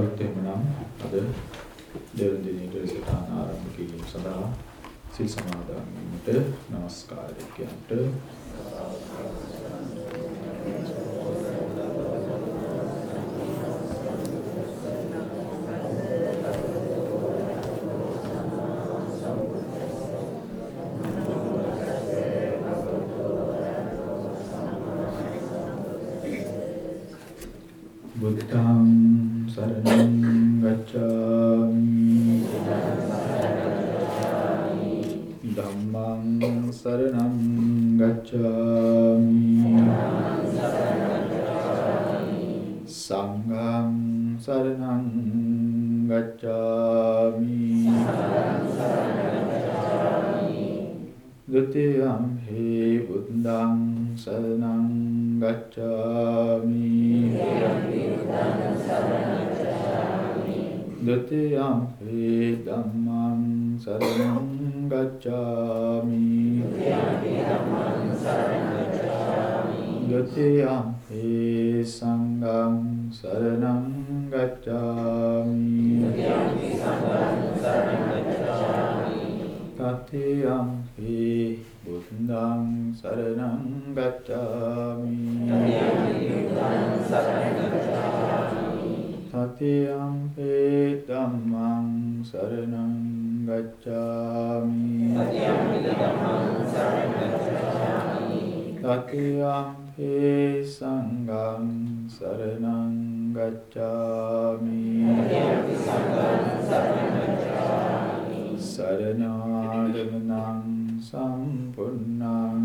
පරිත් එහෙමනම් අද දෙවන දිනේට සටහන ආරම්භ කිරීම සඳහා සිල් සමාදන් වීමට নমස්කාරය කියන්ට බුද්ධං දතියං හේ ධම්මං සරණං ගච්ඡාමි. දතියං සතියම්හි සංගම් සරණං ගච්ඡාමි। සරණාගමනං සම්පුන්නං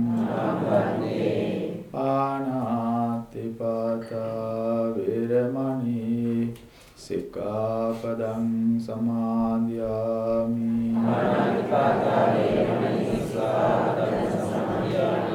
පානාති පාතා විරමණී සිකාපදං සමාදියාමි පානාති පාතා විරමණී සිකාපදං සමාදියාමි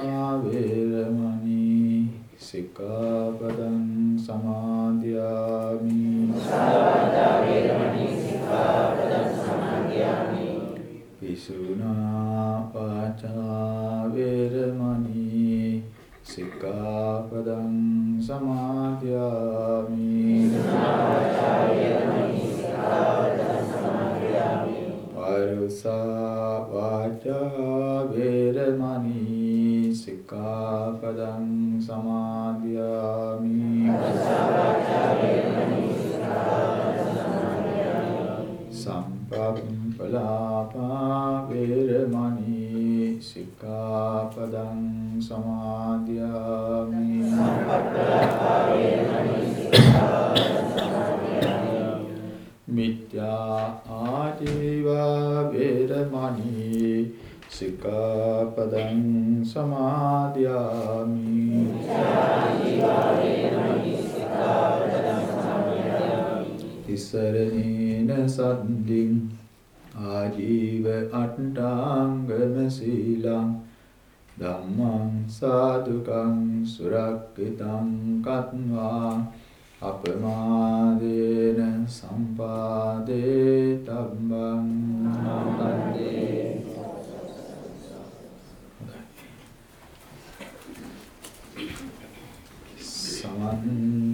සික්ඛාපදං සමාදියාමි පිසුනා පාචා වේරමණී සික්ඛාපදං සමාදියාමි පරුසා වාචා වේරමණී සික්ඛාපදං සමාදියාමි වේරමණී සික්ඛාපදං සමාදියාමි තිසරණේන සද්දින් ආජීව අට්ඨාංගම සීලං ධම්මං සාදුකං සුරක්ඛිතං කତ୍වා අපමාදේන සම්පාදේ තබ්බං නමන්තේ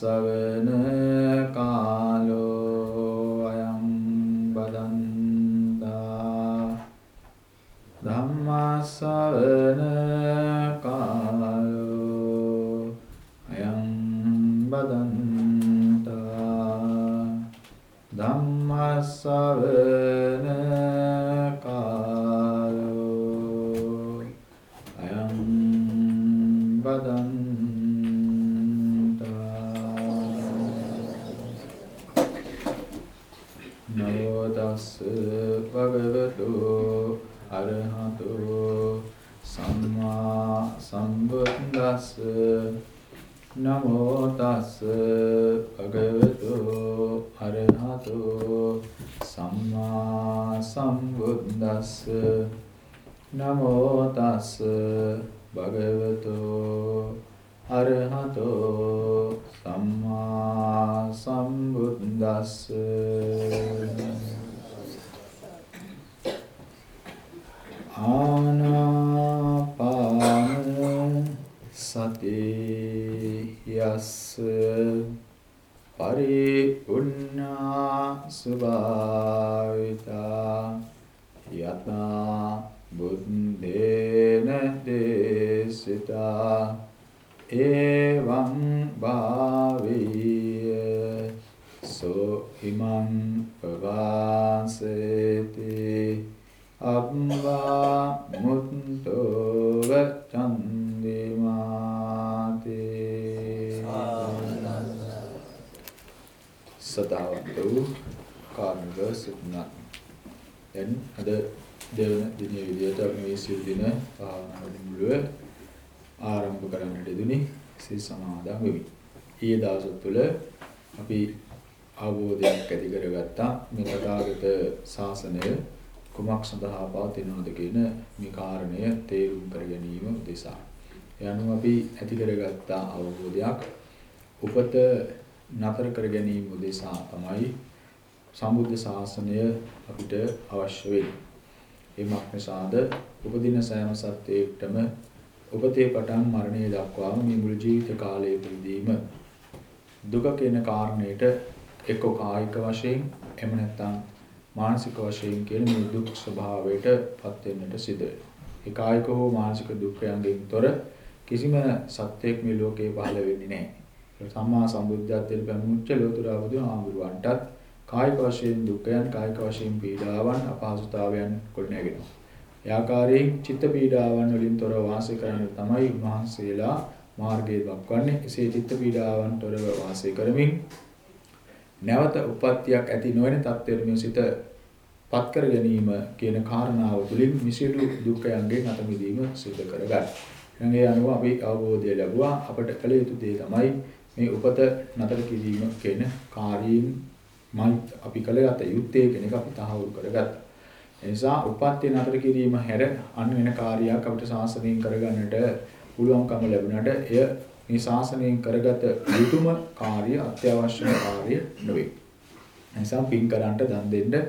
Salve. නමෝ තස් e, මේ සිල් දින භාවනා වැඩමුළුව ආරම්භ කරන්නට යෙදුනි සිල් සමාදන් වෙමි. ඊයේ දවස් තුළ අපි අවබෝධයක් ඇති කරගත්තා මේ තථාගත ශාසනය කුමක් සඳහා පවතිනවද කියන මේ කාරණය තේරුම් කර ගැනීම උදෙසා. යනුව අපි ඇති කරගත්ත අවබෝධයක් උපත නතර කර ගැනීම උදෙසා තමයි සම්බුද්ධ ශාසනය අපිට අවශ්‍ය වෙන්නේ. එමක් නිසාද උපදින සෑම සත්‍යයකටම උපතේ පටන් මරණය දක්වාම මේ මුළු ජීවිත කාලය තුළදීම දුක කියන කාරණයට එක්ක කායික වශයෙන් එහෙම නැත්නම් මානසික වශයෙන් කියන මේ දුක් ස්වභාවයට පත් වෙන්නට සිදු වෙනවා. ඒ කායික හෝ මානසික දුක්ඛයන්ගෙන් තොර කිසිම සත්‍යයක් මේ ලෝකේ පහළ වෙන්නේ නැහැ. සම්මා සම්බුද්ධත්වයට පැමිණිච්ච ලෝතර බුදුහාමුදුරුවන්ටත් කායික වශයෙන් දුක්ඛයන් කායික වශයෙන් පීඩාවන් අපහසුතාවයන් ගොඩනැගෙනවා. ඒ ආකාරයෙන් චිත්ත පීඩාවන් වලින් තොර වාසය කරන්න තමයි උන්වහන්සේලා මාර්ගය දක්වන්නේ. එසේ චිත්ත පීඩාවන් තොරව වාසය කරමින් නැවත උප්පත්තියක් ඇති නොවන තත්ත්වයට මේ සිත පත් කර ගැනීම කියන කාරණාව තුළින් මිසිරු දුක්ඛයන්ගෙන් අත මිදීම සිදු කරගන්න. එහෙනම් ඒ අනුව අපි අවබෝධය ලැබුවා අපට කළ යුතු දේ තමයි මේ උපත නතර කිරීම කියන කාර්යයෙන් මයි අපි කළ යුතු යුත්තේ කියන එක අපි තහවුරු කරගත්තා. එනිසා උපත්ති නතර කිරීම හැර අන් වෙන කාර්යයක් අපිට සාසනයෙන් කරගන්නට පුළුවන්කම ලැබුණාට එය මේ ශාසනයෙන් කරගත යුතුම කාර්ය අත්‍යවශ්‍යම කාර්ය නොවේ. එනිසා පින් කරන්ට දන් දෙන්න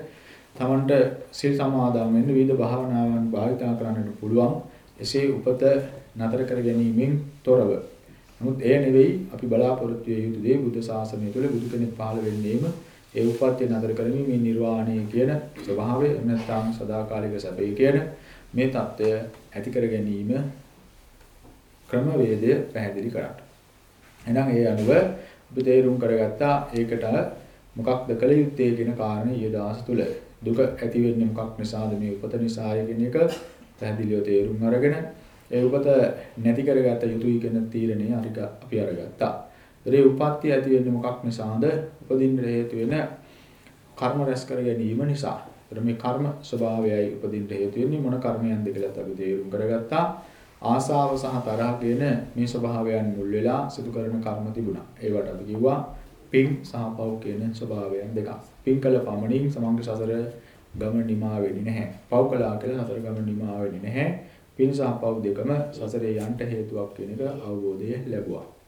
තමන්ට සිල් සමාදන් වෙන්න විවිධ භාවනාවන් භාවිතා කරන්නට පුළුවන්. එසේ උපත නතර කර ගැනීමෙන් තොරව. නමුත් එය නෙවෙයි අපි බලාපොරොත්තු විය යුතු දේ බුද්ධ ශාසනය තුළ බුදු කෙනෙක් පහළ වෙන්නේම ඒ උප්පත්තිය නතර කරමින් මේ නිර්වාණය කියන ස්වභාවය නැත්නම් සදාකාලික සැපය කියන මේ தত্ত্বය ඇති කර ගැනීම ක්‍රමවේදය පැහැදිලි කරා. එහෙනම් ඒ අනුව ඔබ තේරුම් කරගත්තා ඒකට මොකක්ද කළ යුත්තේ කියන කාරණේ ඊයේ දවස් තුල දුක ඇති වෙන්නේ මොකක් නිසාද මේ උපත නිසායි කියන එක පැහැදිලිව තේරුම් අරගෙන ඒ උපත නැති කරගත යුතුයි කියන තීරණය අපි අරගත්තා. ඒ උපත්ති ඇති වෙන්නේ මොකක් නිසාද? උපදින්න හේතු වෙන කර්ම රැස් කර ගැනීම නිසා. මේ කර්ම ස්වභාවයයි උපදින්න හේතු වෙන්නේ මොන කර්මයන්ද කියලාත් අපි තේරුම් කරගත්තා. ආසාව සහ තරහ කියන මේ ස්වභාවයන් මුල් වෙලා සිදු කරන කර්ම තිබුණා. ඒවට අපි කිව්වා පින් සහ පව් කියන ස්වභාවයන් දෙකක්. පින් කළ පමණින් සමංග සසර ගම නිමා වෙන්නේ නැහැ. පව් කළා කියලා සසර ගම නිමා වෙන්නේ නැහැ. පින් සහ පව් දෙකම සසරේ යන්න හේතුවක් කියන එක අවබෝධය ලැබුවා.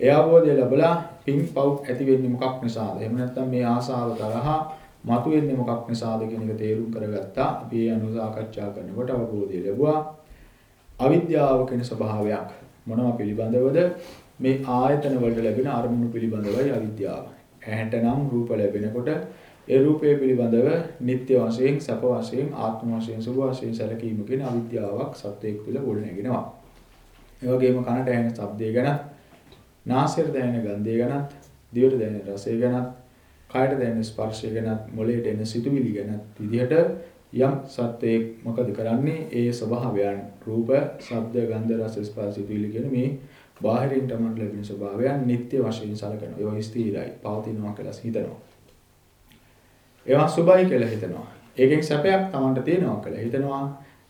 ඒ අවබෝධය ලැබලා පින් පව් ඇති වෙන්නේ මොකක් නිසාද? එහෙම නැත්නම් මේ ආසාව තරහා මතුවෙන්නේ මොකක් නිසාද කියන එක තේරුම් කරගත්තා. අපි ඒ අනුව සාකච්ඡා කරනකොට අවබෝධය ලැබුවා. අවිද්‍යාව කියන ස්වභාවයක් මොනවා පිළිබඳවද මේ ආයතන වලට ලැබෙන අරමුණු පිළිබඳවයි අවිද්‍යාව. ඇහැට නම් රූප ලැබෙනකොට ඒ රූපය පිළිබඳව නিত্য වශයෙන් සැප වශයෙන් ආත්ම වශයෙන් සුභ වශයෙන් සැලකීම කියන අවිද්‍යාවක් සත්‍යයක් තුළ ගොඩ නැගෙනවා. ඒ වගේම කනට ඇහෙන ශබ්දය ගැන, නාසයට දැනෙන ගන්ධය ගැන, දිවට දැනෙන රසය ගැන, කයට දැනෙන ස්පර්ශය ගැන, මොළයට එන සිතුවිලි ගැන විදිහට යම් සත්වයක් මොකද කරන්නේ? ඒ ස්වභාවයන් රූප, ශබ්ද, ගන්ධ, රස, ස්පර්ශ, පිළි කියන මේ බාහිරින් තමන්ට ලැබෙන ස්වභාවයන් නිත්‍ය වශයෙන් සලකනවා. ඒවා ස්ථිරයි, පවතිනවා කියලා හිතනවා. ඒවා සුභයි කියලා හිතනවා. ඒකෙන් සැපයක් තමන්ට තියෙනවා කියලා හිතනවා.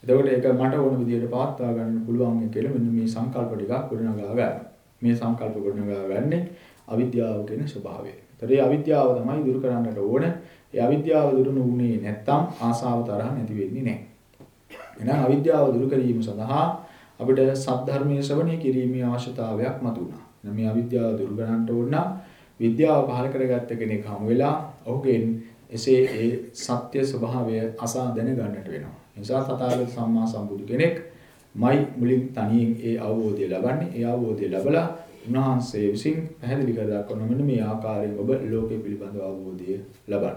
එතකොට ඒක මට ඕන විදිහට පවත්වා ගන්න පුළුවන් කියලා මෙන්න මේ සංකල්ප ටිකක් ගොඩනගා ගන්න. මේ සංකල්ප ගොඩනගා ගන්නේ අවිද්‍යාව කියන ස්වභාවය. ඒතර ඒ අවිද්‍යාව තමයි දුරු කරන්නට ඕන. ඒ අවිද්‍යාව දුරු නොවුනේ නැත්තම් ආසාව තරහ නැති වෙන්නේ නැහැ. එහෙනම් අවිද්‍යාව දුරු කිරීම සඳහා අපිට සද්ධර්මයේ ශ්‍රවණය කිරීමේ අවශ්‍යතාවයක් මතුවුණා. එහෙනම් මේ අවිද්‍යාව දුරු කරන්නට ඕන නම් විද්‍යාව පහල කරගත්ත කෙනෙක් හමු වෙලා ඔහුගෙන් එසේ ඒ සත්‍ය ස්වභාවය අසා දැනගන්නට වෙනවා. නිසා තථාගත සම්මා සම්බුදු කෙනෙක් මයි මුලින් තනියෙන් ඒ අවබෝධය ලබන්නේ. ඒ අවබෝධය ලැබලා උන්වහන්සේ විසින් පැහැදිලි කර දක්වන මෙන්න මේ ආකාරයෙන් ඔබ ලෝකය පිළිබඳව අවබෝධය ලබන්න.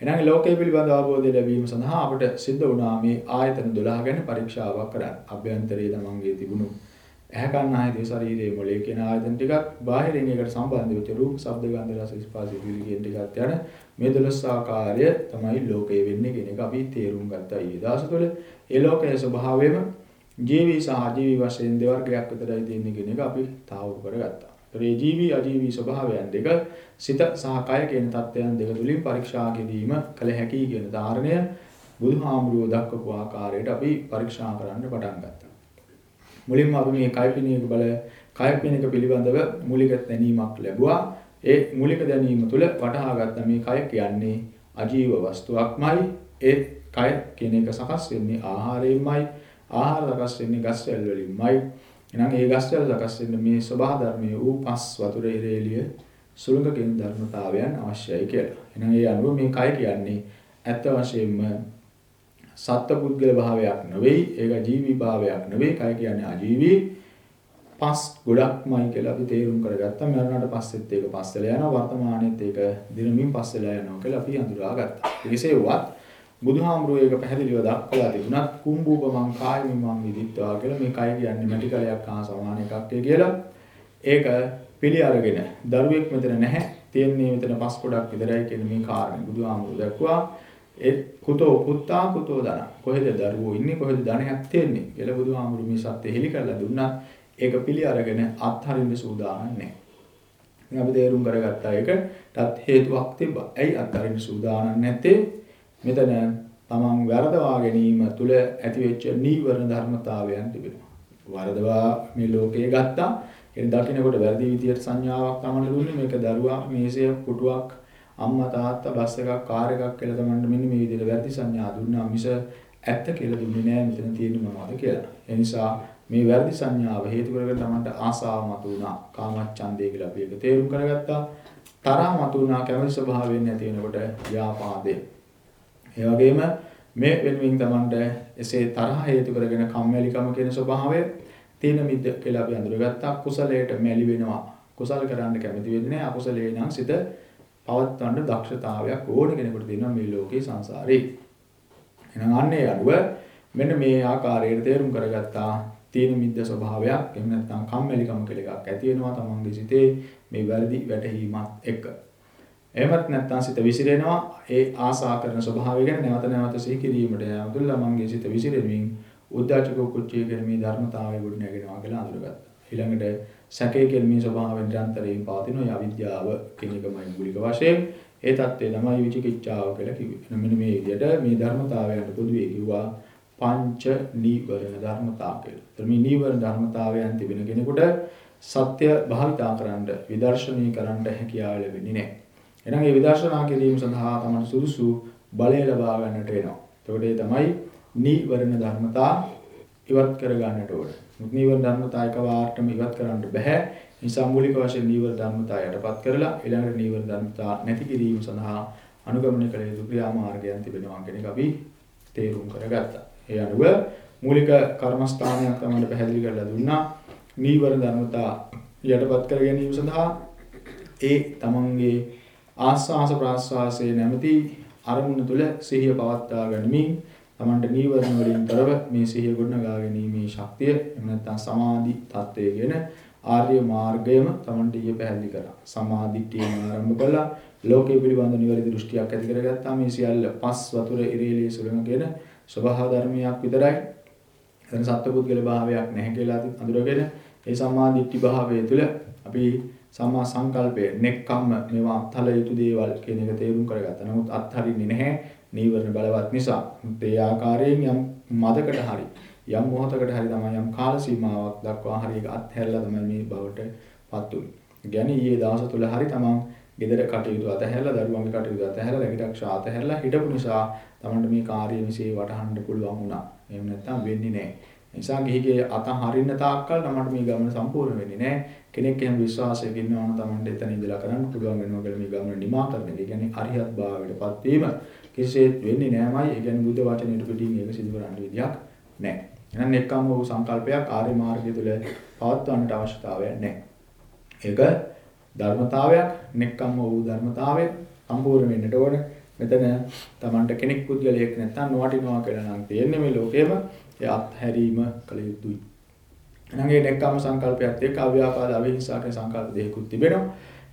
එහෙනම් ලෝකය පිළිබඳව අවබෝධය ලැබීම සඳහා අපිට සිද්ධ වුණා මේ ආයතන 12 ගැන පරීක්ෂාවක් කරන්න. අභ්‍යන්තරයේ තමන්ගේ තිබුණු ඇහැ කන් ආය දේ ශරීරයේ මොලේ කියන ආයතන ටිකක් බාහිරින් එකට සම්බන්ධ වෙච්ච රූප, ශබ්ද, ගන්ධ, රස, ස්පර්ශ, පිළි කියන ටිකත් යන මේ 12 ආකාරය තමයි ලෝකය වෙන්නේ කියන එක අපි තේරුම් ගත්තා ඊයේ දවස් තුළ. ඒ ලෝකයේ ස්වභාවයම ජීවි සහ අජීවි වශයෙන් දෙවර්ගයක් විතරයි තියෙන්නේ කියන එක අපි තාවුරු කරගත්තා. ඒ ජීවි අජීවි ස්වභාවයන් දෙක සිත සහ කය කියන தත්ත්වයන් දෙක තුලින් පරීක්ෂා කිරීම කළ හැකි කියන ධාරණය බුදුහාමුදුරුවෝ දක්වපු ආකාරයට අපි පරීක්ෂා කරන්න පටන් ගත්තා. මුලින්ම අපි මේ කය පිනියක බල කය පිනියක පිළිබඳව මූලික දැනීමක් ලැබුවා. ඒ මූලික දැනීම තුළ වටහා ගත්ත මේ කය කියන්නේ අජීව වස්තුවක්මයි. ඒ කය කියන එක සකස් වෙන්නේ ආහාරයෙන්මයි. ආහාර සකස් වෙන්නේ ගස් වැල් වලින්මයි. එහෙනම් ඒ ගස් වැල් සකස් වෙන්න මේ ස්වභාව ධර්මයේ ඌ පස් වතුර ඉරේලිය සුළඟ කියන ධර්මතාවයන් අවශ්‍යයි කියලා. එහෙනම් ඒ අනුව මේ කය කියන්නේ ඇත්ත වශයෙන්ම සත්පුද්ගල භාවයක් නෙවෙයි, ඒක ජීවි භාවයක් නෙවෙයි. කය කියන්නේ අජීවී පස් ගොඩක්මයි කියලා අපි තේරුම් කරගත්තා. මරණයට පස්සෙත් ඒක පස්සෙලා යනවා. වර්තමානයේත් ඒක දිනමින් පස්සෙලා යනවා කියලා අපි හඳුනාගත්තා. කෙසේවත් බුදුහාමුදුරුවෝ ඒක පැහැදිලිව දක්වලා තිබුණත් කුම්භූපමං කායමිමං විදිත්වා කියලා මේ කය කියන්නේ මැටි කලයක් හා සමාන එකක් කියලා. ඒක පිළි අරගෙන දරුවෙක් මෙතන නැහැ. තියෙන්නේ මෙතන පස් කොටක් විතරයි කියන මේ කාරණේ බුදුහාමුදුරුවෝ දක්වා ඒ කුතෝ පුත්තා කුතෝ ධන කොහෙද දරුවෝ ඉන්නේ කොහෙද ධනයක් තියෙන්නේ කියලා බුදුහාමුදුරුවෝ මේ සත්‍ය හෙලි කරලා දුන්නා. ඒක පිළි අරගෙන අත්හරින්න සූදානම් නැහැ. මේ අපි තේරුම් කරගත්තා ඒකටත් හේතුවක් තිබ්බා. ඇයි අත්හරින්න සූදානම් නැත්තේ? මෙතන තමන් වරදවා ගැනීම තුළ ඇතිවෙච්ච නීවරණ ධර්මතාවයන් තිබෙනවා. වරදවා මේ ලෝකයේ ගත්තා. එන් දකින්නකොට වැරදි විදියට සංඥාවක් තමන්ට දුන්නේ මේක දරුවා මේසය පුටුවක් අම්මා තාත්තා බස් එකක් කාර් එකක් කියලා තමන්ට මෙන්න මේ විදිහට වැරදි සංඥා දුන්නා මිස ඇත්ත කියලා දුන්නේ නෑ මෙතන තියෙන්නේ මොනවද කියලා. ඒ නිසා මේ වැරදි සංඥාව හේතු කරගෙන තමන්ට ආසාව මතුවුණා. කාමච්ඡන්දය කියලා අපි ඒක තේරුම් කරගත්තා. තරහ මතුවුණා කැමති ස්වභාවයෙන් නැති වෙනකොට ව්‍යාපාදේ ඒ වගේම මේ වෙනුවෙන් Tamanට එසේ තරහ හේතු කරගෙන කම්මැලිකම කියන ස්වභාවය තීන මිද්ද කියලා අපි අඳුරගත්තා කුසලයට මැලි වෙනවා කුසල කරන්න කැමති වෙන්නේ නැහැ අකුසලේ නම් සිත පවත්වන්න දක්ෂතාවයක් ඕන කෙනෙකුට තියෙනවා මේ ලෝකේ සංසාරේ එහෙනම් අන්නේ අනුව මෙන්න මේ ආකාරයට තේරුම් කරගත්තා තීන මිද්ද ස්වභාවයක් එහෙම නැත්නම් කම්මැලිකම කියලා එකක් ඇති වෙනවා තමන්ගේ සිතේ මේ වැරදි වැටහීමත් එක්ක එහෙමත් නැත්නම් සිත විසිරෙනවා ඒ ආසා කරන ස්වභාවය ගැන නැවත නැවත සිහි කිරීමට යාම තුළ ළමංගේ සිත විසිරෙමින් උද්දාචක කුච්චය කියන මේ ධර්මතාවය ගොඩ නැගෙනවා කියලා අඳුරගත්තා. ඊළඟට සැකේ කියන මේ ස්වභාවයෙන් නිරන්තරයෙන් පවතින ඔය අවිද්‍යාව කියන එකමයි මූලික වශයෙන් ඒ தත්ත්වය තමයි විචිකිච්ඡාව කියලා කිව්වේ. මෙන්න මේ විදිහට මේ ධර්මතාවයන්ට පොදුවේ කිව්වා පංච නීවරණ ධර්මතා කියලා. ඒතර මේ නීවරණ ධර්මතාවයන් තිබෙන කෙනෙකුට සත්‍ය භාවිතා කරන්න විදර්ශනීය කරන්න හැකියාව ලැබෙන්නේ නැහැ. එහෙනම් මේ විදර්ශනා කිරීම සඳහා තමයි සුදුසු බලය ලබා ගන්නට වෙනවා. එතකොට ඒ තමයි නීවරණ ධර්මතා ඉවත් කර ගන්නට ඕන. නීවරණ ධර්මතා එකවරටම ඉවත් කරන්න බෑ. නිසා මූලික වශයෙන් නීවරණ ධර්මතා යටපත් කරලා ඊළඟට නීවරණ ධර්මතා නැති කිරීම සඳහා අනුගමනය කළ යුතු ක්‍රියාමාර්ගයන් තිබෙනවා කියන එක අපි තේරුම් කරගත්තා. ඒ අනුව මූලික කර්මස්ථානයක් තමයි පැහැදිලි කරලා දුන්නා. නීවරණ ධර්මතා යටපත් කර ගැනීම සඳහා ඒ තමන්ගේ ආස්වාස ප්‍රාස්වාසයේ නැමැති අරමුණ තුළ සිහිය පවත්වා ගනිමින් තමන්ට නීවරණ වලින් තොරව මේ සිහිය ගොඩනගා ගැනීමේ ශක්තිය එහෙම නැත්නම් සමාධි තත්ත්වය කියන ආර්ය මාර්ගයම Tamanට ඊයේ පැහැදිලි කරා. සමාධිත්‍යයෙන් ආරම්භ කළා. ලෝකයේ පිළිබඳ නිවැරදි දෘෂ්ටියක් ඇති කරගත්තා. මේ සියල්ල පස් වතුර ඉරේලිය සුළඟ කියන ස්වභාව ධර්මයක් විතරයි. එතන සත්පුද්ගල භාවයක් නැහැ කියලා අඳුරගෙන ඒ සම්මාදිට්ඨි භාවය තුළ අපි සම්මා සංකල්පය නෙක්කම්ම මේවා අත්හල යුතු දේවල් කියන එක තේරුම් කරගත්තා. නමුත් අත්හරින්නේ නැහැ නීවරණ බලවත් නිසා. ඒ ආකාරයෙන් යම් මදකට හරි යම් මොහොතකට හරි තමයි යම් කාල සීමාවක් දක්වා හරි ඒක අත්හැරලා තමයි මේ බවට පත් උනේ. කියන්නේ ඊයේ දවස තුල හරි තමන් ගෙදර කටයුතු අතහැරලා දරුවන්ගේ කටයුතු අතහැරලා ලැබිටක්ෂ අතහැරලා හිටපු නිසා තමන්ට මේ කාර්ය විශ්ේ වටහන්න පුළුවන් වුණා. එහෙම නැත්නම් වෙන්නේ නැහැ. නිසා ගිහිගේ අත හරින්න තාක්කල් තමන්ට මේ ගමන සම්පූර්ණ වෙන්නේ නැහැ. කෙනෙක් එහෙම විශ්වාසයක ඉන්නවා නම් තමන්ට එතන ඉඳලා කරන්න පුළුවන් වෙනවා කියලා මේ ගමන නිමා කරන එක. ඒ කියන්නේ අරිහත් භාවයටපත් වීම කිසිසේත් වෙන්නේ නැමයි. ඒ කියන්නේ බුද්ධ වචනයට පිටින් ඒක සිදු කරන්න විදියක් නැහැ. එහෙනම් එක්කම වූ සංකල්පයක් ආර්ය මාර්ගය තුළ පවත්වන්නට අවශ්‍යතාවයක් නැහැ. ඒක ධර්මතාවයක්, නෙක්කම්ම වූ ධර්මතාවය සම්පූර්ණ වෙන්නට ඕන. මෙතන Tamanට කෙනෙක් පුද්ගලයෙක් නැත්තම් නොවටිනවා කියලා නම් තේන්නේ මේ ලෝකෙම ඒ අත්හැරීම කළ යුතුයි. එහෙනම් මේ නෙක්කම්ම සංකල්පයත් එක්ක අව්‍යාපාද අවිහිංසා කියන සංකල්ප දෙකකුත් තිබෙනවා.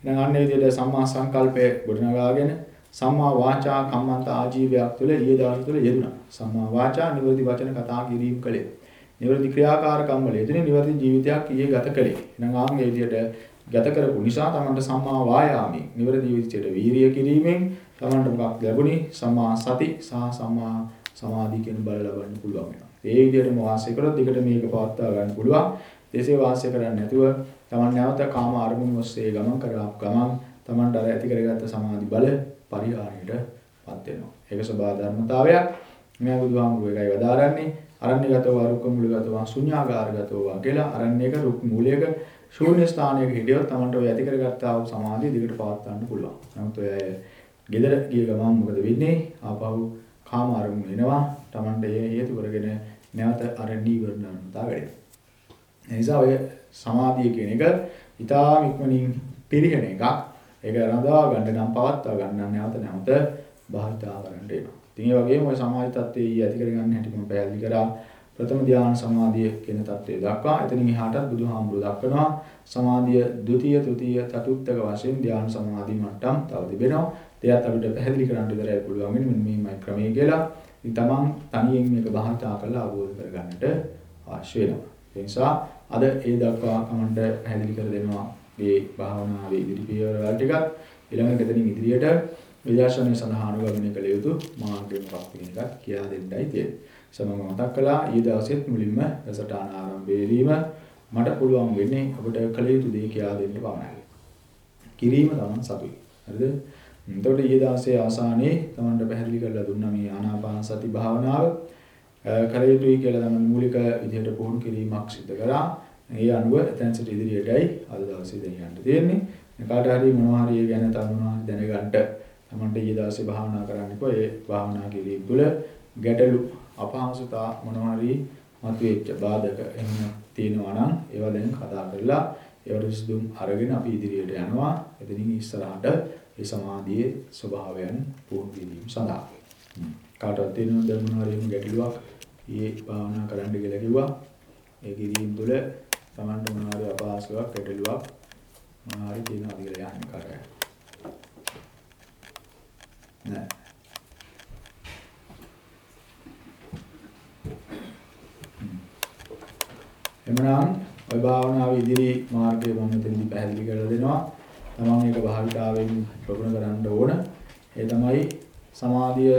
එහෙනම් අන්න ඒ විදිහට සම්මා සංකල්පය ගොඩනගාගෙන සම්මා වාචා කම්මන්ත ආජීවයක් තුළ ඊයේ දවස් තුළ යෙදුණා. සම්මා වාචා නිවැරදි වචන කතා කිරීම කළේ. නිවැරදි ක්‍රියාකාරකම් වල යෙදුනේ නිවැරදි ජීවිතයක් ඊයේ ගත කළේ. එහෙනම් ආන් මේ විදිහට ගත කරපු නිසා තමන්ට සම්මා වායාමී නිවැරදි විදිහට වීරිය කිරීමෙන් තමන්ට මොකක් ලැබුණේ? සම්මා සති සහ සම්මා සමාධි කියන බල ලබන්න පුළුවන් වෙනවා. ඒ විදිහටම වාසය කරොත් දිගට මේක පවත්වා ගන්න පුළුවන්. එසේ වාසය කරන්නේ නැතුව තමන් නැවත කාම අරමුණු ඔස්සේ ගමන් කරා ගමන් තමන්ට අර ඇති කරගත්ත සමාධි බල පරිහානියටපත් වෙනවා. ඒක සබා ධර්මතාවයක්. මේ බුදුහාමුදුරුවෝ එකයි වදාරන්නේ අරණ්‍යගතව අරුක්ක මුලගතව ශුන්‍යාගාරගතව කියලා අරණ්‍යක රුක් මූලයක ශූන්‍ය ස්ථානයක හිටියොත් Tamanට ඔය ඇති කරගත්තා වූ සමාධිය දිගට පවත් ගන්න පුළුවන්. නමුත් ඔය අය ගෙදර ගිය ගමන් මොකද වෙන්නේ? ආපහු කාම අරමුණු එනවා. Tamanට ඒ හේතු කරගෙන නැවත අර නීවරණ අනුතා වැඩෙනවා. ඒ නිසා ඔය සමාධිය කියන එක ඊටාම ඉක්මනින් පිරිහෙන එකක්. ඒක රඳවා ගන්න නම් පවත්වා ගන්න නම් නැවත නැවත භාවිතා කරන්න වෙනවා. ඉතින් ඒ වගේම ওই සමාධි තත්ත්වයේ ඊ ඇති කරගන්න හැටි මම පැහැදිලි කරා. ප්‍රථම ධ්‍යාන සමාධිය කියන තත්ත්වය දක්වා එතනින් එහාටත් බුදුහාමුදුරුවෝ දක්වනවා සමාධිය ဒုတိ ය තෘතිය චතුත්ථක වශයෙන් ධ්‍යාන සමාධි මට්ටම් තව තිබෙනවා. ඒත් අපිට පැහැදිලි කරන්න විතරයි පුළුවන් මෙන්න මේමයි ක්‍රමයේ කියලා. ඉතින් තමන් තනියෙන් මේක භාවිතා කරලා අවබෝධ කරගන්නට අවශ්‍ය වෙනවා. ඒ නිසා අද ඒ දක්වා කමෙන්ට් පැහැදිලි කර දෙනවා මේ භාවනාවේ ඉදිරි පියවරවල් ටිකක් ඊළඟට එතනින් ඉදිරියට විදර්ශනය සඳහා අනුගමනය කළ යුතු මාර්ගය මොකක්ද කියන එකත් කියා දෙන්නයි තියෙන්නේ. සමම මතක් කළා ඊ දවසෙත් මුලින්ම රසටාන ආරම්භයේදීම මට පුළුවන් වෙන්නේ ඔබට කළ යුතු දේ කියා දෙන්න පමණයි. කිරීම තමයි සතුයි. හරිද? එතකොට ඊයේ දවසේ ආසානයේ තමන්ට පැහැදිලි කරලා දුන්නා මේ ආනාපාන සති භාවනාව කළ යුතුයි කියලා තමයි මූලික විදිහට පුහුණු කිරීමක් සිදු කරා. ඒ අනුව එතන සිට ඉදිරියටයි අද දවසේ දෙන්න තියෙන්නේ. කාට හරි මොනවා හරි ගැන තවනවා දැනගන්න තමන්ට ඊයේ දවසේ භාවනා කරන්නකෝ ඒ භාවනා කිරීම තුළ ගැටලු අපහසුතා මොනවා හරි මතුවෙච්ච බාධක එහෙම තියෙනවා නම් ඒවා දැන් කතා කරලා ඒවට විසඳුම් අරගෙන අපි ඉදිරියට යනවා. එතනින් ඉස්සරහට ඒ සමාධියේ ස්වභාවයන් පුහුණු කිරීම සඳහා. කාටවත් තියෙනවද මොනවා හරි ගැටලුවක් ඊයේ භාවනා කරන්න කියලා කිව්වා. ඒ කිරීම තුළ තමන්ට මොනවා හරි අපහසුතාවක් ගැටලුවක් මොනවා හරි තියෙනවද කියලා යන්නේ කරා. නෑ. එමනම් ඔය භාවනාවේ ඉදිරි මාර්ගය මම මෙතනදී පැහැදිලි කරලා දෙනවා. තමන් මේක භාවිතාවෙන් ප්‍රගුණ කරන්න ඕන. ඒ තමයි සමාධිය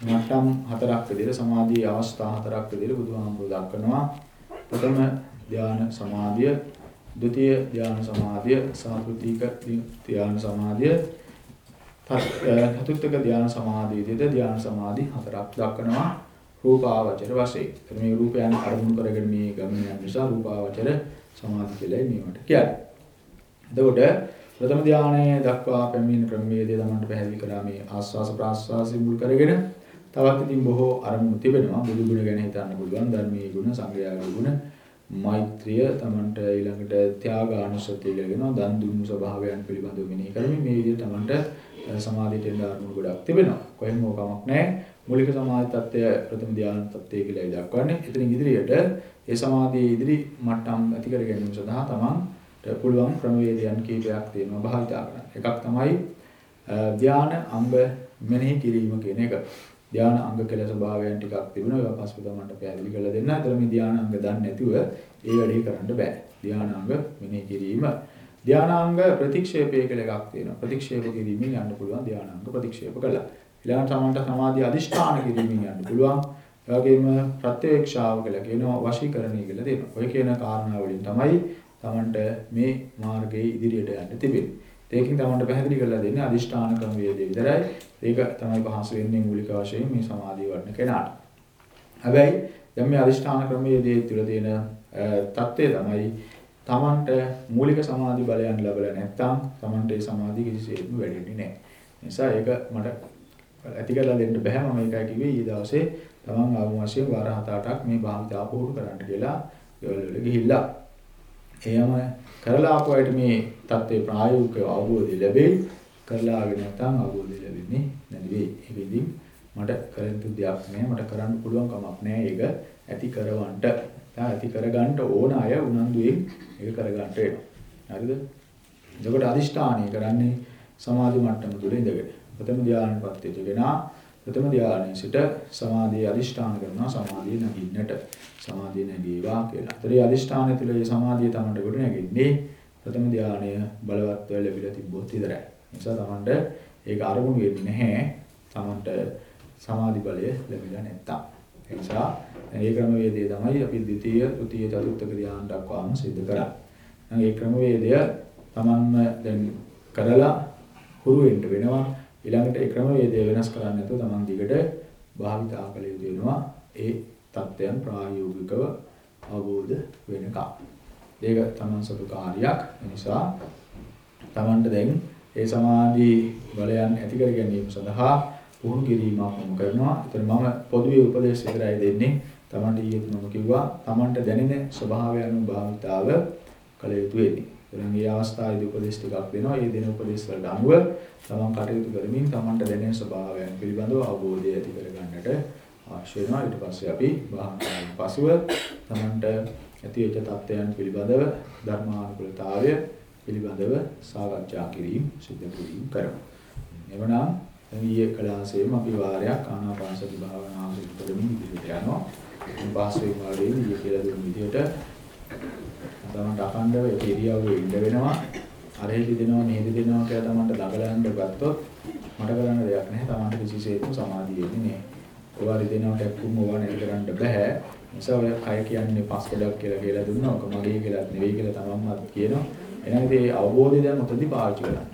මට්ටම් හතරක් විදිහට සමාධියේ අවස්ථා හතරක් විදිහට බුදුහාමුදුරුවෝ දක්වනවා. ප්‍රථම ධාන සමාධිය, ဒုတိ ය ධාන සමාධිය, සාපෘතික ධාන සමාධිය, චතුර්ථක ධාන සමාධිය විදිහට ධාන සමාධි හතරක් දක්වනවා. රූපාවචර වශයෙන්. එතන මේ රූපයන් අරමුණු කරගෙන මේ ගමන යන නිසා රූපාවචර සමාධි කියලා මේවට කියන්නේ. එතකොට ප්‍රථම ධානයේ දක්වා පැමිණෙන ක්‍රමවේදය තමයි පැහැදිලි කරා මේ ආස්වාස ප්‍රාස්වාසය මුල් කරගෙන තවත් ඉතින් බොහෝ අරමුණු තිබෙනවා. බුදු ගුණ ගැන හිතන්න පුළුවන්, ධර්මයේ ගුණ, සංගයාගේ ගුණ, මෛත්‍රිය, තමන්ට ඊළඟට ත්‍යාගානුසතිය කියලා කියනවා. දන් දුන්නු ස්වභාවයන් පිළිබඳව මෙනෙහි කරමින් මේ විදිහට තමන්ට සමාධියට එන්න අරමුණු ගොඩක් තිබෙනවා. කොහෙම කමක් නැහැ. මූලික සමාධි තත්ත්වය ප්‍රථම ධ්‍යාන තත්ත්වය කියලා දක්වන්නේ. එතනින් ඉදිරියට ඒ සමාධියේ ඉදිරි මට්ටම් ඇති කර ගැනීම සඳහා තමන්ට පුළුවන් ක්‍රමවේදයන් කීපයක් තියෙනවා භාවිතා කරන්න. එකක් තමයි ධ්‍යාන අංග මෙනෙහි කිරීම කියන එක. ධ්‍යාන අංග කියලා ස්වභාවයන් ටිකක් තිබුණා. ඒවා පස්සේ තමන්ට පැහැදිලි කරලා දෙන්න. ඒතර මේ ධ්‍යාන අංග දන්නේ නැතුව ඒ වැඩේ කරන්න බෑ. ධ්‍යාන අංග මෙනෙහි කිරීම ධානාංග ප්‍රතික්ෂේපය කියලා එකක් තියෙනවා. ප්‍රතික්ෂේප කිරීමෙන් යන්න පුළුවන් ධානාංග ප්‍රතික්ෂේප කළා. ඊළඟට තමන්ට සමාධි අදිෂ්ඨාන කිරීමෙන් යන්න පුළුවන්. ඒ වගේම ප්‍රත්‍යක්ෂාව කියලා කියනවා වශීකරණය කියලා දෙනවා. ඔය කියන කාරණා වලින් තමයි තමන්ට මේ මාර්ගයේ ඉදිරියට යන්න තිබෙන්නේ. ඒකෙන් තමන්ට පැහැදිලි කරලා දෙන්නේ අදිෂ්ඨාන ක්‍රම වේදේ විතරයි. ඒක තමයි පහසු වෙන්නේ මූලික වශයෙන් මේ සමාධිය වඩන කෙනාට. හැබැයි දැන් මේ අදිෂ්ඨාන ක්‍රම වේදේ තුළ තියෙන தත්ත්වය තමයි තමන්ට මූලික සමාධි බලයන් ලැබලා නැත්නම් තමන්ට ඒ සමාධිය කිසිසේත්ම වැඩෙන්නේ නැහැ. නිසා ඒක මට ඇති කරලා දෙන්න බෑ මම ඒකයි කිව්වේ ඊ දවසේ තමන් ආවම වශයෙන් වාර 7-8ක් මේ භාවිතා පුහුණු කරන්න කියලා ගෙවල් වල ගිහිල්ලා එයම කරලා ආපු අයට මේ தත්ත්වේ ප්‍රායෝගිකව අවබෝධය ලැබෙයි කරලා ආවේ නැත්නම් අවබෝධය ලැබෙන්නේ නැති වෙයි. ඒකෙදින් මට කරන්තු දෙයක් නෑ මට කරන්න පුළුවන් කමක් නෑ ඒක ඇති කරවන්නට ඇති කරගන්න ඕන අය උනන්දුවෙන් ඒක කරගන්න වෙනවා. හරිද? එතකොට අදිෂ්ඨානය කරන්නේ සමාධි මට්ටම තුල ඉඳගෙන. ප්‍රථම ධානයපත් වෙච්චගෙනා ප්‍රථම ධානයේ සිට සමාධිය අදිෂ්ඨාන කරනවා සමාධිය නැගින්නට. සමාධිය නැගීවා කියලා. ඒතරේ අදිෂ්ඨානය තුල මේ සමාධිය තමයි කොට නැගෙන්නේ. ප්‍රථම ධානය බලවත්ව ලැබිලා තිබ්බොත් විතරයි. නිසා තමන්ට ඒක අරමුණු වෙන්නේ නැහැ. තමන්ට සමාධි බලය ලැබිලා නැත්තම්. ඒ නිසා මේ ක්‍රමවේදය තමයි අපි ද්විතීය, තෘතීය, චතුර්ථ ධ්‍යාන දක්වාම සිද්ධ කරන්නේ. මේ ක්‍රමවේදය තමන්ම දැන් කරලා හුරු වෙන්න වෙනවා. ඊළඟට ඒ ක්‍රමවේදය වෙනස් කරන්නේ නැතුව තමන් දිගට භාවිතා කළ යුතු වෙනවා. ඒ தත්ත්වයන් ප්‍රායෝගිකව අවබෝධ වෙනකම්. ඒක තමන් සතු කාර්යයක්. ඒ නිසා තමන්ට දැන් ඒ සමාධි බලයන් ඇති කර ගැනීම සඳහා පුහුණු කිරීමක් මම කරනවා. ඒතර මම පොදුවේ උපදේශ විතරයි දෙන්නේ. Tamanට ඊයේත් මම කිව්වා Tamanට දැනෙන ස්වභාවය අනුව භාවිතාව කළ යුතු වෙන්නේ. එතන මේ අවස්ථාවේදී උපදේශ ටිකක් දෙනවා. මේ දෙන උපදේශ වලට අනුව Taman කටයුතු කරමින් Tamanට දැනෙන ස්වභාවයන් පිළිබඳව අවබෝධය ඇති කරගන්නට අවශ්‍ය වෙනවා. ඊට පස්සේ අපි භාවනාවෙන් පසුව Tamanට ඇතිවෙච්ච තත්ත්වයන් පිළිබඳව ධර්මානුකූලතාවය පිළිබඳව සාකච්ඡා කිරීම සිදු කිරීම කරමු. එවනම් ඊයේ කලාසෙම අපි වාරයක් ආනාපානසති භාවනාව සිදු කරමින් ඉදිරියට යනවා. පාස්වෙන් වාරයේ ඊයේ කියලා දුන්න විදිහට තමන්ට අඛණ්ඩව ඒ ඉරියව්වේ ඉඳ වෙනවා. අරහෙදි දෙනවා මේදි දෙනවා කියලා තමන්ට දඟලන්න ගත්තොත් මට කරන්න දෙයක් නැහැ. තමන්ට කිසිසේත්ම සමාධිය එන්නේ නැහැ. ඔවා රිදෙනවා කැක්කුම් ඔවා නැති කරන්න බෑ. නිසා ඔය කය කියන්නේ පස් ගොඩක් කියලා කියලා දුන්නා. ඔක මගේ කියලා නෙවෙයි කියලා තමන්මත් කියනවා. එහෙනම් ඉතින් අවබෝධය දැන් උතදී පාවිච්චි කරන්න.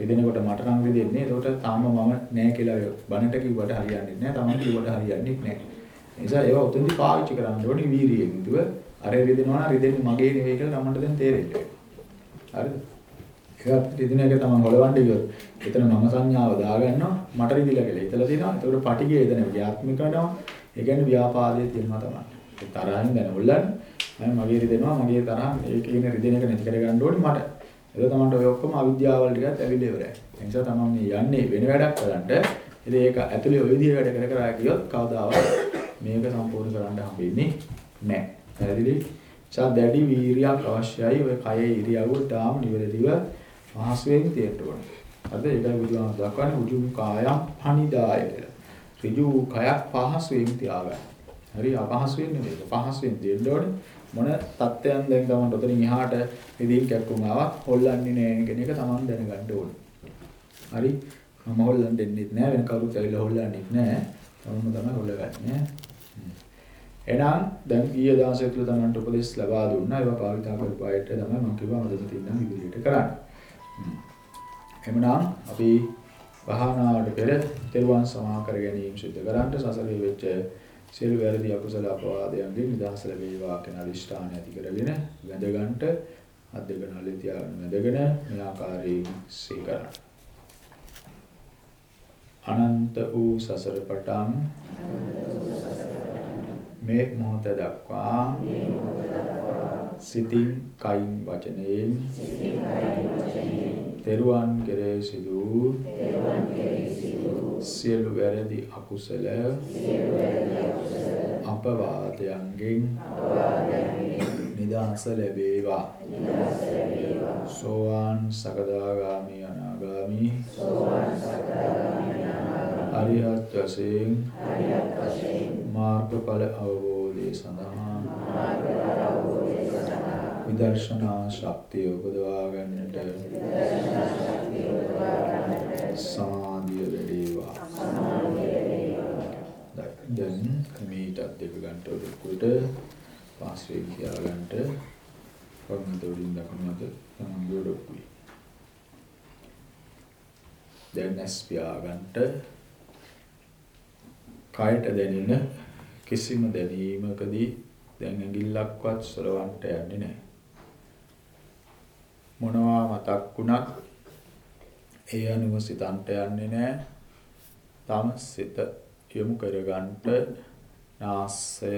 රිදෙනකොට මට නම් රිදෙන්නේ. ඒකට තාම මම නෑ කියලා බනට කිව්වට හරියන්නේ නෑ. Taman කිව්වට හරියන්නේ නෑ. ඒ නිසා ඒවා උතෙන්දි පාවිච්චි කරන්න ඕනේ වීරියෙන් යුතුව. අර රිදෙනවා නම් රිදෙන්නේ මගේ නෙවෙයි කියලා Tamanට දැන් තේරෙන්නේ. හරිද? ඒකත් රිදෙන එක Taman හොලවන්න ගියොත් එතන මම සංඥාව දාගන්නවා මට රිදිලා කියලා. හිතලා තියෙනවා. ඒකට පටිගය එතන ව්‍යාත්මික කරනවා. ඒ කියන්නේ ව්‍යාපාදයේ තියෙනවා තමයි. ඒ තරහින් දැන හොල්ලන්නේ. මම මගේ රිදෙනවා මගේ තරහ ඒක කියන රිදෙන එක නැති කරගන්න ඕනේ මට. ඒක තමයි ඔය ඔක්කොම අවිද්‍යාව වල ටිකත් ඇවිල්ලා ඉවරයි. ඒ නිසා තමයි මේ යන්නේ වෙන වැඩක් කරන්න. ඉතින් ඒක ඇතුලේ ඔය විදිහේ වැඩ කර කර ගියොත් කවදාවත් මේක සම්පූර්ණ කරන්න හම්බෙන්නේ නැහැ. පැහැදිලි? නිසා දැඩි වීරියක් අවශ්‍යයි. ඔය කයේ ඉරියව්ව තාම නිවැරදිව පහසුවෙන් තියෙන්න ඕනේ. අද ඒකයි බුදුහාම දක්වන්නේ උජු කායම් පනිදාය කියලා. ඍජු කයක් පහසුවෙන් තියාගන්න. හරි අපහසුවෙන් නෙමෙයි. පහසුවෙන් දෙන්න ඕනේ. මොන தත්ත්වයන් දැන් තමන් ඔතනින් එහාට ඉදින් කැක්කුම් ආවත් හොල්ලන්නේ නැහැ කියන එක තමන් දැනගන්න ඕනේ. හරි? මම හොල්ලන්න දෙන්නෙත් නැහැ වෙන කවුරුත් ඇවිල්ලා හොල්ලන්නෙත් නැහැ. තමන්ම තමයි හොල්ලගන්නේ. එහෙනම් දැන් ඊයේ දවසේ තුල තමන්ට උපදෙස් ලබා දුන්නා. ඒවා භාවිතා කරපු අයට තමයි මම කිව්වා මම දෙන්න ඉදිරියට කරන්න. එhmenan අපි භාවනාවට පෙර තෙරුවන් සමා කර ගැනීම සිදු කරන්ට සසරේ වෙච්ච සියලු වැරදි අකුසල අපවාදයන්ගෙන් නිදහස් ලැබේවා කියන අදිෂ්ඨානය ඇති කරගෙන වැඳගන්ට අත් දෙක නළේ තියාගෙන වැඳගෙන මේ ආකාරයෙන් සීකරන අනන්ත වූ සසර පටන් මේ මොහොත දක්වා සිතින් කයින් වචනයෙන් තෙරුවන් කෙරේ සිදු සියලු වැරදි අකුසල අපවාදයන්ගෙන් නිදහස ලැබේවා. සෝවාන් සකදාගාමි අනාගාමි අරිහත් වශයෙන් මාර්ගඵල අවබෝධය සඳහා විදර්ශනා ශක්තිය උපදවා ගන්නට සමාධිය වැඩේවා දැන් මීටත් දෙක ගන්නට උඩට පාස්වේ කියා ගන්නට වගන්ත උඩින් දකුණට තමන්ගේ ඔඩොක්කුයි දැන් ඇස් පියා ගන්නට කයට දැනෙන කිසිම දැනීමකදී දැන් ඇඟිල්ලක්වත් සලවන්ට යන්නේ නැහැ. මොනවා මතක් වුණත් ඒ අනුව සිතන්ට යන්නේ නැහැ. තම සිත යොමු කරගන්නට නාසය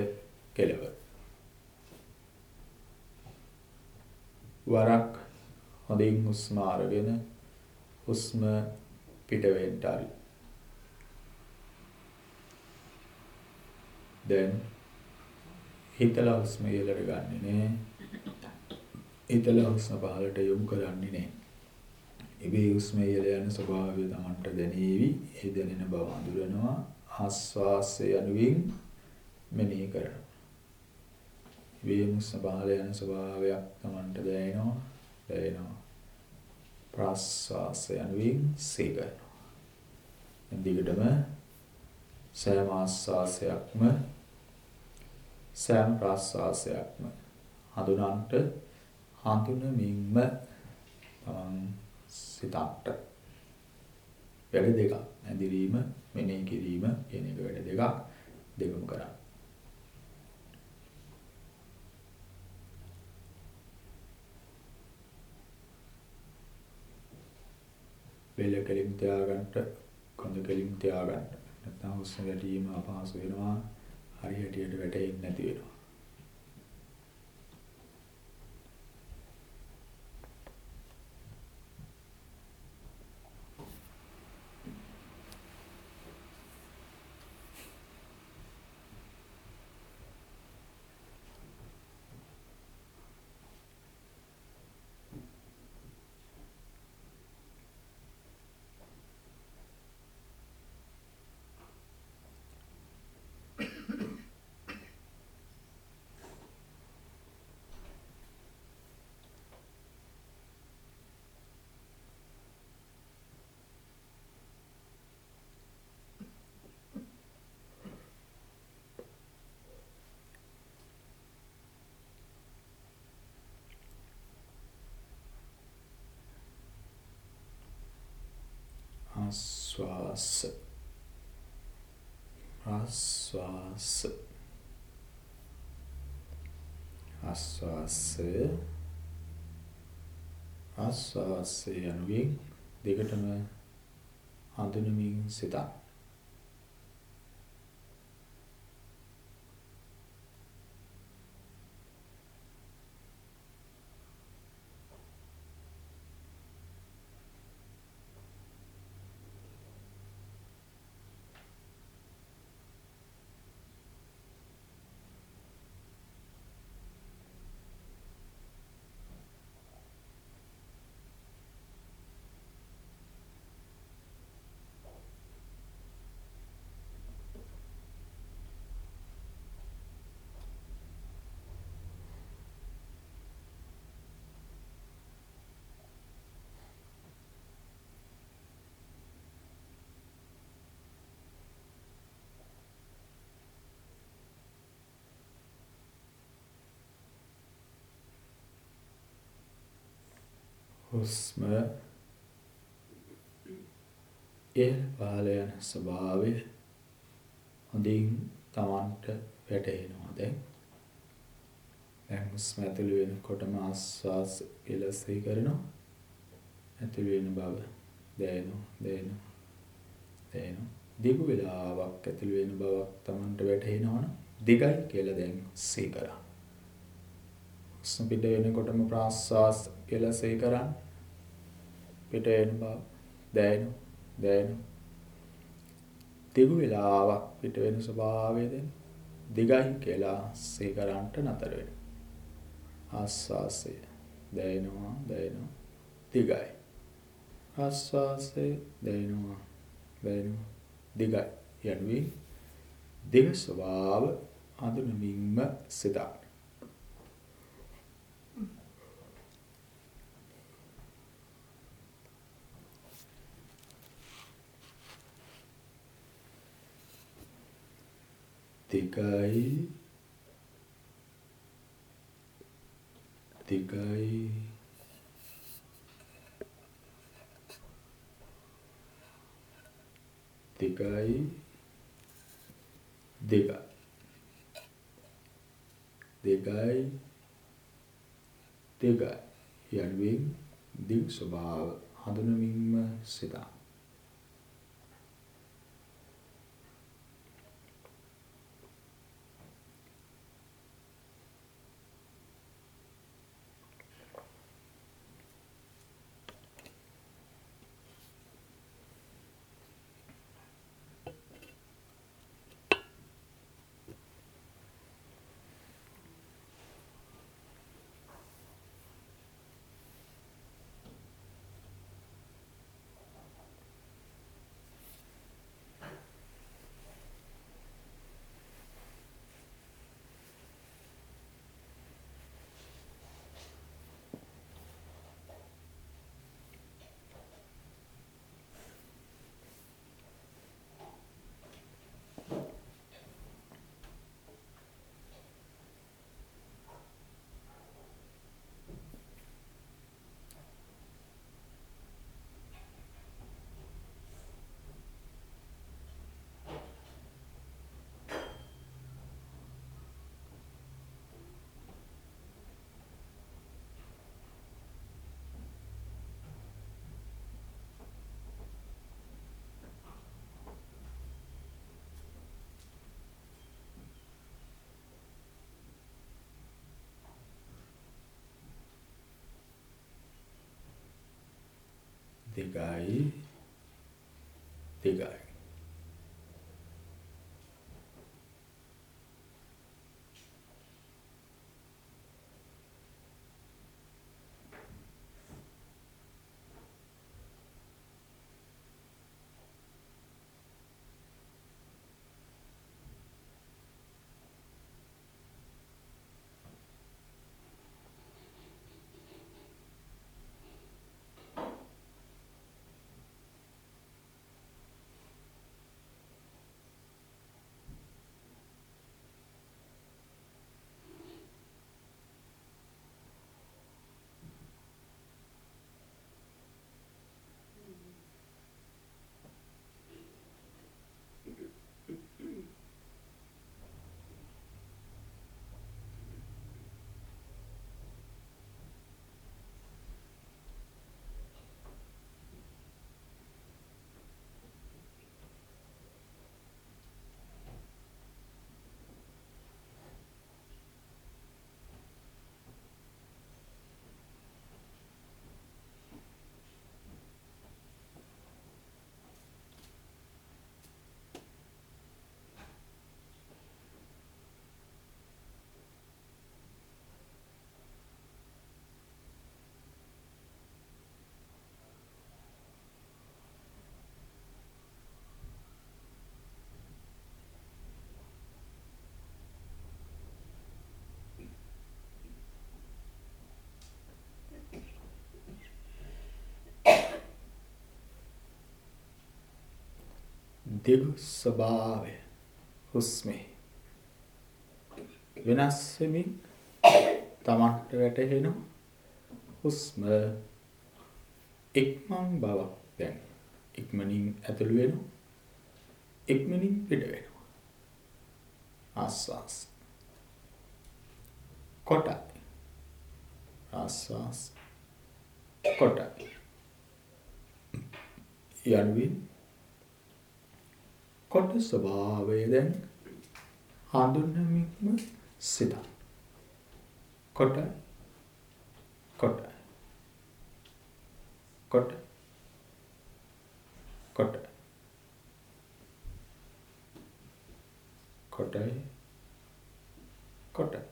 කෙලව. වරක් හොඳින් හුස්ම අරගෙන හුස්ම පිට වෙන්න දැන් හිතලා හුස්ම ඉහළට ගන්නෙ නෑ. හිතලා හුස්ම පහළට යොමු කරන්නේ නෑ. ඉබේ හුස්ම ඉහළ යන ස්වභාවය Tamanට දැනේවි. ඒ දැනෙන බව අඳුරනවා. ආස්වාසය යනුවෙන් මෙනෙහි කරනවා. ඉබේ හුස්ම පහළ යන ස්වභාවයක් Tamanට දැනෙනවා. දැනෙනවා. ප්‍රාස්වාසය යනුවෙන් සීකරනවා. දිගටම සෑම ආස්වාසයක්ම සෑම ප්‍රාස්වාසයක්ම හඳුනන්ට හඳුනමින්ම තමන් සිතට වැඩ දෙකක් ඇඳිරීම මෙනෙහි කිරීම කියන එක වැඩ දෙකක් දෙකම කරන්න. බෙල්ල කෙලින් තියාගන්නට කොඳ කෙලින් තියාගන්න. නැත්නම් හුස්ම ගැටීම අපහසු වෙනවා. හරි හැටියට වැටෙන්නේ නැති වෙනවා. ආස්වාස. ආස්වාස. ආස්වාසය. ආස්වාසය යනුවෙන් දෙකටම හඳුනමින් සිතන්න හුස්ම ඉහළ පහළ යන ස්වභාවය හොඳින් Tamanට වැටහෙනවා දැන්. දැන් හුස්ම ඇතුළු වෙනකොටම ආස්වාස් කියලා සිහි කරනවා. ඇතුළු වෙන බව දැනෙනවා දැනෙනවා දැනෙනවා. දිගු වේලාවක් ඇතුළු වෙන බවක් Tamanට වැටහෙනවනම් දිගයි කියලා දැන් සිහි කරා. හුස්ම පිට වෙනකොටම ප්‍රාශ්වාස කියලා සේ කරන්න. පිට වෙන බව දැනෙනවා. දැනෙනවා. දිගු වෙලාවක් පිට වෙන ස්වභාවය දෙන්න. දිගයි කියලා සේ කරන්නට නතර වෙනවා. ආස්වාසය දැනෙනවා දැනෙනවා දිගයි. ආස්වාසය දැනෙනවා දැනෙනවා දිගයි. යනුවේ දිග ස්වභාව හඳුනමින්ම සිතක්. Tikai tikai. Tikai දෙකයි දෙකයි දෙකයි යනුවෙන් දිග් ස්වභාව හඳුනමින්ම සිතා දෙකයි දෙකයි දිගු ස්වභාවය. හුස්මේ. වෙනස් වෙමින් තමන්ට වැටහෙන හුස්ම ඉක්මන් බවක් දැන්. ඉක්මනින් ඇතුළු වෙනවා ඉක්මනින් පිට වෙනවා ආස්වාස්. කොටයි. ආස්වාස්. කොටයි. යනුවෙන් කොට ස්වභාවය දැන් හඳුන්වමින්ම සිත. කොට කොටයි. කොටයි. කොටයි. කොටයි. කොටයි.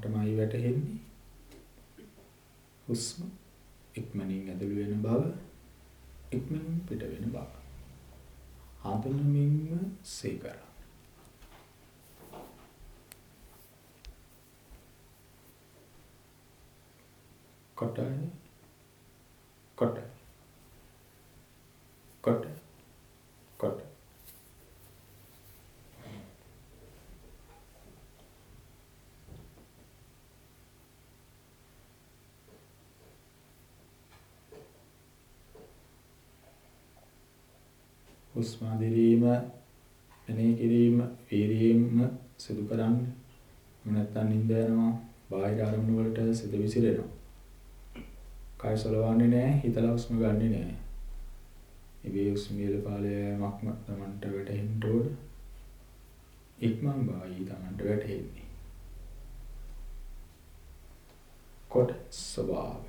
තමන්ටමයි වැටහෙන්නේ. හුස්ම ඉක්මනින් ඇතුළු වෙන බව ඉක්මනින් පිට වෙන බව. හඳුනමින්ම සීකර කොටයි කොටයි කොටයි කොටයි. හුස්ම දිරීම මෙනෙහි කිරීම වීරියෙන්ම සිදු කරන්න. නැත්නම් නිින්ද යනවා බාහිර අරමුණු වලට සිත විසිරෙනවා. කය සලවන්නේ නැහැ හිතලා හුස්ම ගන්නෙ නැහැ. ඉබේ හුස්ම ඉහළ පහළ යෑමක්ම Tamanට වැටහෙන්න ඕන. ඉක්මන් බවයි Tamanට වැටහෙන්නේ. කොට ස්වභාවය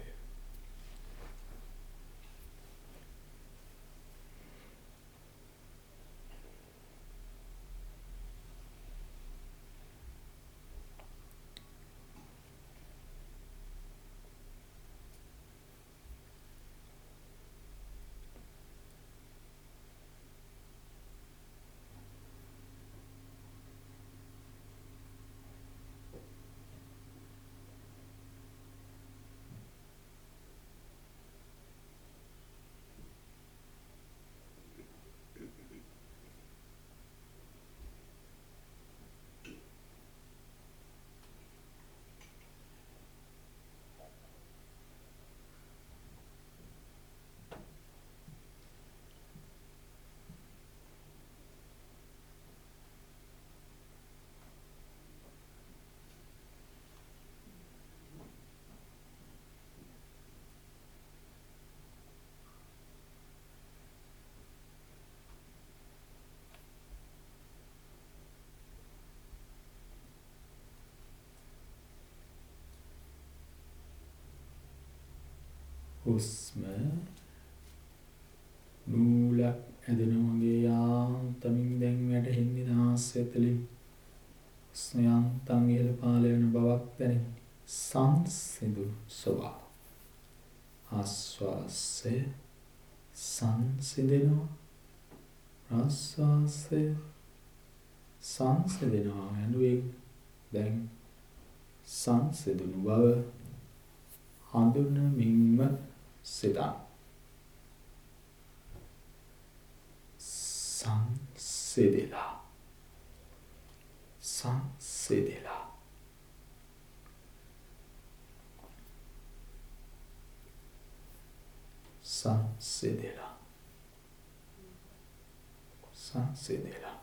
හුස්ම නූලක් ඇදෙනා වගේ යාන්තමින් දැන් වැටෙන්නේ නාසය තුළින් හුස්ම යාන්තම් ඉහළ පහළ වෙන බවක් දැනෙන සංසිඳු ස්වභාව ආස්වාසය සංසිඳෙනවා. ආස්වාසය සංසිඳෙනවා යනුවෙන් දැන් සංසිඳුණු බව හඳුනමින්ම sit là. Sans céder là. Sans céder là. Sans céder là. Sans céder là.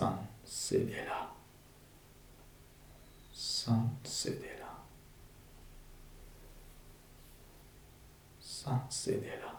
sans céder là. Sans céder là. Sans céder là.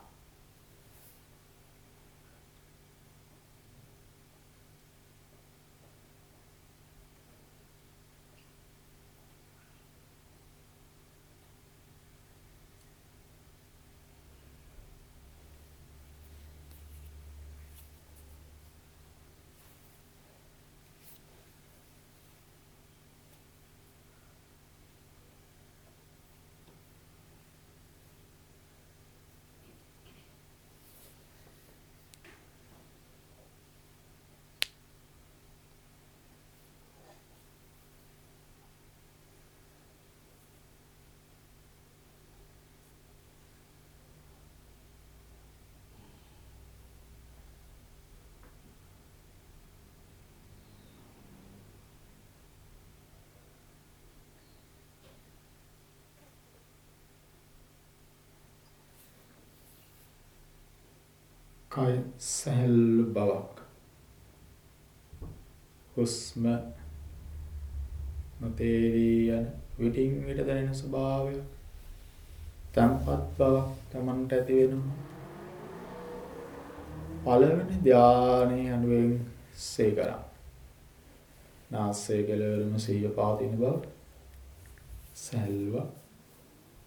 කය සැහැල්ලු බවක් හුස්ම නොතේරී යන විටින් විට දැනෙන ස්වභාවය. තැම්පත් බවක් Tamanට ඇති වෙනවා. පළවෙනි ධානයේ අනුවෙන් සේ කරා. නාසය කෙළවරම සිහිය පවතින බව සැල්ව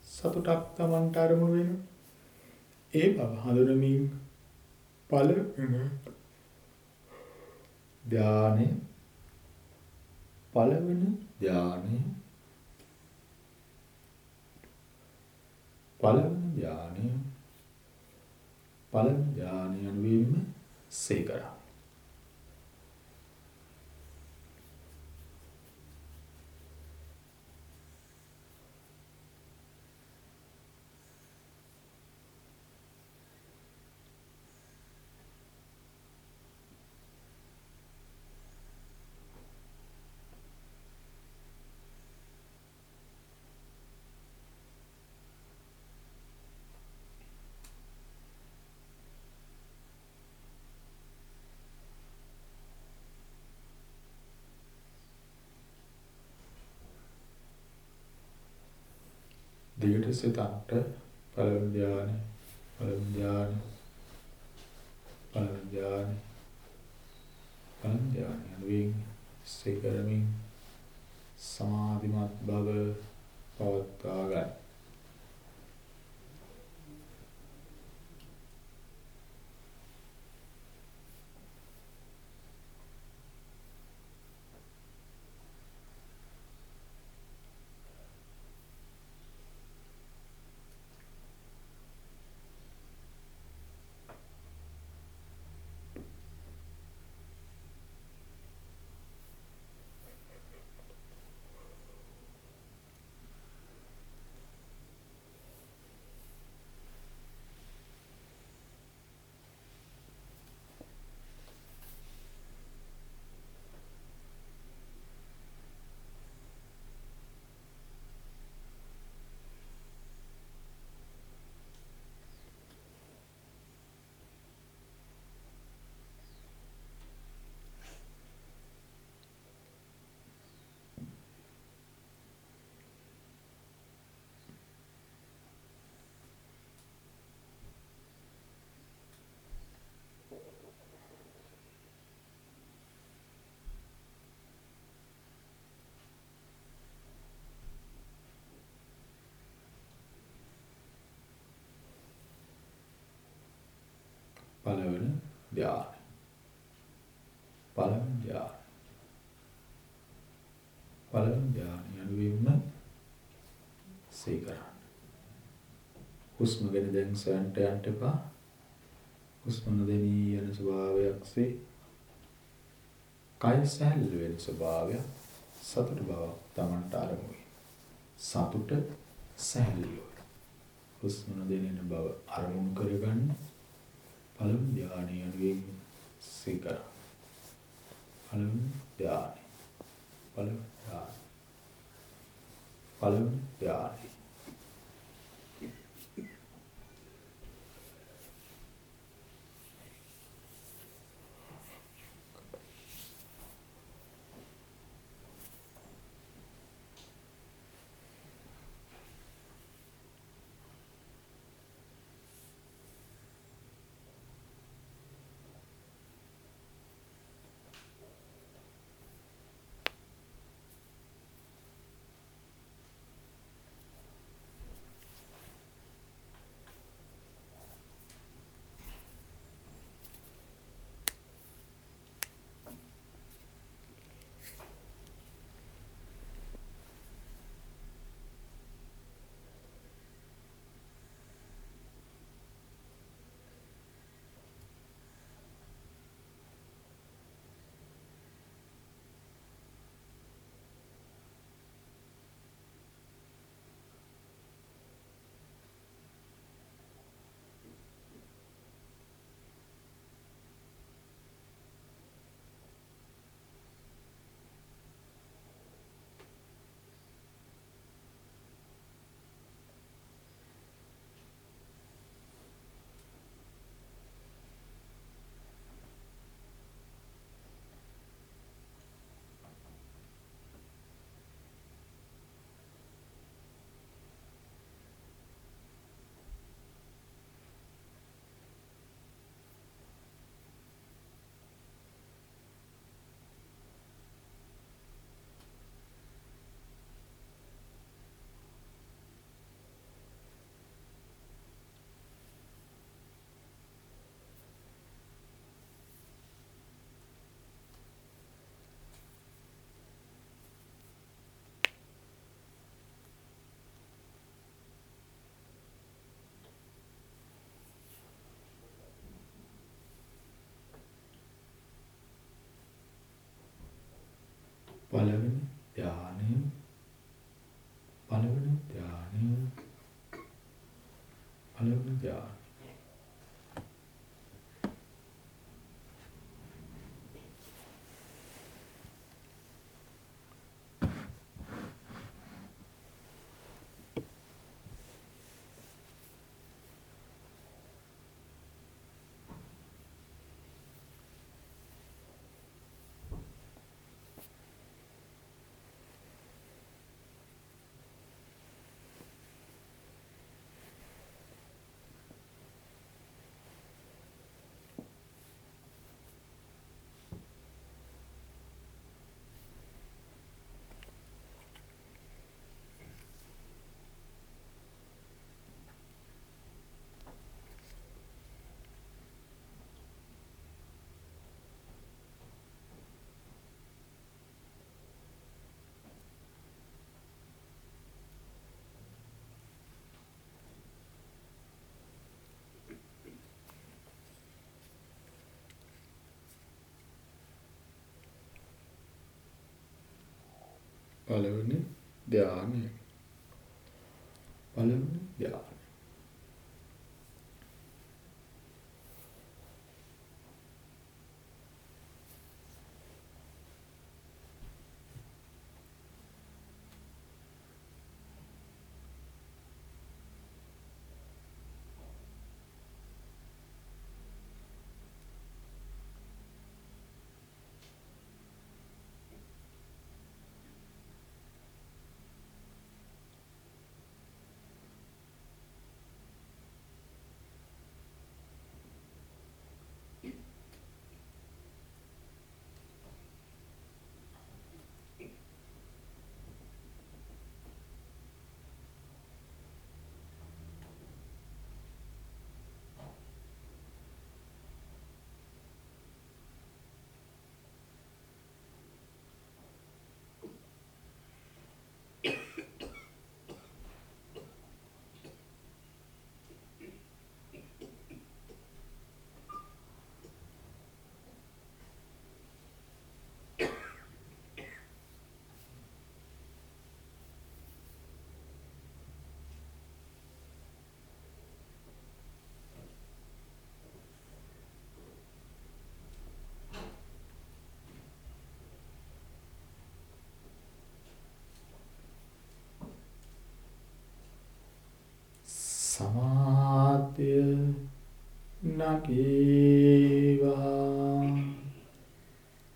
සතුටක් Tamanට අරමුණු වෙනවා. ඒ බව හඳුනමින් පළවෙනි ධානය පළවෙනි ධානය පළවෙනි ධානය පළවෙනි ධානය යනුවෙන්ම සේකරා දිගට සිතන්ට පළවෙනි ධානය පළවෙනි ධානය පළවෙනි ධානය පළවෙනි ධානය අනුවෙන් සිකරමින් සමාධිමත් බව පවත්වා ගන්න. පළවෙනි ධ්‍යාන. පළවෙනි ධ්‍යාන. පළවෙනි ධ්‍යාන යනුවෙන්ම සීකරන්න. හුස්ම ගැන දැන් සොයන්ට යන්න එපා. හුස්ම නොදෙනී යන ස්වභාවයක්සේ කය සැහැල්ලු වෙන ස්වභාවය සතුට බවක් Tamanට අරමුයි. සතුට සැහැල්ලුව. හුස්ම නොදෙනෙන බව අරමුණු කරගන්න පළමු ධානය අනුවෙන් සිකර. පළමු ධානය. පළමු ධානය. පළමු ධානය. පළවෙනි ධානය පළවෙනි ධානය සමාධිය නගීවා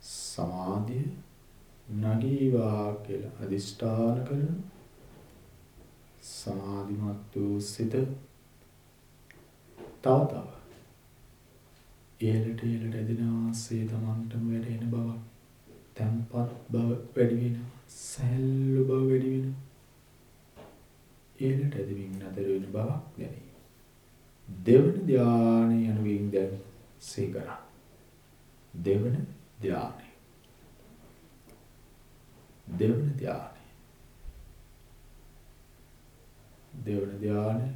සමාධිය නගීවා කියලා අදිෂ්ඨාන කරන සමාධිමත් වූ සිත තව තව ඉහළට ඉහළට ඇදෙන ආසේ තමන්ටම වැඩෙන බව තැම්පත් බව වැඩි වෙනවා සැහැල්ලු බව වැඩි වෙනවා ඉහළට ඇදමින් නතර වෙන බවක් දැනේ. දෙවන ධානය යනුවෙන් දැන් සිහි කරා. දෙවන ධානය. දෙවන ධානය. දෙවන ධානය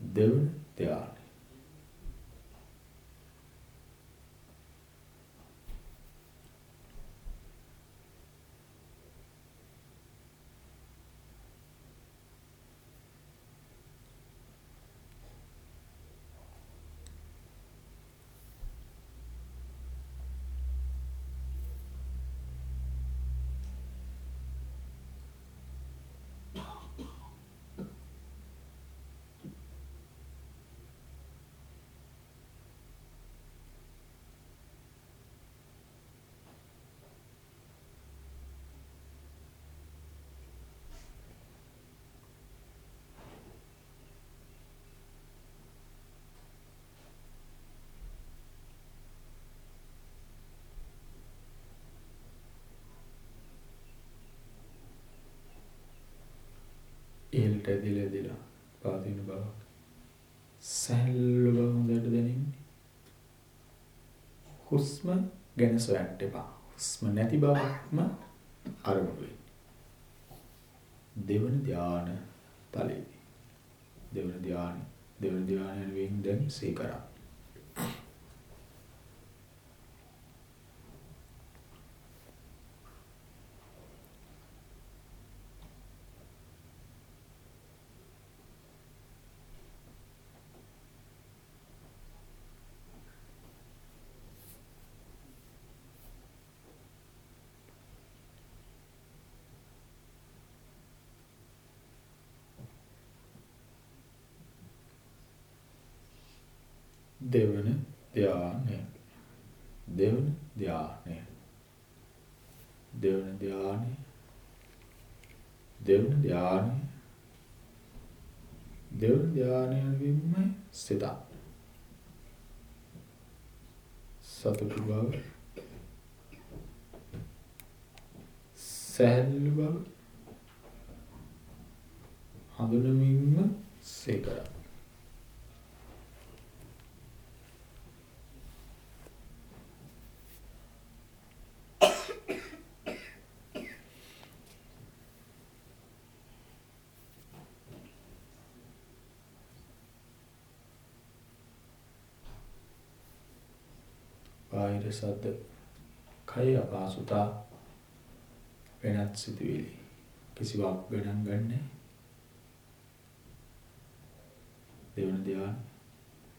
දෙවන ධානය ඉහළට ඇදිලා ඇදිලා පවතින බවක්. සැහැල්ලු බව හොඳට දැනෙන්නේ. හුස්ම ගැන සොයන්න එපා. හුස්ම නැති බවක්ම අරමුණු වෙන්නේ. දෙවන ධාන තලයේදී දෙවන ධානය දෙවන ධානය වෙන දැන් සීකරා දෙවන ධානය දෙවන ධානය දෙවන ධානය දෙවන ධානය දෙවන ධානය වීම සිත. සතුටු බව. සැහැල්ලු බව. හඳුනමින්ම සේකරා බාහිර සද්ද කය අපහසුතා වෙනත් සිතුවිලි කිසිවක් ගණන් ගන්නෑ? දෙවන ධ්‍යාන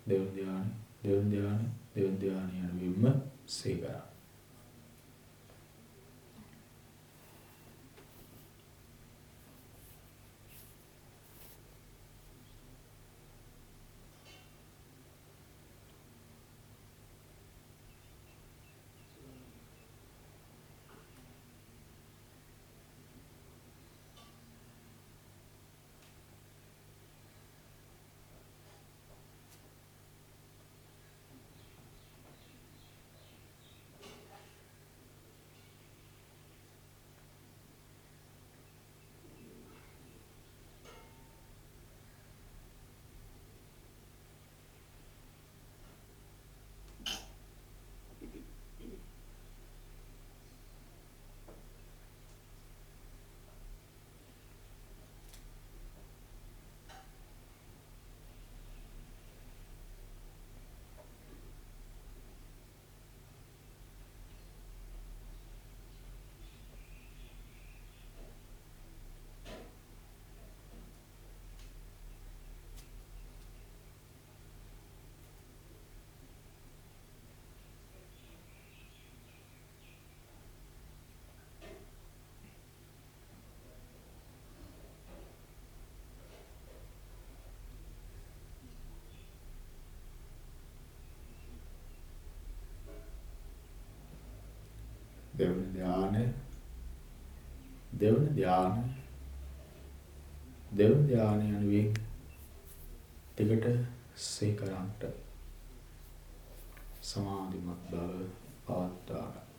දෙවන ධ්‍යාන දෙවන ධ්‍යාන දෙවන ධ්‍යාන යන විම්ම සීකරා දෙවන ධානය දෙවන ධානය දෙවන ධානය යනුවෙන් ටිකට සේකරන්ට සමාධිමත් බව පවත්වා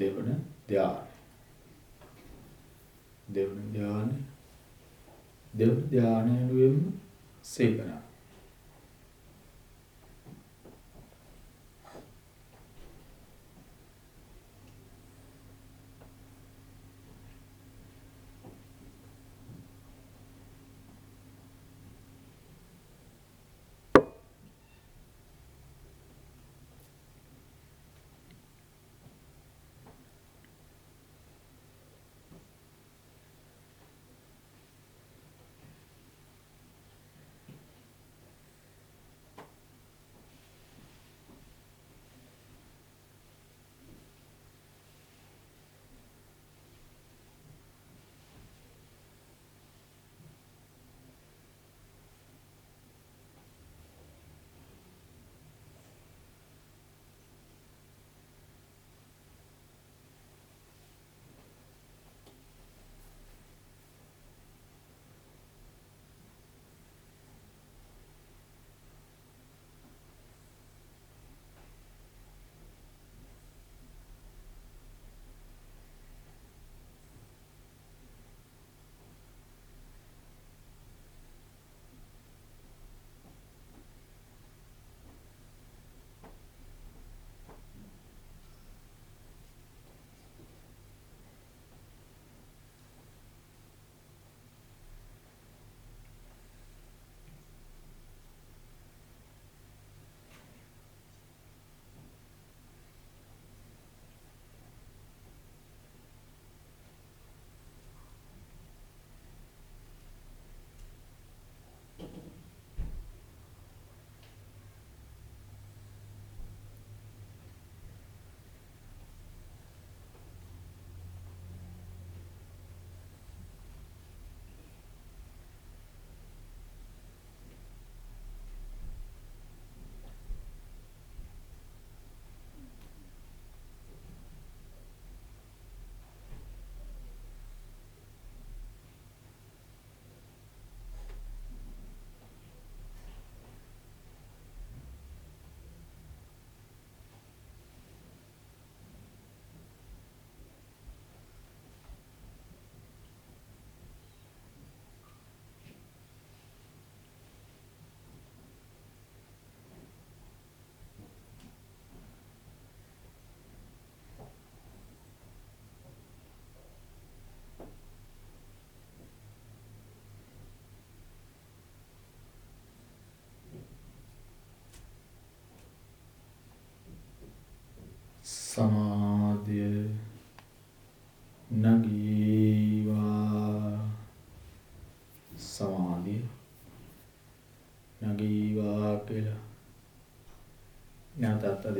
දෙවන ධ්‍යාන. දෙවන ධ්‍යාන. දෙවන ධ්‍යානයෙන්ම සේකරා.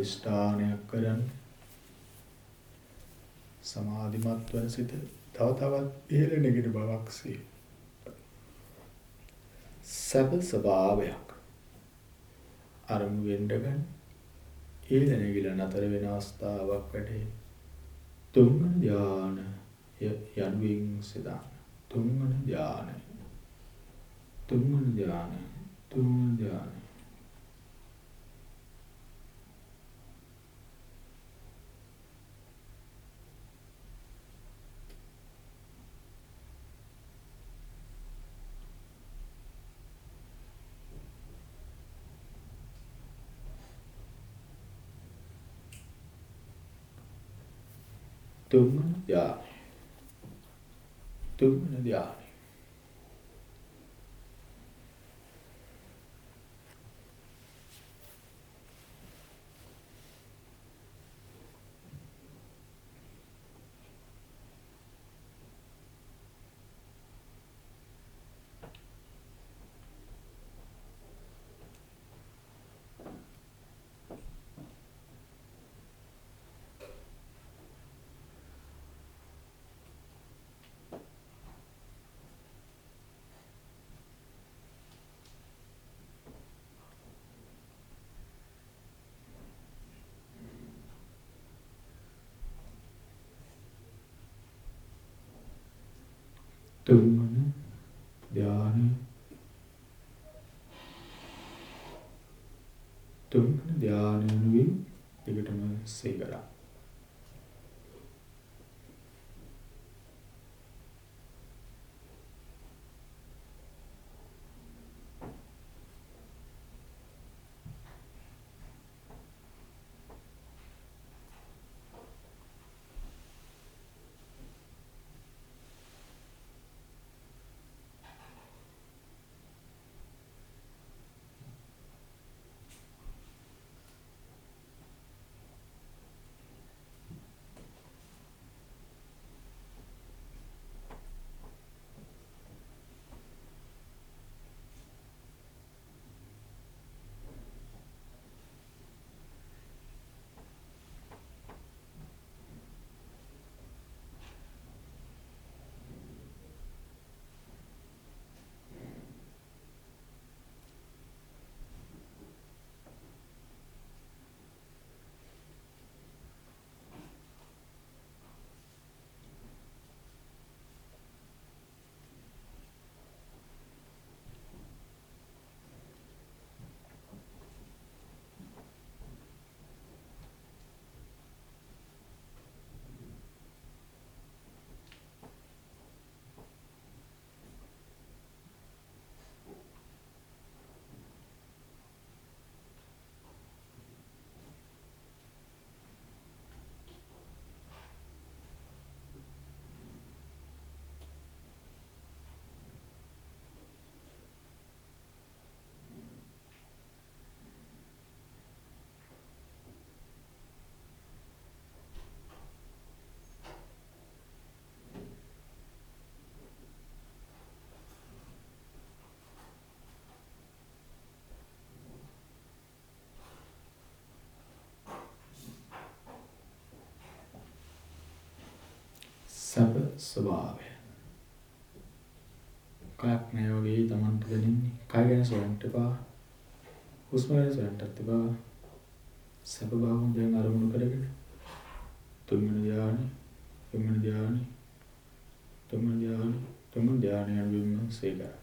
නැවතත් අධිෂ්ඨානයක් කරන්න සමාධිමත් වන සිත තව තවත් ඉහළ නැගින බවක් සිය. සැප ස්වභාවයක් අරමු වෙන්න ගන්න ඉහළ නැගිලා නතර වෙන අවස්ථාවක් වැටේ. තුන්වන ධාන යනුවෙන් සිතාන. තුන්වන ධානය. තුන්වන ධානය. තුන්වන ධානය. තුන්වන ධානය. තුන්වන ධානය. තුන්වන ධානය. තුන්වන ධානය නුවින් දිගටම සේ කරා. ස්වභාවය. කයක් නෑ වගේ Tamanට දැනෙන්නේ. කය ගැන සොයන්න එපා. හුස්ම ගැන සොයන්නත් එපා. සැප භාවයෙන් අරමුණු කරගෙන තුන්වෙනි ධ්‍යානෙ, තුන්වෙනි ධ්‍යානෙ, තුන්වෙනි ධ්‍යානෙ, තුන්වෙනි ධ්‍යානෙ යන විම සේකරා.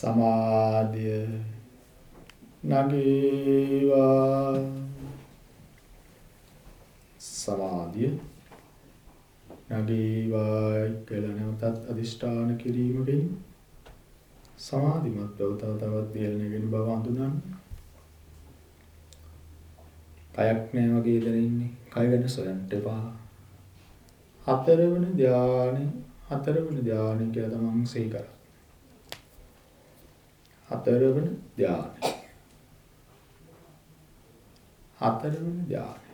සමාධිය නගේවා සමාධිය නගේවා කියලා නැවතත් අදිෂ්ඨාන කිරීමකින් සමාධිමත් බව තව තවත් දියලනගෙන බව හඳුනන්න. කයක් නෑ වගේ දැනෙන්නේ. කය ගැන සොයන්න එපා. හතරවන ධානය හතරවන ධානය කියලා තමන් සිහි කරා. හතරවන ධානය. හතරවන ධානය.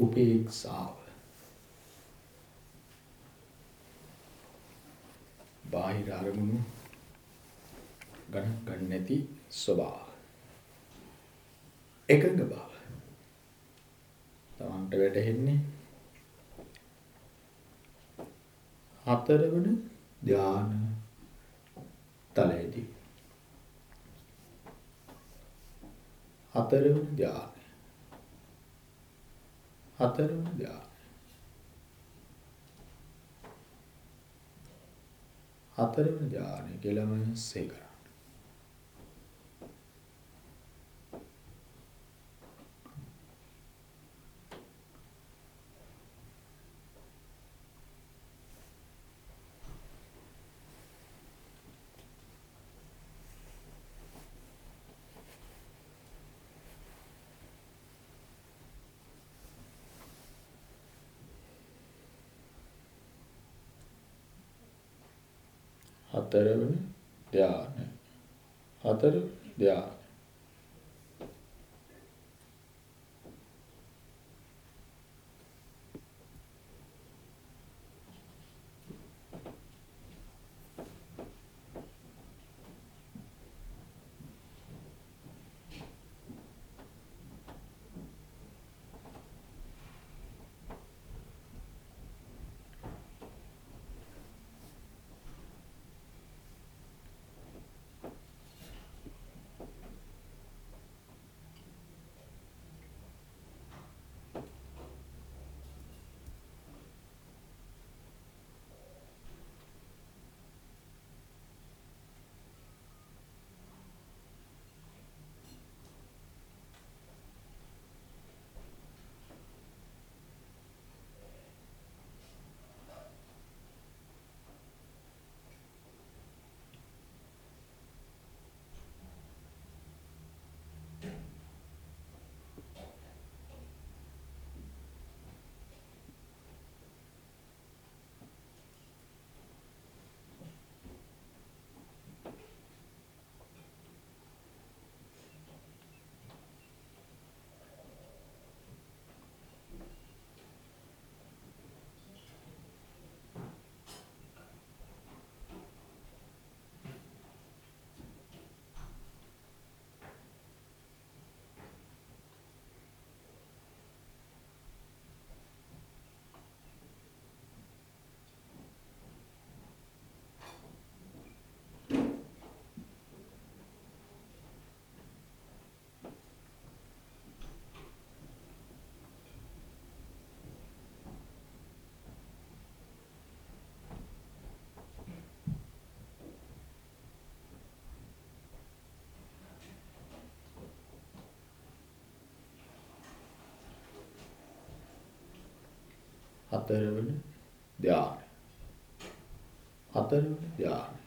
උපේක්ෂාව. බාහිර අරමුණු ගණන් ගන්න නැති ස්වභාව. එකඟ බව. තමන්ට වැටහෙන්නේ හතරවන ධාන තලයේදී හතරවන ධානය හතරවන ධානය හතරවන ධානය කියලාම සේකරා හතරවෙනි ධානය. හතර ධානය. හතරවන ධානය. හතරවන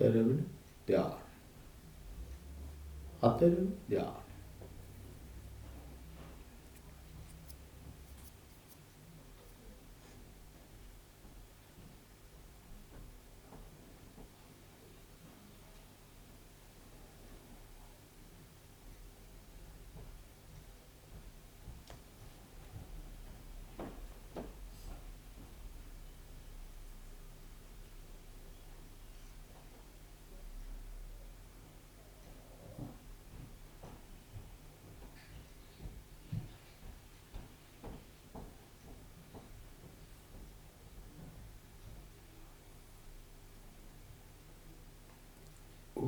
ධානය. හතරවෙනි ධ්‍යාන. හතරවෙනි ධ්‍යාන.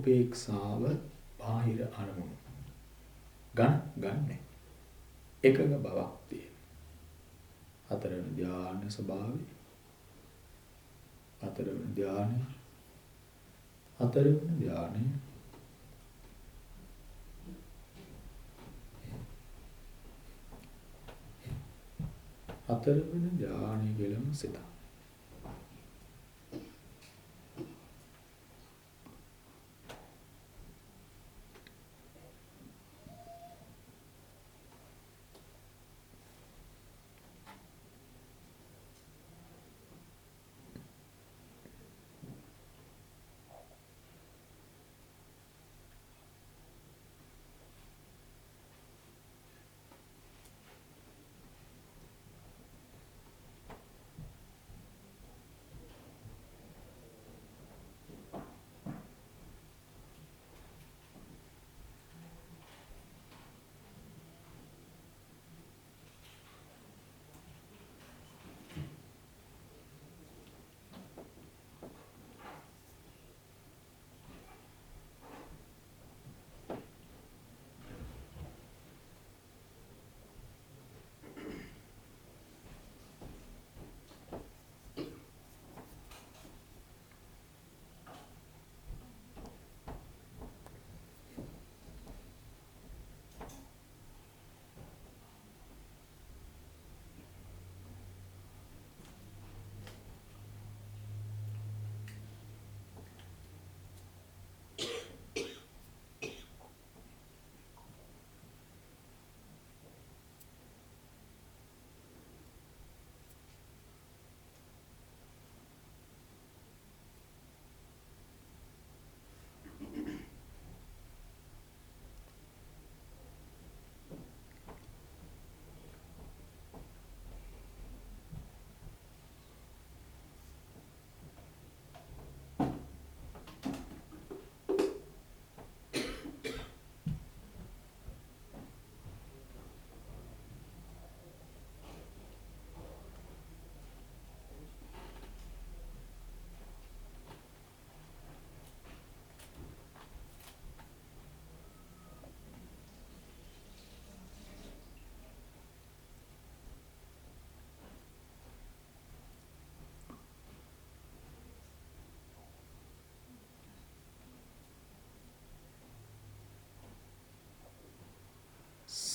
උපේක්ෂාව බාහිර අරමුණු. ගන්න ගන්න. එකඟ බවක් තියෙන. හතරවෙනි ධානය ස්වභාවය. හතරවෙනි ධානය හතරවෙනි ධානය හතරවෙනි ධානය කියලම සිතක්.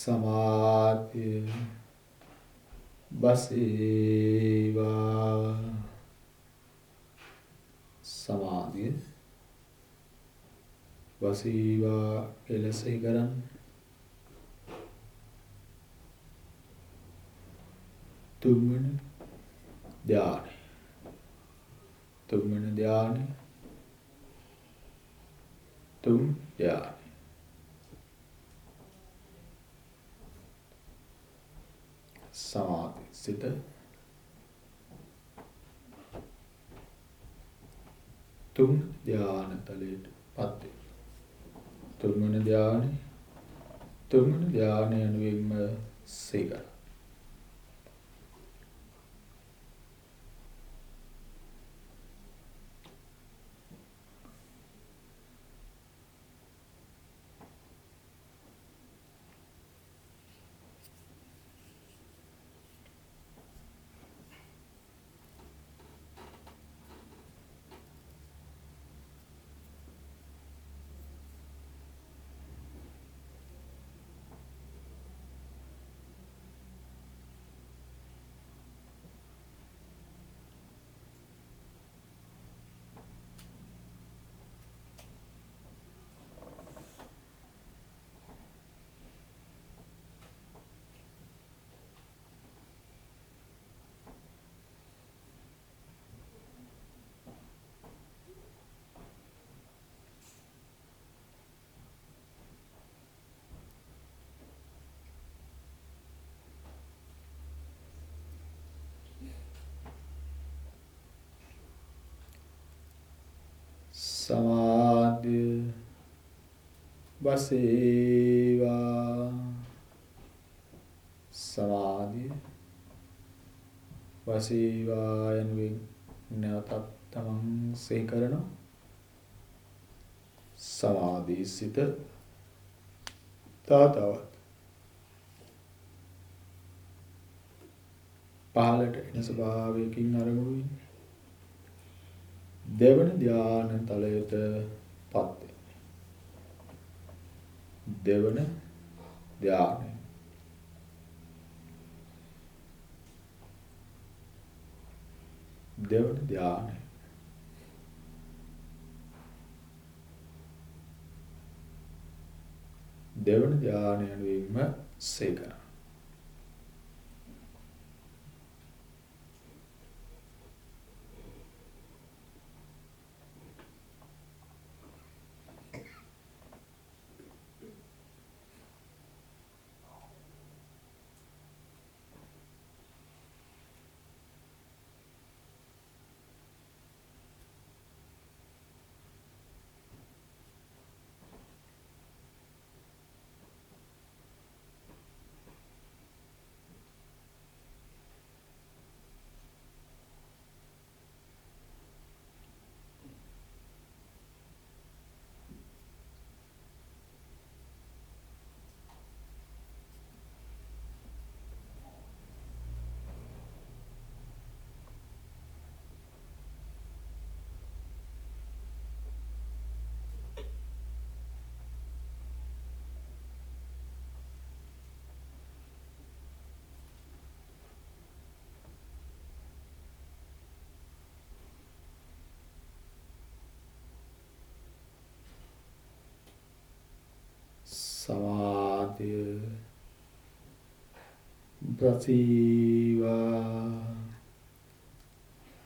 සමාධිය බසීවා සමාධිය වසීවා එලෙසයි කරන්න තුන්වන ධානය. තුන්වන ධානය. තුන් ධානය. සමාධි සිත තුන් ධාන තලයට පත් වේ. තුන්වන ධානය තුන්වන ධානය අනුවෙන්ම සීගල. සමාධිය බසේවා සමාධිය වසීවා යනුවෙන් නැවතත් තමන් සිහි කරනවා. සමාධී සිත තව තවත් පහළට එන ස්වභාවයකින් අරමුණු වෙන්නේ. දෙවන ධානය තලයට පත් දෙවන ධානය දෙවන ධානය දෙවන ධානය යනුවෙන්ම සේකරන. සමාධිය. ප්‍රතිවා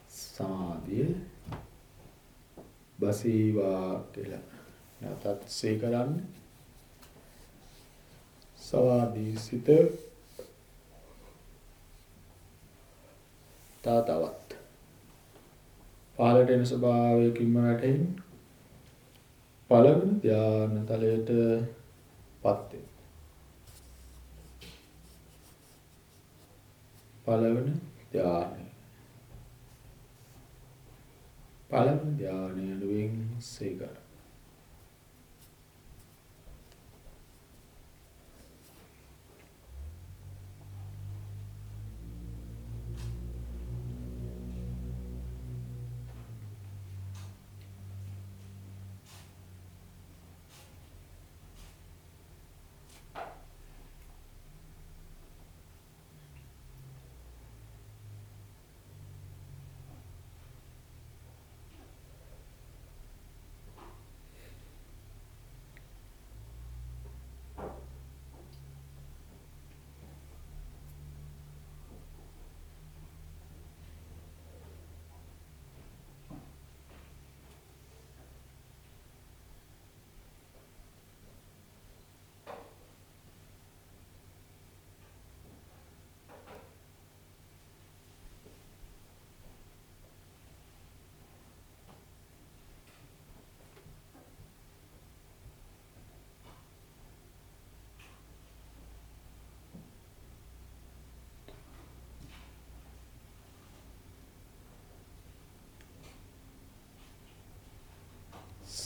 සමාධිය. බසීවා කියලා. නැවතත් සේ කරන්න. සවාදී සිත තා තවත් පහළට එන ස්වභාවයකින්ම වැටෙන්න පළවෙනි ධානය තලයට පත් වෙන. පළවෙනි ධානය. පළවෙනි ධානය යනුවෙන් සේකර.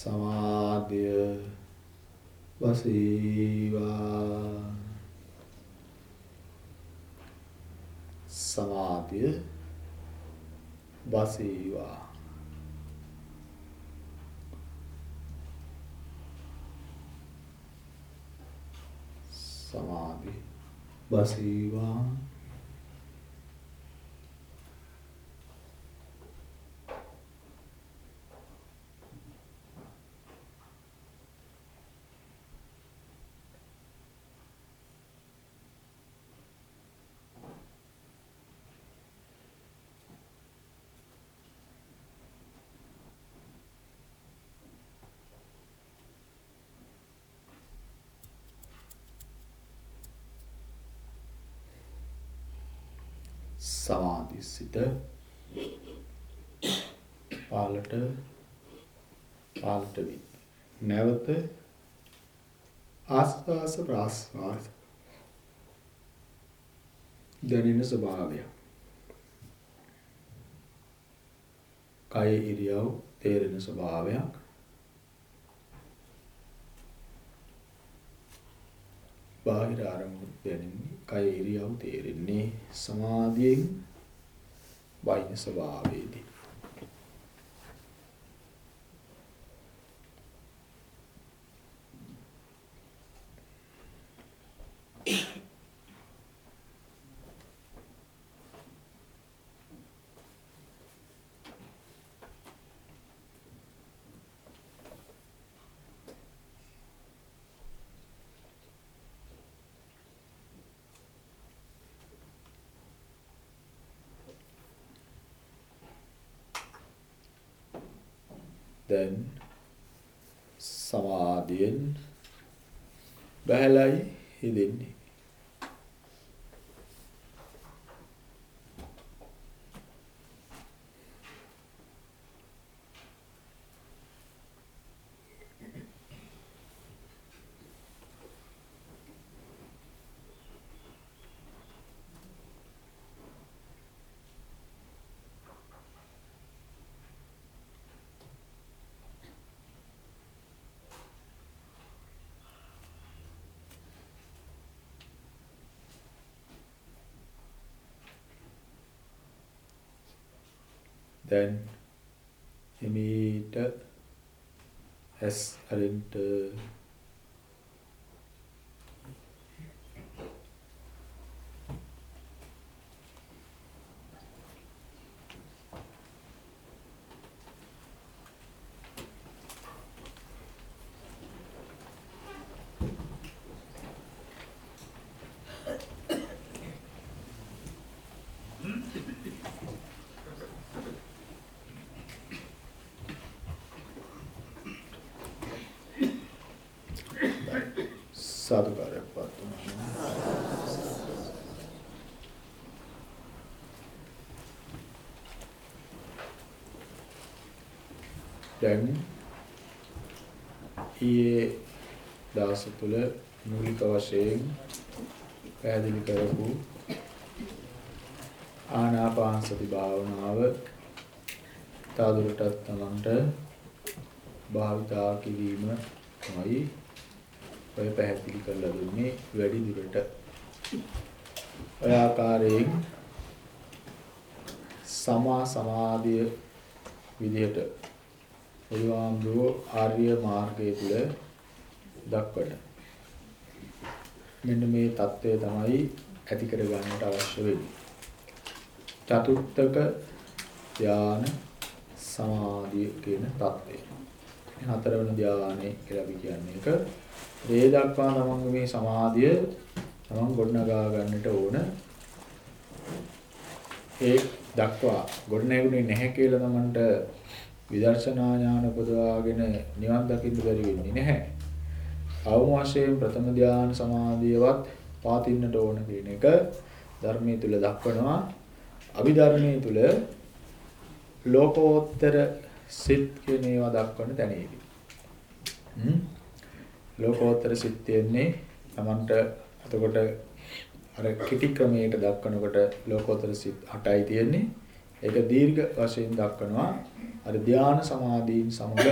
සමාධිය වසීවා සමාධිය වසීවා සමාධි වසීවා සමාධි සිත පාලට පාලට වී. නැවත ආස්වාස ප්‍රාස්වාස දැනෙන ස්වභාවය. කය ඉරියව් තේරෙන ස්වභාවයක්. බාහිර ආරම්භ දැනෙන්නේ කය ඉරියව් තේරෙන්නේ සමාධියෙන් වයින් ස්වභාවයේදී. දැන් සමාධියෙන් බහැලයි හිදෙන්නේ. දැන් හිමීට ඇස් අරින්ට සාදුකාරයක් පවත්වනවා. දැන් ඊයේ දවස තුල මූලික වශයෙන් පැහැදිලි කරපු ආනාපාන සති භාවනාව තවදුරටත් තමන්ට භාවිතා කිරීමයි ඔය පැහැදිලි කරලා දුන්නේ වැඩි දුරට. ඔය ආකාරයෙන් සමා සමාධිය විදිහට බුදුහාමුදුරුවෝ ආර්ය මාර්ගය තුල දක්වන. මෙන්න මේ தත්ත්වය තමයි ඇති කර ගන්නට අවශ්‍ය වෙන්නේ. චතුර්ථක ධාන සමාධිය කියන தත්ත්වය. හතරවෙනි ධානය කියලා අපි කියන්නේ එක ඒ දක්වා තමන්ගේ මේ සමාධිය තමන් ගොඩනගා ගන්නට ඕන. ඒ දක්වා ගොඩනැගුණේ නැහැ කියලා තමන්ට විදර්ශනා ඥාන උපදවාගෙන නිවන් දකින්න බැරි වෙන්නේ නැහැ. අවම වශයෙන් ප්‍රථම ධානය සමාධියවත් පාතින්නට ඕන කියන එක ධර්මයේ තුල දක්වනවා. අභිධර්මයේ තුල ලෝකෝත්තර සිත් කියන ඒවා දක්වන තැනේදී. හ්ම් ලෝකෝත්තර සිත් තියෙන්නේ Tamanට එතකොට අර කිටි ක්‍රමයට දක්වනකොට ලෝකෝත්තර සිත් 8යි තියෙන්නේ. ඒක දීර්ඝ වශයෙන් දක්වනවා. අර ධානා සමාධීන් සමග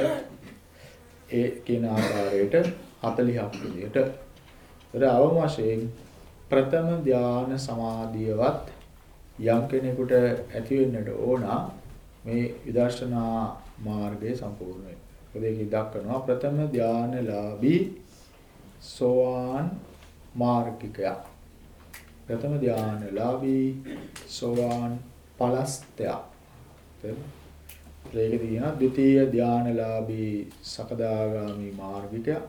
ඒ කියන ආකාරයට 40ක් විදියට. ඒතර අවම වශයෙන් ප්‍රථම ධානා සමාධියවත් යම් කෙනෙකුට ඇති වෙන්නට ඕන මේ විදර්ශනා මාර්ගය සම්පූර්ණ වෙන්න. මොකද ඒක දක්වනවා ප්‍රථම ධානලාභී සෝවාන් මාර්ගිකයා. ප්‍රථම ධානලාභී සෝවාන් පලස්තයා. ඒක තියෙනවා ද්විතීය ධානලාභී සකදාගාමි මාර්ගිකයා.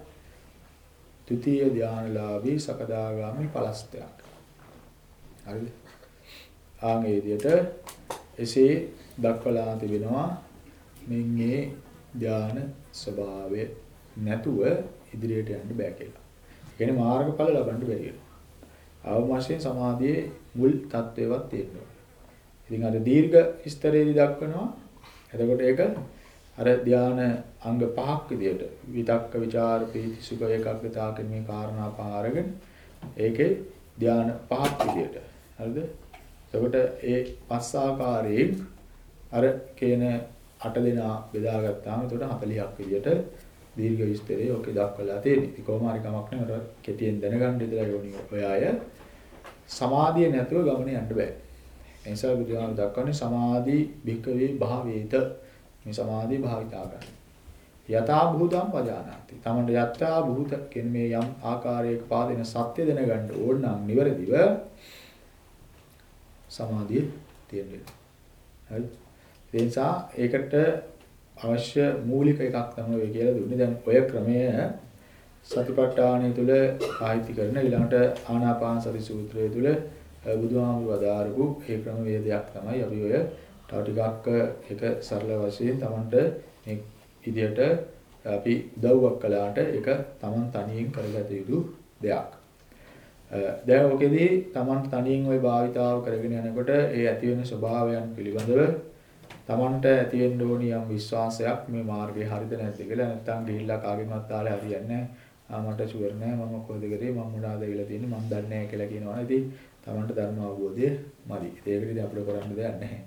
ද්විතීය ධානලාභී සකදාගාමි පලස්තයක්. හරිද? ආන් ඒ විදිහට එසේ දක්වලා තිබෙනවා මෙන්නේ ධාන ස්වභාවය නැතුව ඉදිරියට යන්න බෑ කියලා. ඒ කියන්නේ මාර්ගඵල ලබන්න බැරි වෙනවා. අවම වශයෙන් සමාධියේ මුල් තත්වේවත් තියෙනවා. ඉතින් අර දීර්ඝ ස්තරයේදී දක්වනවා. එතකොට ඒක අර ධාන අංග පහක් විදියට විතක්ක ਵਿਚාර පීති සුඛ ඒකාග්‍රතාව කියන මේ කාරණා පහ අරගෙන ඒකේ ධාන පහක් විදියට හරිද එතකොට ඒ පස් ආකාරයෙන් අර කියන අට දෙනා බෙදාගත්තාම එතකොට 40ක් විදියට දීර්ඝ විස්තරය ඔකේ දක්වලා තියෙන්නේ. ඉතින් කොහොම හරි කමක් නැහැ. අර කෙටියෙන් දැනගන්න ඉදලා යෝනි ඔය අය සමාධිය නැතුව ගමන යන්න බෑ. ඒ නිසා බුදුහාම දක්වන්නේ සමාධි භික්කවේ භාවේත මේ සමාධිය භාවිතා කරන්න. යථා භූතම් පජානාති. තමන්ට යථා භූත කියන මේ යම් ආකාරයක පාදින සත්‍ය දැනගන්න ඕන නම් නිවැරදිව සමාධිය තියෙන්න. හරි. ඒ නිසා ඒකට අවශ්‍ය මූලික එකක් තමයි ඔය කියලා දුන්නේ. දැන් ඔය ක්‍රමය සතිපට්ඨානය තුල ආයිති කරන ඊළඟට ආනාපාන සති සූත්‍රය තුල බුදුහාමුදුරුවෝ අදාරපු ඒ ක්‍රම වේදයක් තමයි අපි ඔය තව ටිකක් ඒක සරල වශයෙන් Tamanට මේ විදිහට අපි උදව්වක් කළාට ඒක Taman තනියෙන් කරගත යුතු දෙයක්. දැන් ඔකෙදී Taman තනියෙන් ওই භාවිතාව කරගෙන යනකොට ඒ ඇති වෙන ස්වභාවයන් පිළිබඳව Tamanට ඇති වෙන්න ඕනි යම් විශ්වාසයක් මේ මාර්ගය හරිද නැද්ද කියලා නැත්තම් ගිහිල්ලා කාගෙන්වත් තාලේ හරියන්නේ නැහැ. මට ෂුවර් නෑ මම කොහෙද කරේ මම මොනවාද කියලා තියෙන්නේ මම දන්නේ නැහැ කියලා කියනවා. ඉතින් Tamanට ධර්ම අවබෝධය මදි. ඒකට ඉතින් අපිට කරන්න දෙයක් නැහැ.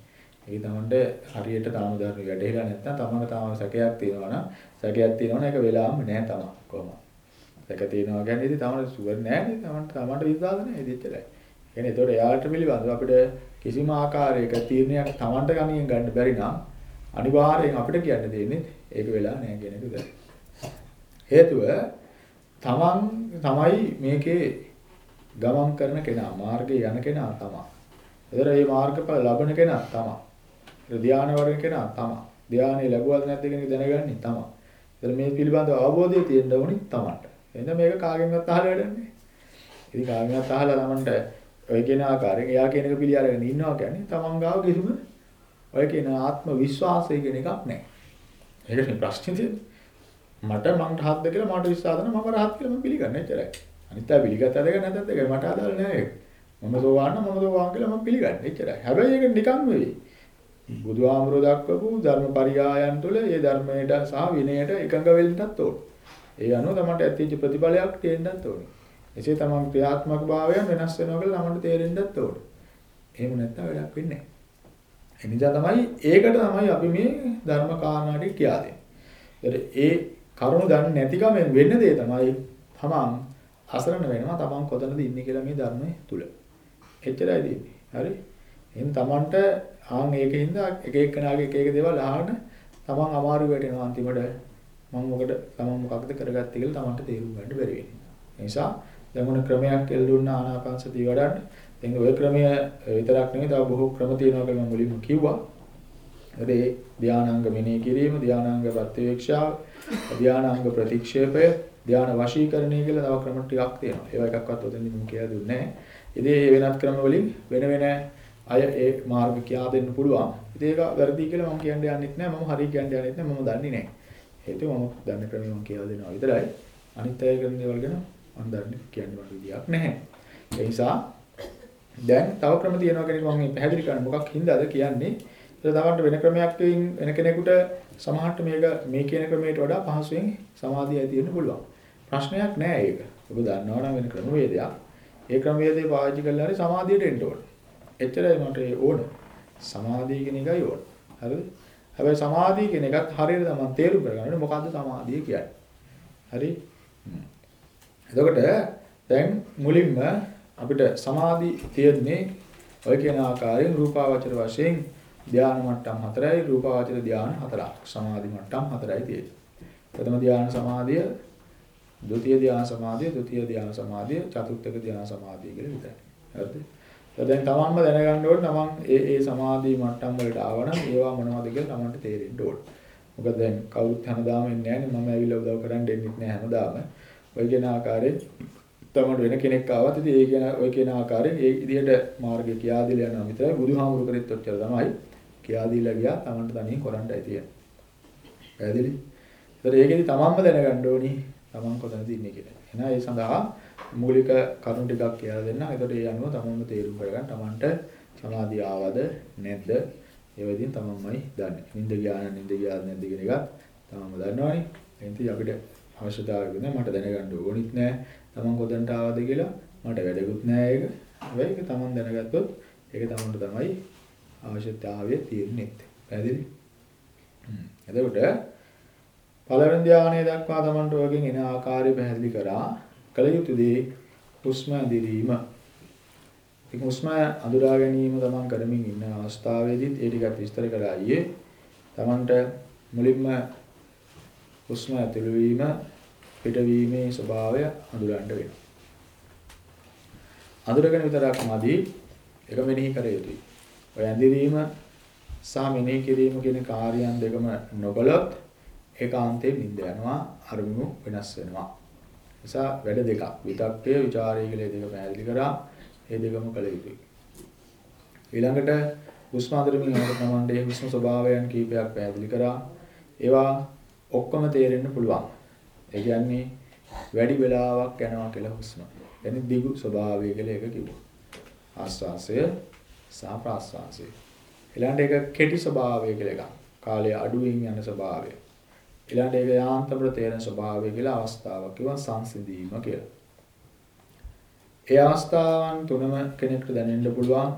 ඒක තමන්ට හරියට තාම ධර්ම වැඩේලා නැත්නම් තමන්ට තාම සැකයක් තියෙනවා නම් සැකයක් තියෙනවා නම් ඒක වෙලාවම නෑ තමන් කොහොමද සැක තියෙනවා කියන්නේ ඉතින් තමන්ට සුවර් නෑනේ තමන්ට තමන්ට විශ්වාස නෑ ඉතින්තරයි කියන්නේ ඒතකොට එයාට පිළිබඳව අපිට කිසිම ආකාරයක තීරණයක් තමන්ට ගමින් ගන්න බැරි නම් අනිවාර්යෙන් අපිට කියන්න දෙන්නේ ඒක වෙලා නෑ කියන එක හේතුව තමන් තමයි මේකේ ගමන් කරන කෙනා මාර්ගේ යන කෙනා තමයි. ඒතර මේ මාර්ගඵල ලබන කෙනා තමයි. ධානය වඩන කෙනා තමයි. ධානය ලැබුවද නැද්ද කියන එක දැනගන්නේ තමයි. ඒතර මේ පිළිබඳව අවබෝධය තියෙන්න ඕනි තමන්ට. එහෙනම් මේක කාගෙන්වත් අහලා වැඩන්නේ. ඉතින් කාගෙන්වත් අහලා තමන්ට ඔය කියන ආකාරයෙන් එයා කියන එක පිළි අරගෙන ඉන්නවා කියන්නේ තමන් ගාව කිසිම ඔය කියන ආත්ම විශ්වාසය කියන එකක් නැහැ. ඒකනේ ප්‍රශ්නේ තියෙන්නේ. මට මං රහත්ද කියලා මට විශ්වාස නැහැ මම රහත් කියලා මම පිළිගන්නේ එච්චරයි. අනිත් අය පිළිගත්තද ඒක නැත්ද ඒක මට අදාළ නැහැ ඒක. මම සෝවාන් නම් මම සෝවාන් කියලා මම පිළිගන්නේ එච්චරයි. හැබැයි ඒක නිකන් නෙවෙයි. බුදුහාමුදුරුවෝ දක්වපු ධර්මපරියායන් තුළ ඒ ධර්මයට සහ විනයට එකඟ වෙන්නත් ඕන. ඒ අනුව තමයි ඇතිවෙච්ච ප්‍රතිඵලයක් තේරෙන්නත් ඕනේ. එසේ තමයි ක්‍රියාත්මක භාවයන් වෙනස් වෙනවා කියලා ළමන්ට තේරෙන්නත් ඕනේ. එහෙම නැත්නම් වැඩක් වෙන්නේ නැහැ. එනිසා තමයි ඒකට තමයි අපි මේ ධර්ම කාරණා ටික කියා දෙන්නේ. ඒ කරුණ දන්නේ නැතිකමෙන් වෙන්න දේ තමයි තමන් අසරණ වෙනවා තමන් කොතනද ඉන්නේ කියලා මේ ධර්මයේ තුල. එච්චරයි දෙන්නේ. හරි? එහෙනම් තමන්ට ආන් ඒකින්ද එක එක්කනාගේ එක එක දේවල් අහන්න තමන් අමාරු වෙටෙනවා අන්තිමට මම මොකද තමන් මොකක්ද කරගත්තේ කියලා තමන්ට තේරුම් ගන්න බැරි වෙනවා. ඒ නිසා දැන් මොන ක්‍රමයක් එල්ලුන්න ආනාපාන සතිය වඩන්න. දැන් ওই ක්‍රමය විතරක් නෙමෙයි තව බොහෝ ක්‍රම තියෙනවා කියලා මම මුලින්ම කිව්වා. ඒ ධානාංග මෙනෙහි කිරීම, ධානාංග ප්‍රත්‍යවේක්ෂාව, ධානාංග ප්‍රතික්ෂේපය, ධාන වශීකරණය කියලා තව ක්‍රම ටිකක් තියෙනවා. ඒවා එකක්වත් ඔතෙන්දි මම කියලා දුන්නේ නැහැ. ඉතින් මේ වෙනත් ක්‍රම වලින් වෙන වෙන අය ඒ මාර්ග කියා දෙන්න පුළුවන්. ඉතින් ඒක වැරදි කියලා මම කියන්න යන්නෙත් නැහැ. මම හරි කියන්න යන්නෙත් නැහැ. මම දන්නේ නැහැ. හේතුව මම දන්න ක්‍රමය මම කියලා දෙනවා විතරයි. අනිත් අය කරන දේවල් ගැන මම දන්නේ කියන්න වට විදියක් නැහැ. ඒ නිසා දැන් තව ක්‍රම තියෙනවා කෙනෙක් මම පැහැදිලි කරන්න මොකක් හින්දාද කියන්නේ. ඒක තවන්ට වෙන ක්‍රමයක් වෙන කෙනෙකුට සමහරට මේක මේ කියන ක්‍රමයට වඩා පහසුවෙන් සමාධියයි තියෙන්න පුළුවන්. ප්‍රශ්නයක් නෑ ඒක. ඔබ දන්නවා නම් වෙන ක්‍රමවේදයක්. ඒ ක්‍රමවේදේ පාවිච්චි කරලා හරි සමාධියට එන්න ඕනේ. එච්චරයි මට ඕන. සමාධිය කියන එකයි ඕන. හරිද? හැබැයි සමාධිය කියන එකත් හරියට තමයි තේරුම් කරගන්න ඕනේ මොකද්ද සමාධිය කියන්නේ. හරි? එතකොට දැන් මුලින්ම අපිට සමාධි තියෙන්නේ ඔය කියන ආකාරයෙන් රූපාවචර වශයෙන් ධානය මට්ටම් හතරයි රූපාවචර ධානය හතරක්. සමාධි මට්ටම් හතරයි තියෙන්නේ. ප්‍රථම ධානය සමාධිය, ဒုတိ ය ධානය සමාධිය, තෘතිය ධානය සමාධිය, චතුර්ථක ධානය සමාධිය කියලා විතරයි. හරිද? දැන් තමන්ම දැනගන්න ඕනේ තමන් ඒ ඒ සමාධි මට්ටම් වලට ආවනම් ඒවා මොනවද කියලා තමන්ට තේරෙන්න ඕනේ. මොකද දැන් කවුරුත් හැමදාම එන්නේ නැහැනේ මම ඇවිල්ලා උදව් කරන්න දෙන්නෙත් නැහැ හැමදාම. ඔය කියන ආකාරයෙන් තමන්ට වෙන කෙනෙක් ආවත් ඉතින් ඒ කියන ඔය කියන ආකාරයෙන් ඒ විදිහට මාර්ගය කියා දීලා යනවා විතරයි බුදුහාමුදුරු කරෙත් ඔච්චර තමයි. කියා දීලා ගියා තමන්ට තනියෙන් කරන්නයි තියෙන්නේ. පැහැදිලි? ඒතර ඒකෙදි තමන්ම දැනගන්න ඕනි තමන් කොතනද ඉන්නේ කියලා. එහෙනම් ඒ සඳහා මූලික කරුණු ටිකක් කියලා දෙන්න. ඒකට ඒ අනුව තමන්ම තේරුම් කරගන්න තමන්ට සමාධිය ආවද නැද්ද? ඒ වෙදින් තමන්මයි දන්නේ. නිින්ද ගියා නම් නිින්ද ගියාද නැද්ද කියන එක තමන්ම දන්නවනේ. එහෙනම් අපිට අවශ්‍යතාවයක් නෑ මට දැනගන්න ඕනිත් නෑ. තමන් කොතනට ආවද කියලා මට වැඩකුත් නෑ ඒක. හැබැයි ඒක තමන් දැනගත්තොත් ඒක තමන්ට තමයි අවශ්‍යතාවය තියෙන්නේ. පැහැදිලි? හ්ම්. එතකොට පළවෙනි ධානය දක්වා තමන්ට වගේ එන ආකාරය පැහැදිලි කරා. කල යුතු දේ හුස්ම දිරීම ඉතින් හුස්ම අඳුරා ගැනීම තමන් කරමින් ඉන්න අවස්ථාවේදීත් ඒ ටිකත් විස්තර කළා ඊයේ. තමන්ට මුලින්ම හුස්ම ඇතුළු වීම පිටවීමේ ස්වභාවය අඳුරන්න වෙනවා. අඳුරගෙන විතරක් මදි එක මෙනෙහි කර යුතුයි. ඔය ඇඳිරීම සහ මෙනෙහි කිරීම කියන කාර්යයන් දෙකම නොකළොත් ඒකාන්තයෙන් නිඳ යනවා අරමුණු වෙනස් වෙනවා. නිසා වැඩ දෙකක් විතක්කය ਵਿਚාරය කියලා දෙක පැහැදිලි කරා. ඒ දෙකම කළ යුතුයි. ඊළඟට හුස්ම අඳුරමින් යනකොට තමන්ගේ හුස්ම ස්වභාවයන් කීපයක් පැහැදිලි කරා. ඒවා ඔක්කොම තේරෙන්න පුළුවන්. ඒ කියන්නේ වැඩි වෙලාවක් යනවා කියලා හුස්ම. එනි දිගු ස්වභාවය කියලා ඒක කිව්වා. ආස්වාසය සහ ප්‍රාස්වාසය. ඊළඟට ඒක කෙටි ස්වභාවය කියලා එකක්. කාලය අඩුවෙන් යන ස්වභාවය. ඊළඟට ඒක යාන්ත්‍රපර තේරෙන ස්වභාවය කියලා අවස්ථාවක් කිව්වා සංසිඳීම කියලා. ඒ අවස්ථාවන් තුනම කෙනෙක්ට දැනෙන්න පුළුවන්.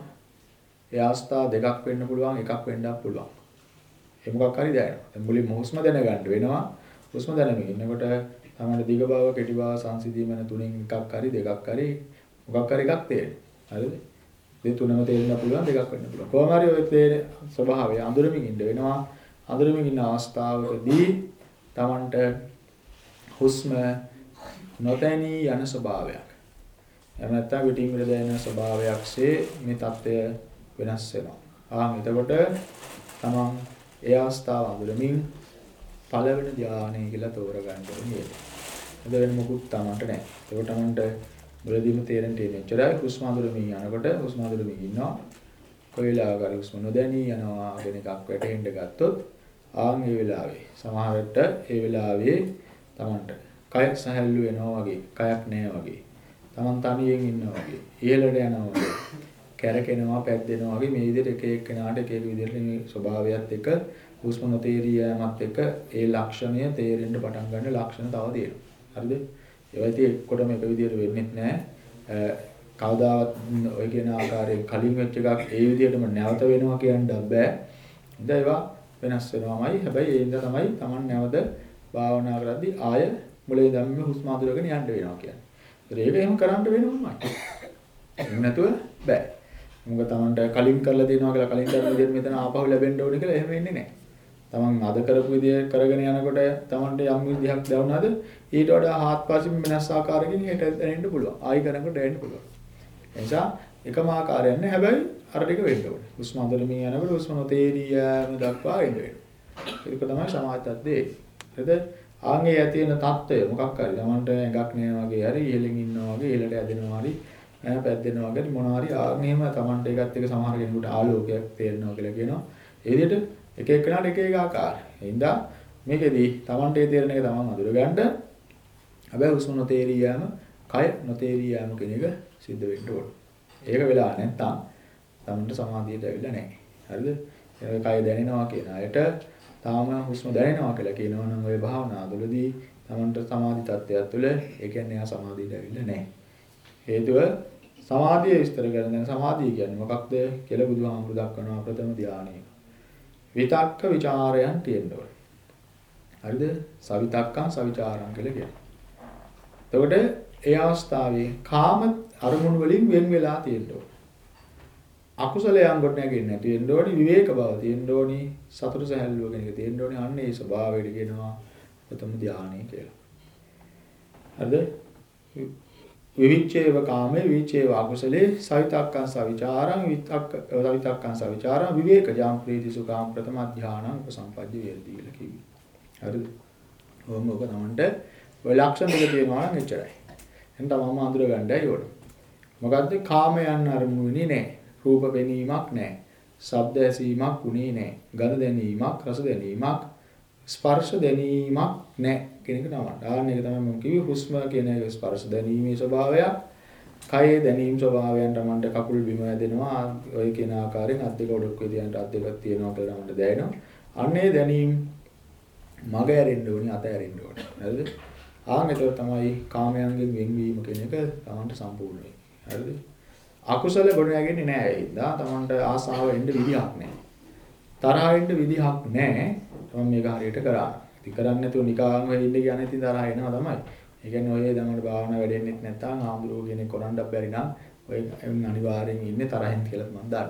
ඒ අවස්ථා දෙකක් වෙන්න පුළුවන්, එකක් වෙන්නත් පුළුවන්. ඒ මොකක් හරි දැනෙනවා. දැන් මුලින්ම හුස්ම දැනගන්න වෙනවා. හුස්ම දැනගෙන ඉන්නකොට තමයි දිග බව, කෙටි බව, සංසිඳීම යන තුනෙන් එකක් හරි දෙකක් හරි මොකක් හරි එකක් තේරෙනවා. හරිද? මේ තුනම තේරෙන්න පුළුවන් දෙකක් වෙන්න පුළුවන්. කොහොම හරි ඔය තේරෙන ස්වභාවය අඳුරමින් ඉන්න වෙනවා. අඳුරමින් ඉන්න අවස්ථාවකදී Tamanට හුස්ම නොතැනී යන ස්වභාවයක්. එහෙම නැත්නම් පිටින් පිට දැනෙන ස්වභාවයක්සේ මේ தත්ත්වය වෙනස් වෙනවා. ආන් එතකොට තමන් ඒ අවස්ථාව අඳුරමින් පළවෙනි ධානය කියලා තෝරගන්න ඕනේ. එද වෙන මොකුත් තමන්ට නැහැ. ඒක තමන්ට මුලදීම තේරෙන්න තියෙන එච්චරයි හුස්ම අඳුරමින් යනකොට හුස්ම අඳුරමින් ඉන්නවා. කොයිලාවක හරි හුස්ම නොදැනී යනවා කියන එකක් වැටහෙන්න ගත්තොත් ආන් ඒ වෙලාවේ සමහරට ඒ වෙලාවේ තමන්ට කය සැහැල්ලු වෙනවා වගේ කයක් නැහැ වගේ Taman තනියෙන් ඉන්නවා වගේ. ඉහළට යනවා වගේ. කැරකෙනවා, පැද්දෙනවා වගේ මේ විදිහට එක එක කෙනාට එක එක විදිහට මේ ස්වභාවයත් එක්ක හුස්ම නොතේරිය යෑමත් එක්ක ඒ ලක්ෂණය තේරෙන්න පටන් ගන්න ලක්ෂණ තව තියෙනවා. හරිද? ඒවා ඉතින් එක්කොටම එක විදිහට වෙන්නේ නැහැ. කවදාවත් ඔය කියන ආකාරයෙන් කලින් වෙච්ච එකක් ඒ විදිහටම නැවත වෙනවා කියන්න බෑ. ඉතින් ඒවා වෙනස් වෙනවාමයි. හැබැයි ඒ ඉඳලා තමයි Taman නැවත භාවනා කරද්දී ආය මුලින් ඉඳන්ම හුස්ම අඳුරගෙන යන්න වෙනවා කියන්නේ. ඒක එහෙම කරන්න වෙනවමයි. එහෙම නැතුව බෑ. මොකද තමන්ට කලින් කරලා තියෙනවා කියලා කලින් කරන විදිහට මෙතන ආපහු ලැබෙන්න ඕනේ කියලා එහෙම වෙන්නේ නැහැ. තමන් අද කරපු විදිය කරගෙන යනකොට තමන්ට යම් විදිහක් දැනුණාද ඊට වඩා ආත්පසින් වෙනස් ආකාරකින් හිට දැනෙන්න පුළුවන්. ආයි කරනකොට දැනෙන්න පුළුවන්. ඒ නිසා එකම ආකාරයක් නෑ හැබැයි අර ටික වෙන්න ඕනේ. හුස්ම අඳුරමින් යනකොට හුස්ම නොතේරියම දක්වා එන්න වෙනවා. ඒක තමයි සමාධියත්දී. හරිද? ආන්ගේ ඇති වෙන తত্ত্বය මොකක් හරි. තමන්ට එකක් නෑ වගේ හරි ඉහළින් ඉන්නවා වගේ ඉහළට ඇදෙනවා හරි ඈ පැද්දෙනවා වගේ මොනවා හරි ආන්ගේම Tamanට ඒකත් එක්ක සමහර කෙනෙකුට ආලෝකයක් තේරෙනවා කියලා කියනවා. ඒ විදිහට එක එකනට එක එක ආකාරයි. එහින්දා මේකෙදි Tamanට තේරෙන එක තමන් අඳුර ගන්න. හැබැයි හුස්ම නොතේරී යෑම, කය නොතේරී යෑම කියන එක සිද්ධ වෙන්න ඕන. ඒක වෙලා නැත්තම් Tamanට සමාධියට ඇවිල්ලා නැහැ. හරිද? ඒ කය දැනෙනවා කියන අයට තාම හුස්ම දැනෙනවා කියලා කියනවා නම් ওই භාවනාවලදී තමන්ට සමාධි තත්ත්වයක් තුළ ඒ කියන්නේ ආ සමාධියට ඇවිල්ලා නැහැ. හේතුව සමාධිය විස්තර කරන දැන් සමාධිය කියන්නේ මොකක්ද කියලා බුදුහාමුදුරු දක්වනවා ප්‍රථම ධානය. විතක්ක ਵਿਚාරයන් තියෙන්න ඕනේ. හරිද? සවිතක්කං සවිචාරං කියලා කියනවා. එතකොට ඒ අවස්ථාවේ කාම අරමුණු වලින් වෙන් වෙලා තියෙන්න ඕනේ. අකුසලයන් කොට නැගෙන්නේ නැති වෙන්න ඕනි විවේක බව තියෙන්න ඕනි සතුට සැහැල්ලුව කෙනෙක් තියෙන්න ඕනි අන්න ඒ ස්වභාවයට කියනවා ප්‍රථම ධානය කියලා. හරිද? විවිච්ඡේව කාමේ විවිච්ඡේව අකුසලේ සවිතක්කං සවිචාරං විතක්ක සවිතක්කං සවිචාරං විවේක ජාම් ප්‍රීති සුඛාම් ප්‍රථම ධානං උපසම්පජ්ජ වේදී කියලා කිව්වේ. හරිද? ඕම ඔබ තමන්ට ඔය ලක්ෂණ දෙක තියෙනවා නම් එච්චරයි. එහෙනම් තමම අඳුර ගන්නයි ඕනේ. මොකද්ද කාමයන් අරමුණු වෙන්නේ නැහැ. රූප පෙනීමක් නැහැ. ශබ්ද ඇසීමක් උනේ නැහැ. ගඳ දැනීමක්, රස දැනීමක්, ස්පර්ශ දැනීමක් නැහැ කියන එක තමයි. ආන්න එක තමයි මම කිව්වේ හුස්ම කියන එක ස්පර්ශ දැනීමේ ස්වභාවයක්. කයේ දැනීම් ස්වභාවයන් තමන්ට කකුල් බිම වැදෙනවා ඔය කියන ආකාරයෙන් අත් දෙක ඔඩොක් විදියට අත් දෙකක් තියෙනවා කියලා තමන්ට දැනෙනවා. අන්නේ දැනීම් මග ඇරෙන්න ඕනේ අත ඇරෙන්න ඕනේ. හරිද? ආන් එතකොට තමයි කාමයන්ගෙන් වෙන්වීම කියන එක තමන්ට සම්පූර්ණ වෙන්නේ. හරිද? අකුසල ගොඩ නැගෙන්නේ නැහැ ඒ හින්දා තමන්ට ආසාව එන්න විදිහක් නැහැ. තරහ එන්න විදිහක් නැහැ. තමන් මේක හරියට කරා. ඉතින් කරන්නේ නැතුව නිකාන් වෙ ඉන්න කියන්නේ ඉතින් තරහ එනවා තමයි. ඒ කියන්නේ ඔය දමන භාවනා වැඩෙන්නෙත් නැත්නම් ආම්දුරෝ කෙනෙක් කරන්නත් බැරි නම් ඔය අනිවාර්යෙන් ඉන්නේ තරහින් කියලා මම දන්නවා.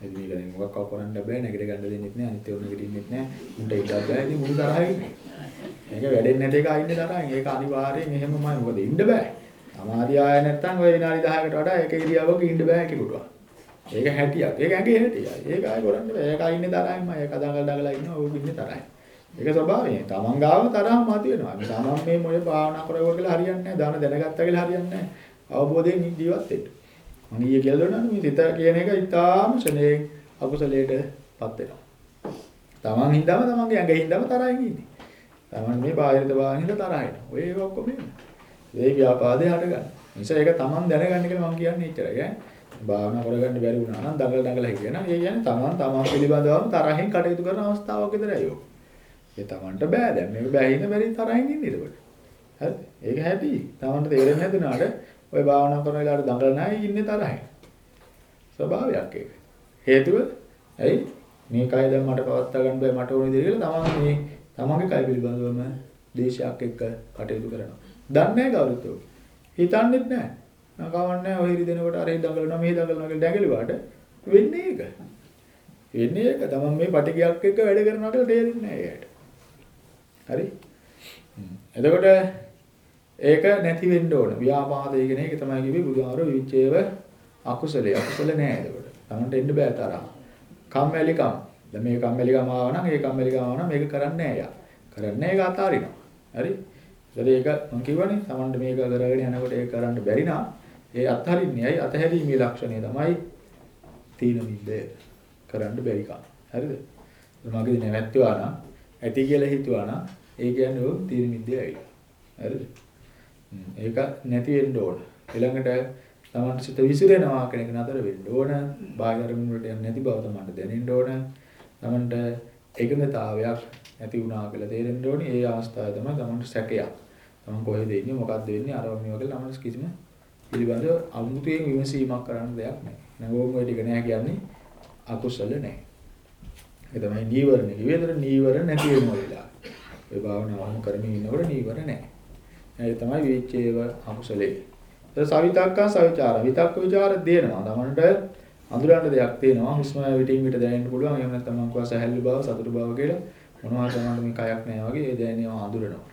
ඉතින් මේක දැන් මොකක් කරන්න බෑ නැගිට ගන්න දෙන්නෙත් නෑ අනිත් ඒවා නැගිටින්නෙත් නෑ උන්ට ඉන්නත් බෑ ඉතින් මුළු තරහින් මේක වැඩෙන්නේ නැති එක ඉන්නේ තරහින් ඒක අනිවාර්යෙන් එහෙමමයි මොකද ඉන්න බෑ සමාධිය ආය නැත්නම් ඔය විනාඩි 10කට වඩා එක ඉරියව්වක ඉන්න බෑ කෙනෙකුට. ඒක හැටියක්. ඒක ඇඟේ හැටියයි. ඒක ආය කරන්න බෑ. ඒක ඉන්නේ තරහින්ම ඒක දඟල දඟල ඉන්නවා. ඕක ඉන්නේ තරහින්. ඒක ස්වභාවය. තමන් ගාව තරහම මත වෙනවා. මේ තමන් මේ මොලේ භාවනා කරවුවා කියලා හරියන්නේ නැහැ. දාන දැනගත්තා කියලා හරියන්නේ නැහැ. අවබෝධයෙන් ජීවත් වෙන්න. මම ඊයේ කියලා දුන්නා මේ සිත කියන එක ඉතාම ශනේ අකුසලයටපත් වෙනවා. තමන් හින්දාම තමන්ගේ ඇඟ හින්දාම තරහින් ඉන්නේ. තමන් මේ බාහිරද බාහිරද තරහින්. ඔය ඒක ඔක්කොම එන්නේ. ඒ ව්‍යාපාදේ හට ගන්න. නිසා ඒක තමන් දැනගන්න කියලා මම කියන්නේ එච්චරයි ඈ. භාවනා කරගන්න බැරි වුණා නම් දඟල දඟල හිටියනම් ඒ කියන්නේ තමන් තමන් පිළිබඳවම තරහින් කටයුතු කරන අවස්ථාවක් විතරයි ඔය. ඒ තමන්ට බෑ දැන් මේක බෑ හින්දා බැරි තරහින් ඉන්නේ ඒකට. හරිද? ඒක හැටි. තමන්ට තේරෙන්නේ නැතුණාට ඔය භාවනා කරන වෙලාවට දඟල නැහැ ඉන්නේ තරහින්. ස්වභාවයක් ඒක. හේතුව ඇයි? මේ කය දැන් මට පවත්වා ගන්න බෑ මට ඕන විදිහට කියලා තමන් මේ තමන්ගේ කය පිළිබඳවම දේශයක් එක්ක කටයුතු කරනවා. දන්නේ නැහැ කවුරුත් ඔය. හිතන්නේත් නැහැ. නකවන්නේ ඔය හිරි දෙනකොට අර දඟලනවා මේ දඟලනවා කියලා දැඟලුවාට වෙන්නේ ඒක. වෙන්නේ ඒක. තමන් මේ පටිගයක් එක්ක වැඩ කරනවා කියලා තේරෙන්නේ නැහැ එයාට. හරි? එතකොට ඒක නැති වෙන්න ඕන. ව්‍යාපාදය කියන එක තමයි කිව්වේ බුදුහාරෝ විචේව අකුසලයේ. අකුසල නෑ එතකොට. තමන්ට එන්න බෑ තරහ. කම්මැලිකම්. දැන් මේ කම්මැලිකම ආව නම් ඒ කම්මැලිකම ආව නම් මේක කරන්නේ නෑ යා. කරන්නේ ඒක අතාරිනවා. හරි? ඒක මම කියවනේ Tamanට මේක කරගෙන යනකොට ඒක කරන්න බැරි නම් ඒ අත්හරින්නේ ඇයි අතහැරීමේ ලක්ෂණය තමයි තීන මිද්දේ කරන්න බැරි කම. හරිද? මගේ නැවැත්තුවා නම් ඇති කියලා හිතුවා නම් ඒ කියන්නේ ඔය තීන මිද්දේ ඇවිල්ලා. හරිද? ඒක නැති වෙන්න ඕන. ඊළඟට Tamanට සිත විසිරෙනවා කියන එක නතර වෙන්න ඕන. බාහිර අරමුණු වලට යන්නේ නැති බව Tamanට දැනෙන්න ඕන. Tamanට එකඟතාවයක් නැති වුණා කියලා තේරෙන්න ඕනේ. ඒ අවස්ථාවේ තමයි තමන්ට සැකයක්. තමන් කොහෙද ඉන්නේ මොකද්ද වෙන්නේ අර වගේ වගේ ළමස් කිසිම පිළිබඳව අමුතුවෙන් විමසීමක් කරන්න දෙයක් නැහැ. නගෝම ඔය ටික නෑ කියන්නේ අකුසල නෑ. ඒ තමයි නීවරණ. විවේදර නීවරණ නැති වෙනවා වෙලා. ඒ භාවනාවම කරමින් ඉන්නකොට නීවර නැහැ. ඒ තමයි විචේව අකුසලේ. ඒ සවිතක්කා සවිචාර විතක්ක විචාර දෙනවා. තමන්ට අඳුරන්න දෙයක් තියෙනවා. හුස්ම විටින් විට දැනෙන්න පුළුවන්. එහෙම නැත්නම් මං කවා සැහැල්ලු බව, සතුටු බව කියලා මොනවා තමයි මේ කයක් නැහැ වගේ ඒ දැනෙනවා අඳුරනවා.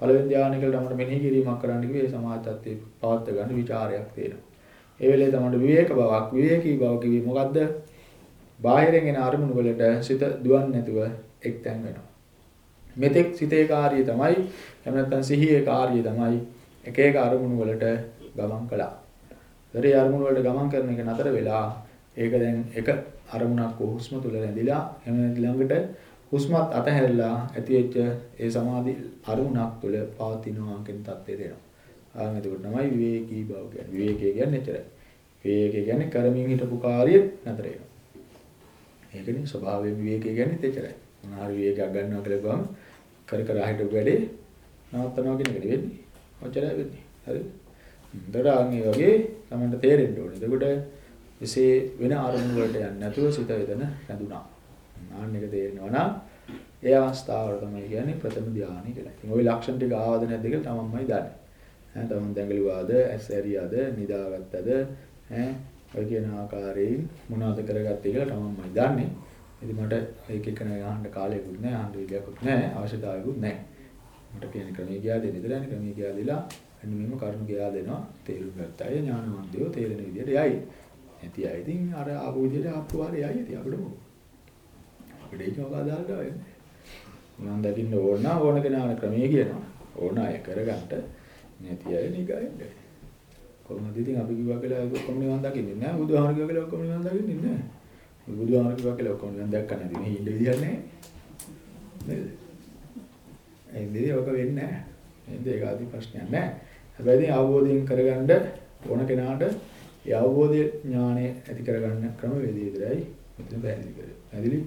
පළවෙනි ධානය කියලා තමන්ට මෙනෙහි කිරීමක් කරන්න කිව්වේ ඒ සමාධිත්වයේ පවත් ගන්න ਵਿਚාරයක් තියෙනවා. ඒ වෙලේ තමන්ට විවේක බවක්, විවේකී බව කිව්වේ මොකද්ද? බාහිරෙන් එන අරමුණු වලට සිත දුවන්නේ නැතුව එක්තැන් වෙනවා. මෙතෙක් සිතේ කාර්යය තමයි එහෙම නැත්නම් සිහියේ කාර්යය තමයි එක එක අරමුණු වලට ගමන් කළා. දරේ අරමුණු වලට ගමන් කරන එක නතර වෙලා ඒක දැන් එක අරමුණක් හුස්ම තුල රැඳිලා එහෙම ළඟට හුස්මත් අතහැරලා ඇතිවෙච්ච ඒ සමාධි අරුණක් තුළ පවතිනවා කියන தත්ත්වය දෙනවා. ආන් එතකොට තමයි විවේකී බව කියන්නේ. විවේකී කියන්නේ එච්චරයි. විවේකී කියන්නේ කරමින් හිටපු කාර්යය නතර වෙනවා. ඒකනේ ස්වභාවයෙන් විවේකී කියන්නේ එච්චරයි. මොනාර විවේකයක් ගන්නවා කියලා ගම කර කර හිටපු වැඩේ නවත්තනවා කියන එක වෙන්නේ. ඔච්චරයි වෙන්නේ. හරිද? දරාන්නේ වගේ තමයි තේරෙන්න ඕනේ. එතකොට එසේ වෙන ආරමුණු වලට යන්නේ නැතුව සිත වේදන රැඳුණා. ආන්න එක තේරෙනවා නම් ඒ අවස්ථාවට තමයි කියන්නේ ප්‍රථම ධානය කියලා. ඉතින් ওই ලක්ෂණ ටික ආවද නැද්ද කියලා තමන්මයි දන්නේ. ඈ තමන් දැඟලුවාද, ඇස් ඇරියාද, නිදාගත්තද, ඈ ඔය කියන ආකාරයෙන් මොනවද කරගත්තේ කියලා තමන්මයි දන්නේ. ඉතින් මට ඒක එක නෑ අහන්න කාලයකුත් නෑ, අහන්න විදියකුත් නෑ, අවශ්‍යතාවයකුත් නෑ. මට කියන ක්‍රමයේ ගියා දෙන්න ඉඳලානේ ක්‍රමයේ ගියා දීලා අන්න මෙහෙම කරුණු ගියා දෙනවා. තේරුම් ගත්තා. අය ඥානවන්තයෝ තේරෙන විදියට යයි. නැති අය ඉතින් අර ආපු විදියට ආපු වාරේ යයි. ඉතින් අපිට මොකද? අපිට ඒක මොකද අදාළද වෙන්නේ? මම දකින්න ඕන නම් ඕන කෙනා ක්‍රමයේ කියනවා. ඕන අය කරගන්න නැති අය නිගයින්ද. කොහොමද ඉතින් අපි කිව්වා කියලා ඔක්කොම නිවන් දකින්නේ නැහැ. බුදුහාමර කිව්වා කියලා ඔක්කොම නිවන් දකින්නේ නැහැ. බුදුහාමර කිව්වා කියලා ඔක්කොම නිවන් දැක්ක නැති මේ ඉන්න විදියක් නැහැ. නේද? ඒ දෙය ඔක වෙන්නේ නැහැ. නේද? ඒක ආදි ප්‍රශ්නයක් නැහැ. හැබැයි ඉතින් අවබෝධයෙන් කරගන්න ඕන කෙනාට ඒ අවබෝධය ඥානය ඇති කරගන්න ක්‍රම වේදය විතරයි මෙතන පැහැදිලි කරන්නේ. පැහැදිලි?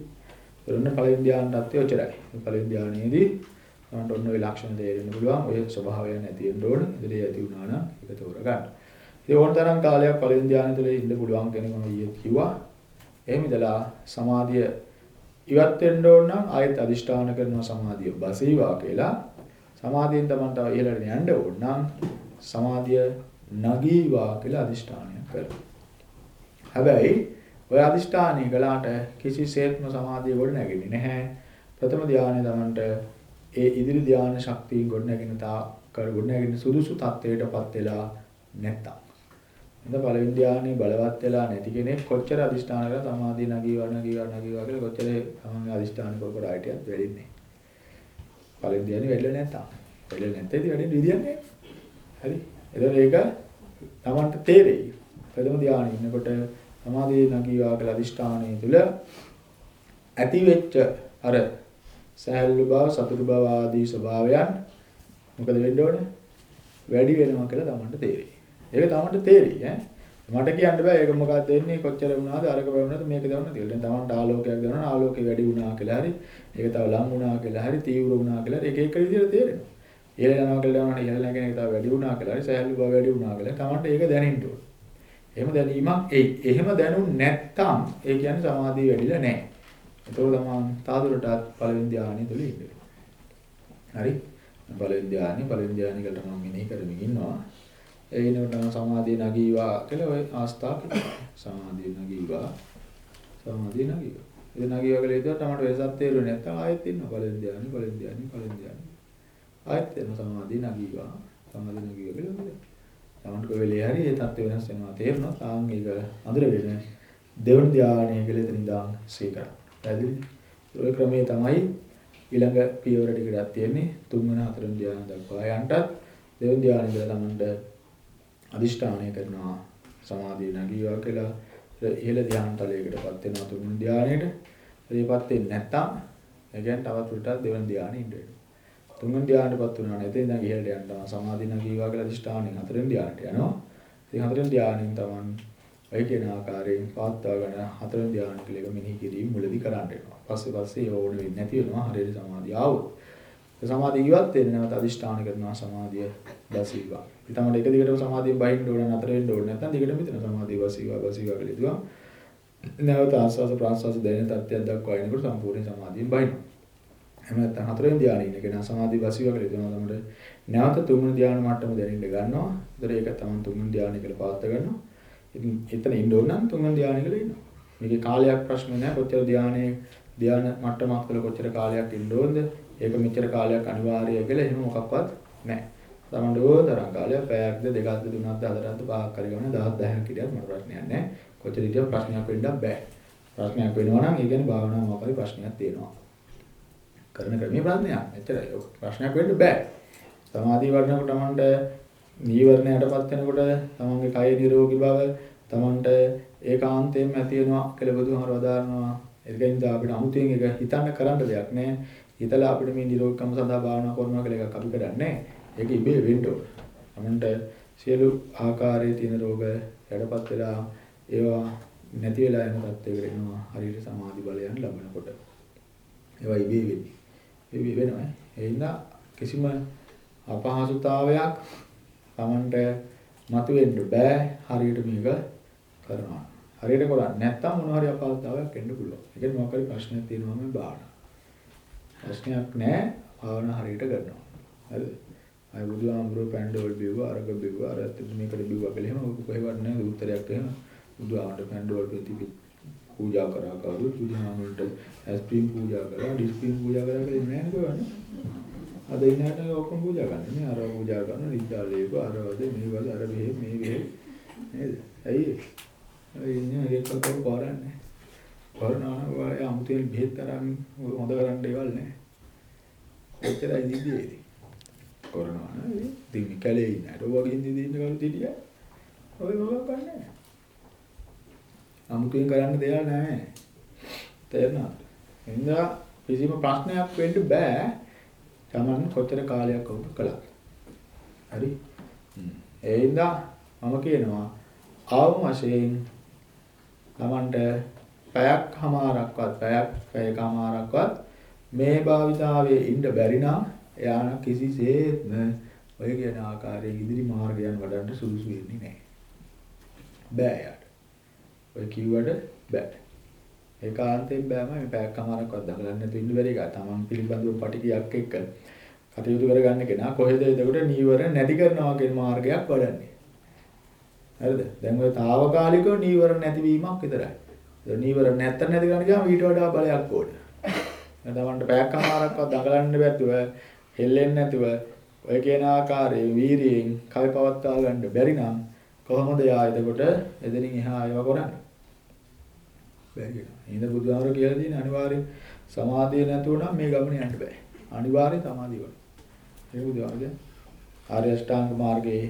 ඒරොන්න පළවෙනි ධ්‍යාන තත්ත්වය ඔච්චරයි. පළවෙනි ධ්‍යානයේදී තමන්ට ඔන්න ඔය ලක්ෂණ තේරෙන්න පුළුවන්. ඔය ස්වභාවයන් ඇති වෙන්න ඕන. ඉතින් ඇති වුණා නම් ඒක තෝරගන්න. ඉතින් ඕන තරම් කාලයක් පළවෙනි ධ්‍යානය තුළ ඉන්න පුළුවන් කෙනෙක් මම ඊයේ කිව්වා. එහෙම ඉඳලා සමාධිය ඉවත් වෙන්න ඕන නම් ආයෙත් අදිෂ්ඨාන කරනවා සමාධිය බසීවා කියලා. සමාධියෙන් තමයි තව ඉහළට යන්න ඕන නම් සමාධිය නගීවා කියලා අදිෂ්ඨානයක් කරනවා. හැබැයි ඔය අදිෂ්ඨානය කළාට කිසිසේත්ම සමාධිය ගොඩ නැගෙන්නේ නැහැ. ප්‍රථම ධානය තමන්ට ඒ ඉදිරි ධාන ශක්තිය ගොඩ නැගෙන තා කර ගොඩ නැගෙන සුදුසු තත්ත්වයටපත් වෙලා නැත්තම්. එතන පළවෙනි ධානයේ බලවත් වෙලා නැති කෙනෙක් කොච්චර අදිෂ්ඨාන කරලා සමාධිය නගීවා නගීවා නගීවා කියලා කොච්චර තමන්ගේ අදිෂ්ඨාන කර කර හිටියත් වෙලින්නේ. පළවෙනි ධානයේ වෙල්ල නැත්තම්. වෙල්ල නැත්නම් ඉතින් වැඩි විදියක් නැහැ. හරි. එතකොට ඒක තමන්ට තේරෙයි. ප්‍රථම ධානයේ ඉන්නකොට සමාධියේ නගීවා කියලා අදිෂ්ඨානයේ තුල ඇති වෙච්ච අර සහැල්ලු බව සතුටු බව ආදී ස්වභාවයන් මොකද වෙන්න ඕනේ වැඩි වෙනවා කියලා තමන්ට තේරෙයි. ඒක තමන්ට තේරෙයි ඈ. මට කියන්න බෑ ඒක මොකක්ද වෙන්නේ කොච්චර වුණාද අරක වුණාද මේක දවන්න කියලා. දැන් තමන්ට ආලෝකයක් දවනවා ආලෝකය වැඩි වුණා කියලා හරි ඒක තව ලම් වුණා කියලා හරි තීව්‍ර වුණා කියලා ඒක එක විදිහට තේරෙනවා. ඉහළ යනවා කියලා දවනවා ඉහළ නැගෙන එක තව වැඩි වුණා කියලා හරි සහැල්ලු බව වැඩි වුණා කියලා තමන්ට ඒක දැනෙන්න ඕනේ. එහෙම දැනීමක් එයි. එහෙම දැනුන් නැත්තම් ඒ කියන්නේ සමාධිය වැඩිලා නැහැ. ඒතකොට තමයි තාදුරටත් පළවෙනි ධානය තුල ඉන්නේ. හරි? පළවෙනි ධානය පළවෙනි ධානය කියලා මම මෙනෙහි කරමින් ඉන්නවා. ඒ ඉන්නකොට සමාධිය නගීවා කියලා ඔය ආස්ථා කියනවා. සමාධිය නගීවා. සමාධිය නගීවා. ඒ නගීවා කියලා හිතුවා තමයි වෙනසක් තේරුනේ නැත්තම් ආයෙත් ඉන්නවා පළවෙනි ධානය පළවෙනි ධානය පළවෙනි ධානය. ආයෙත් එනවා සමාධිය නගීවා. සමාධිය නගීවා කියලා තමන්ට කොයි වෙලේ හරි ඒ தත්ත්ව වෙනස් වෙනවා තේරෙනවා. තාන් ඒක අඳුරගෙන දෙවන ධානය කියලා එතන ඉඳන් සීකර. පැහැදිලි? ඔය ක්‍රමයේ තමයි ඊළඟ පියවර ටිකටත් තියෙන්නේ. තුන්වෙනි හතරවෙනි ධානය දක්වා යන්නත් දෙවන ධානය ඉඳලා තමන්ට අදිෂ්ඨානය කරනවා. සමාධිය නැගීවා කියලා ඉහළ ධානය තලයකටපත් වෙනවා තුන්වෙනි ධානයට. ඒපත් වෙන්නේ නැත්තම් ඒ කියන්නේ තවත් උඩට දෙවන ධානය ඉන්න වෙනවා. තුන්වෙනි ධානයටපත් වුණා නම් එතෙන් ඉඳන් ඉහළට යනවා සමාධි නගීවා කියලා අදිෂ්ඨානෙන් හතරෙන් ධානයට යනවා. ඉතින් හතරෙන් ධානයෙන් තමන් ඔය කියන ආකාරයෙන් පාත්වා ගන්න හතරෙන් ධානය කියලා එක මෙනෙහි කිරීම මුලදී කරන්න වෙනවා. පස්සේ පස්සේ ඒව ඕන වෙන්නේ නැති වෙනවා හරියට සමාධිය ආවොත්. ඒ සමාධිය ඉවත් වෙන්නේ නැවත අදිෂ්ඨාන කරනවා සමාධිය බසීවා. ඉතින් තමයි එක දිගටම සමාධියෙන් බහින්න ඕන නතර වෙන්න ඕන නැත්නම් දිගටම හිතන සමාධිය බසීවා බසීවා කියලා ඉදුවා. නැවත ආස්වාස ප්‍රාස්වාස දැනෙන තත්ත්වයක් දක්වා එනකොට සම්පූර්ණ සමාධියෙන් බහිනවා. එහෙම නැත්නම් හතරවෙනි ධානයේ ඉන්න කෙනා සමාධි වසිය වගේ දෙනවා තමයි නැවත තුන්වෙනි ධානය මට්ටම දැනෙන්න ගන්නවා. ඒතර ඒක තමයි තුන්වෙනි ධානය කියලා පාත්ත ගන්නවා. ඉතින් එතන ඉන්න ඕන නම් තුන්වෙනි ධානය කියලා ඉන්නවා. මේකේ කාලයක් ප්‍රශ්න නැහැ. කොච්චර ධානයේ ධාන මට්ටමක් තුළ කොච්චර කාලයක් ඉන්න ඕනද? ඒක මෙච්චර කාලයක් අනිවාර්යයි කියලා එහෙම මොකක්වත් නැහැ. තමන්ට ඕන තරම් කාලයක් පැයක්ද දෙකක්ද තුනක්ද හතරක්ද පහක් හරි ගමන 10 10ක් හිටියත් මට ප්‍රශ්නයක් නැහැ. කොච්චර හිටියත් ප්‍රශ්නයක් වෙන්නත් බෑ. ප්‍රශ්නයක් වෙනවා නම් ඒ කියන්නේ භාවනාව මොකක්ද ප්‍රශ්නයක් තියෙනවා. කරන ක්‍රමයේ ප්‍රඥා. එච්චරයි. ප්‍රශ්නයක් වෙන්න බෑ. සමාධිය වඩනකොට තමන්ට නීවරණයටපත් වෙනකොට තමන්ගේ කය නිරෝගී බව තමන්ට ඒකාන්තයෙන්ම ඇති වෙනවා කියලා බුදුහාමර වදාරනවා. ඒකෙන්ද අපිට අමුතුවෙන් ඒක හිතන්න කරන්න දෙයක් නෑ. හිතලා අපිට මේ නිරෝගකම සඳහා භාවනා කරනවා කියලා එකක් අපි කරන්නේ ඒක ඉබේ වෙන්න ඕන. තමන්ට සියලු ආකාරයේ තියෙන රෝග යටපත් වෙලා ඒවා නැති වෙලා යන තත්ත්වයකට එනවා හරියට සමාධි බලයන් ලබනකොට. ඒවා ඉබේ වෙන්නේ. ඒ වෙනවා. ඒ හින්දා කිසිම අපහසුතාවයක් Tamanට මතුවෙන්න බෑ හරියට මේක කරනවා. හරියට කරන්නේ නැත්නම් මොන හරි අපහසුතාවයක් එන්න පුළුවන්. ඒ කියන්නේ මොකක් හරි ප්‍රශ්නයක් තියෙනවා මේ භාවනා. ප්‍රශ්නයක් නැහැ භාවනා හරියට කරනවා. හරිද? අය බුදුහාමුදුරුවෝ පැන්ඩෝල් බිව්වා අරක බිව්වා අර මේකට බිව්වා කියලා එහෙම කොහෙවත් නැහැ උත්තරයක් එහෙම. බුදුහාමුදුරුවෝ පැන්ඩෝල් ප්‍රතිපි පූජා කරා කවුරුත් බුදුහාමුදුරන්ට ඇස්ප්‍රීම් පූජා කරා ඩිස්ප්‍රීම් පූජා කරා කියලා නෑ නේද කොහොමද අද ඉන්නහට ඔක්කොම පූජා කරන්නේ නේ. අර පූජා කරන නිද්දාලේක අරවද මේවද අර මෙහෙ මේ මෙහෙ නේද? ඇයි? ඒ ඉන්නේ ඒක කවුරු කරන්නේ කරනවා ඔය 아무තෙන් බෙහෙත් තරම් හොඳ කරන්න දේවල් නෑ එච්චරයි නිදියේදී කරනවා නේ ඉතින් කැලේ ඉන්නට ඔය වගේ ඉඳී ඉන්න කවුරුත් හිටියා ඔය මොකක් කරන්නේ අමුතුවෙන් කරන්න දෙයක් නැහැ. තේරුණාද? එනිසා කිසිම ප්‍රශ්නයක් වෙන්න බෑ. Taman කොතර කාලයක් වුණ කළා. හරි? ඒ හින්දා මම කියනවා ආවම වශයෙන් Tamanට පැයක් හමාරක්වත් පැයක් පැයකමාරක්වත් මේ භාවිතාවේ ඉන්න බැරි නම් එයාන කිසිසේත්ම ඔය කියන ආකාරයෙන් ඉදිරි මාර්ගයන් වඩන්න සුදුසු වෙන්නේ නැහැ. බෑ යාට. ඔය කිව්වට බෑ. ඒකාන්තයෙන් බෑම මේ පැයකමාරක්වත් දඟලන්න නැතුව ඉන්න බැරි එක. Taman පිළිබඳව පටිගයක් එක්ක කටයුතු කරගන්න කෙනා කොහෙද එතකොට නීවර නැති කරනවා කියන මාර්ගයක් වඩන්නේ. හරිද? දැන් ඔය తాවකාලිකව නීවර නැතිවීමක් විතරයි. ඒ නීවර නැත්ත නැති කරන්න ගියාම ඊට වඩා බලයක් ඕන. දැන් තමන්ට පැයක් අමාරක්වත් දඟලන්න බැතුව හෙල්ලෙන්නේ නැතුව ඔය කියන ආකාරයේ වීරියෙන් කවි පවත්වා ගන්න බැරි නම් කොහොමද යා එතකොට එදිනින් එහා ඒව කරන්නේ? බැරි වෙනවා. ඉතින් බුදුහාමර කියලා තියෙන අනිවාර්යෙන් සමාධිය නැතුව නම් මේ ගමන යන්න බෑ. අනිවාර්යෙන් සමාධිය ඕන. ඒක බුදුහාමර ආර්ය අෂ්ටාංග මාර්ගයේ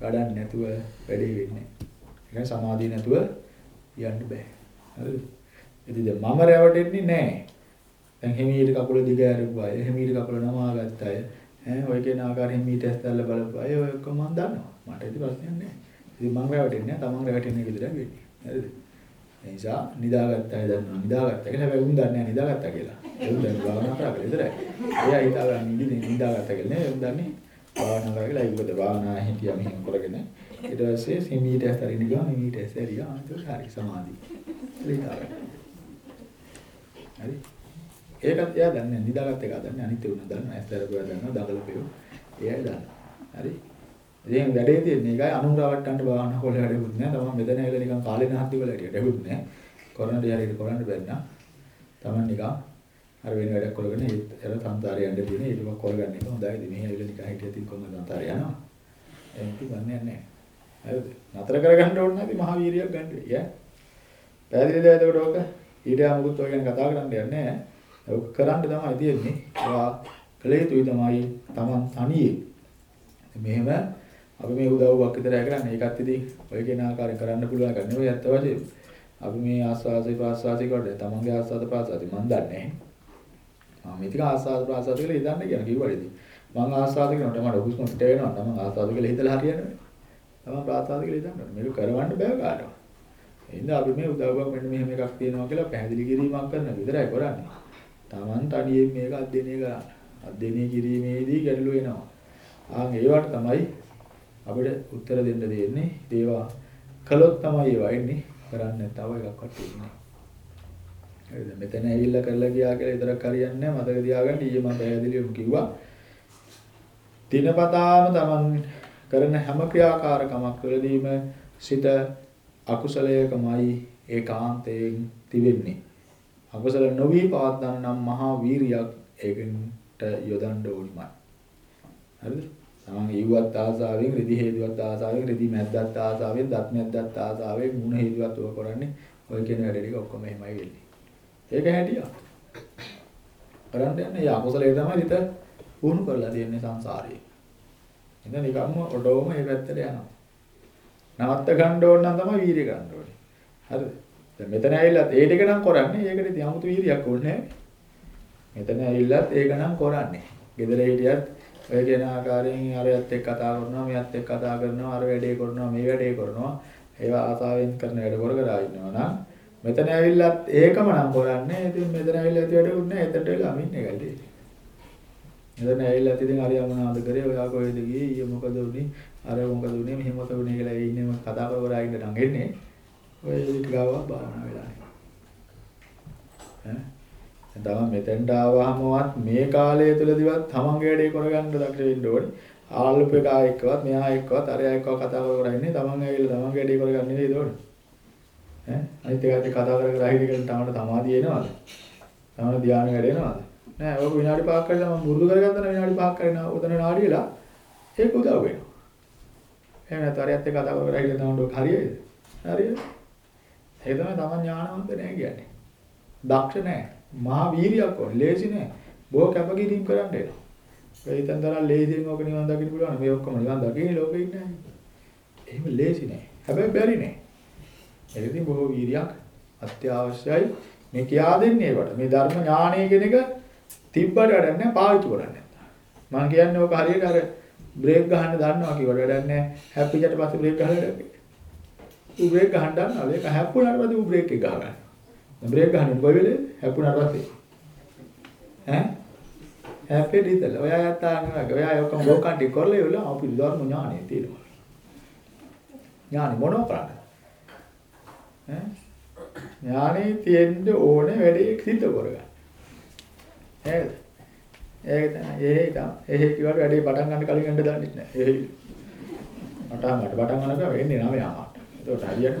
වැඩක් නැතුව වැඩේ වෙන්නේ. ඒ සමාධිය නැතුව යන්න බෑ. හරිද? ඉතින් දැන් මම රැවටෙන්නේ නැහැ. දැන් හිමීට කකුල දිග ඇරුවා. හිමීට කකුල නමා ගත්තා. ඈ ඔය කියන ආකාරයෙන් හිමීට ඇස්තල්ල බලපුවා. ඒ ඔය ඔක්කොම මම දන්නවා. මට ඉතින් ප්‍රශ්නයක් නැහැ. ඉතින් මම රැවටෙන්නේ නැහැ. තමන් රැවටෙන්නේ විතරක් වෙන්නේ. හරිද? ඒ නිසා නිදාගත්ත අය දන්නවා. නිදාගත්ත කියලා හැබැයි උන් දන්නේ නැහැ නිදාගත්තා කියලා. ඒ උන් දන්නේ භාවනා කරා කියලා විතරයි. එයා හිතාගන්න නිදි නිදාගත්තා කියලා නේ. උන් දන්නේ භාවනා කරලා ඉවද භාවනා හිටියා මෙහෙම කරගෙන ඊට පස්සේ හිමීට ඇස්තරින් ගියා හිමීට ඇස්තරියා. ඒක හරි සමාධි. ඒක හරි. ඒකත් එයා දන්නේ නිදාගත් එක දන්නේ අනිත් ඒවා දන්නවා ඇස්තරපුවා දන්නවා දඟලපෙව එයයි දන්නවා හරි. ඉතින් වැඩේ තියෙන්නේ ඒකයි අනුරවට්ටන්න බාහන කොල්ල වැඩකුත් නෑ තමන් මෙතන ඇවිල්ලා නිකන් කාලේ නහත්ති වල හිටියට වැඩකුත් නෑ කොරණ දෙය හරියට කරන්න බැරි නම් තමන් නිකන් අර වෙන වැඩක් කරගෙන ඒ සංසාරේ යන්න තියෙන ඒක කරගන්න එක හොඳයි. ඉතින් මෙහි ඇවිල්ලා නිකන් හිටියත් ඉතින් කොහොමද සංසාරේ යනවා? එහෙනම් කිව්වන්නේ නැහැ හරිද නතර කරගන්න ඕන නැති මහ වීරියක් ගන්න වෙයි ඈ පැහැදිලිද එතකොට ඔක ඊට යමුකුත් ඔය ගැන කතා කරන්න යන්නේ නැහැ. ඒක කරන්න තමයි තියෙන්නේ. ඒවා කළ යුතුයි තමයි Taman තනියෙන්. මෙහෙම අපි මේ උදව්වක් විතරයි කරන්නේ. ඒකත් ඉතින් ඔය කියන ආකාරයෙන් කරන්න පුළුවන් එකක් නෙවෙයි ඇත්ත වශයෙන්ම. අපි මේ ආස්වාසේ ප්‍රාස්වාසේ කොට තමන්ගේ ආස්වාද ප්‍රාස්වාසේ මන් දන්නේ නැහැ. මම මේක ආස්වාද ප්‍රාස්වාද කියලා ඉදන්න කියන කිව්වද ඉතින්. මම ආස්වාද කරනකොට මට හුස්ම පිට වෙනවා. මම ආස්වාද කියලා හිතලා හරියන්නේ. තමන් ප්‍රාස්වාද කියලා ඉදන්න. මේක කරවන්න බෑ කාටවත්. එහෙනම් අපි මේ උදව්වක් මෙන්න මෙහෙම එකක් තියෙනවා කියලා පැහැදිලි කිරීමක් කරන විතරයි කරන්නේ. Taman තනියෙන් මේක අධ්‍යයනය කරන්න. අධ්‍යයනය කිරීමේදී ගැටලු එනවා. ආන් ඒවට තමයි අපිට උත්තර දෙන්න දෙන්නේ. ඒවා කළොත් තමයි ඒවා එන්නේ. කරන්නේ තව එකක්වත් තියෙන්නේ. හරිද? මෙතන ඇවිල්ලා කරලා ගියා කියලා විතරක් හරියන්නේ නැහැ. මතක තියාගන්න ඊයේ මම පැහැදිලිවම කිව්වා. දිනපතාම Taman කරන හැම ක්‍රියාකාරකමක් වලදීම සිත අකුසලයකමයි ඒකාන්තයෙන් තිබෙන්නේ. අකුසල නොවි පවත්වන්න නම් මහා වීරියක් ඒකට යොදන්න ඕනිමයි. හරිද? තමන් ඊවත් ආසාවෙන් රෙදි හේතුවත් ආසාවෙන් රෙදි මැද්දත් ආසාවෙන් දත් මැද්දත් ආසාවෙන් මුණ හේතුවත් ඔය කරන්නේ ඔය කියන වැඩ ටික ඔක්කොම එහෙමයි වෙන්නේ. ඒක හැටියක්. කරන්න යන්නේ අකුසලයේ තමයි හිත වුණු කරලා තියෙන්නේ සංසාරේ. එන්න නිකම්ම ඔඩෝම මේ පැත්තට යනවා. නවත්ත ගන්න ඕන නම් තමයි වීර්ය ගන්න ඕනේ. හරිද? දැන් මෙතන ඇවිල්ලත් ඒ ටික නම් කරන්නේ. ඒකට ඉතින් 아무තු වීර්යයක් ඕනේ නැහැ. මෙතන ඇවිල්ලත් ඒක නම් කරන්නේ. ගෙදර හිටියත් ඔය කියන ආකාරයෙන් අරයත් එක්ක කතා කරනවා, මෙයත් එක්ක කතා කරනවා, අර වැඩේ කරනවා, මේ වැඩේ කරනවා. ඒවා ආසාවෙන් කරන වැඩ කර කර ඉන්නවා නම් මෙතන ඇවිල්ලත් ඒකම නම් කරන්නේ. ඉතින් මෙතන ඇවිල්ලා ඇති වැඩකුත් නැහැ. එතනට වෙලා අමින් එකයි තියෙන්නේ. මෙතන ඇවිල්ලා ඉතින් හරි අමනාද කරේ. ඔයා කොහෙද ගියේ? ඊයේ මොකද උනේ අර මොකද උනේ මෙහෙම මොකද උනේ කියලා ඒ ඉන්නේ කතා කර කර ඉන්න නම් එන්නේ. ඔය ගාව භාවනා වෙලා ඈ? දැන් මෙතෙන්ට ආවහමවත් මේ කාලය තුලදිවත් තමන්ගේ වැඩේ කරගන්න දක්ෂ වෙන්න ඕනේ. ආල්ප එක එක්කවත් මෙහා එක්කවත් අරයා එක්කව කතා කර කර ඉන්නේ තමන් ඇවිල්ලා තමන්ගේ වැඩේ කරගන්න නේද ඕනේ? ඈ? අනිත් එකත් කතා කර කර හිටියකට තමන්ට සමාධිය එනවද? තමන්ට ධානය වැඩෙනවද නෑ ඔක විනාඩි 5ක් කරලා මම පුරුදු කරගත්තා නම් විනාඩි 5ක් කරගෙන උතන නාඩි වෙලා ඒක උදව් වෙනවා. එහෙම නැත්නම් අරියත් එක්ක කතා කර කර හිටියම තමයි ඔක හරියයිද? හරියද? ඒ තමයි තමන් ඥානවන්ත නෑ කියන්නේ. දක්ෂ නෑ. මහා වීරියක් ඕන. ලේසි නෑ. බොහෝ කැපකිරීම කරන්න එනවා. ඒ හිතෙන් තරම් ලේසියෙන් ඔක නිවන් දකින්න පුළුවන්. මේ ඔක්කොම නිවන් දකින්නේ ලෝකෙ ඉන්නේ නෑ. එහෙම ලේසි නෑ. හැබැයි බැරි නෑ. ඒකදී බොහෝ වීරියක් අත්‍යවශ්‍යයි. මේ කියා දෙන්නේ ඒකට. මේ ධර්ම ඥානය කියන එක තිබ්බට වැඩක් නැහැ පාවිච්චි කරන්නේ නැත්තම්. මම කියන්නේ ඔක හරියට අර බ්‍රේක් ගහන්න දන්නවා කිව්වට වැඩක් නැහැ. හැප්පිච්චට පස්සේ බ්‍රේක් ගහලා වැඩක් ඌ බ්‍රේක් ගහන්න දන්නවා. ඒක හැප්පුණාට පස්සේ ඌ බ්‍රේක් එක ගහ ගන්නවා. බ්‍රේක් ගහන්න කොයි වෙලේ හැප්පුණාට පස්සේ ඈ හැප්පෙන්න ඉතල. ඔයා යත්තාගෙන ඔයා ඔක්කොම ගෝකන්ටි කරලා ඉවල අපි ධර්ම ඥානෙ තියෙනවා. ඥානෙ මොනව කරන්නේ? ඈ ඥානෙ තියෙන්න ඕනේ වැඩේ සිද්ධ කරගන්න. නේද? ඒක තමයි. එහෙ තමයි. එහෙ කිව්වට වැඩේ පටන් ගන්න කලින් යන්න දන්නේ නැහැ. එහෙ. මට මට පටන් ගන්නකම් වෙන්නේ නම යාමට. ඒකට හරියට.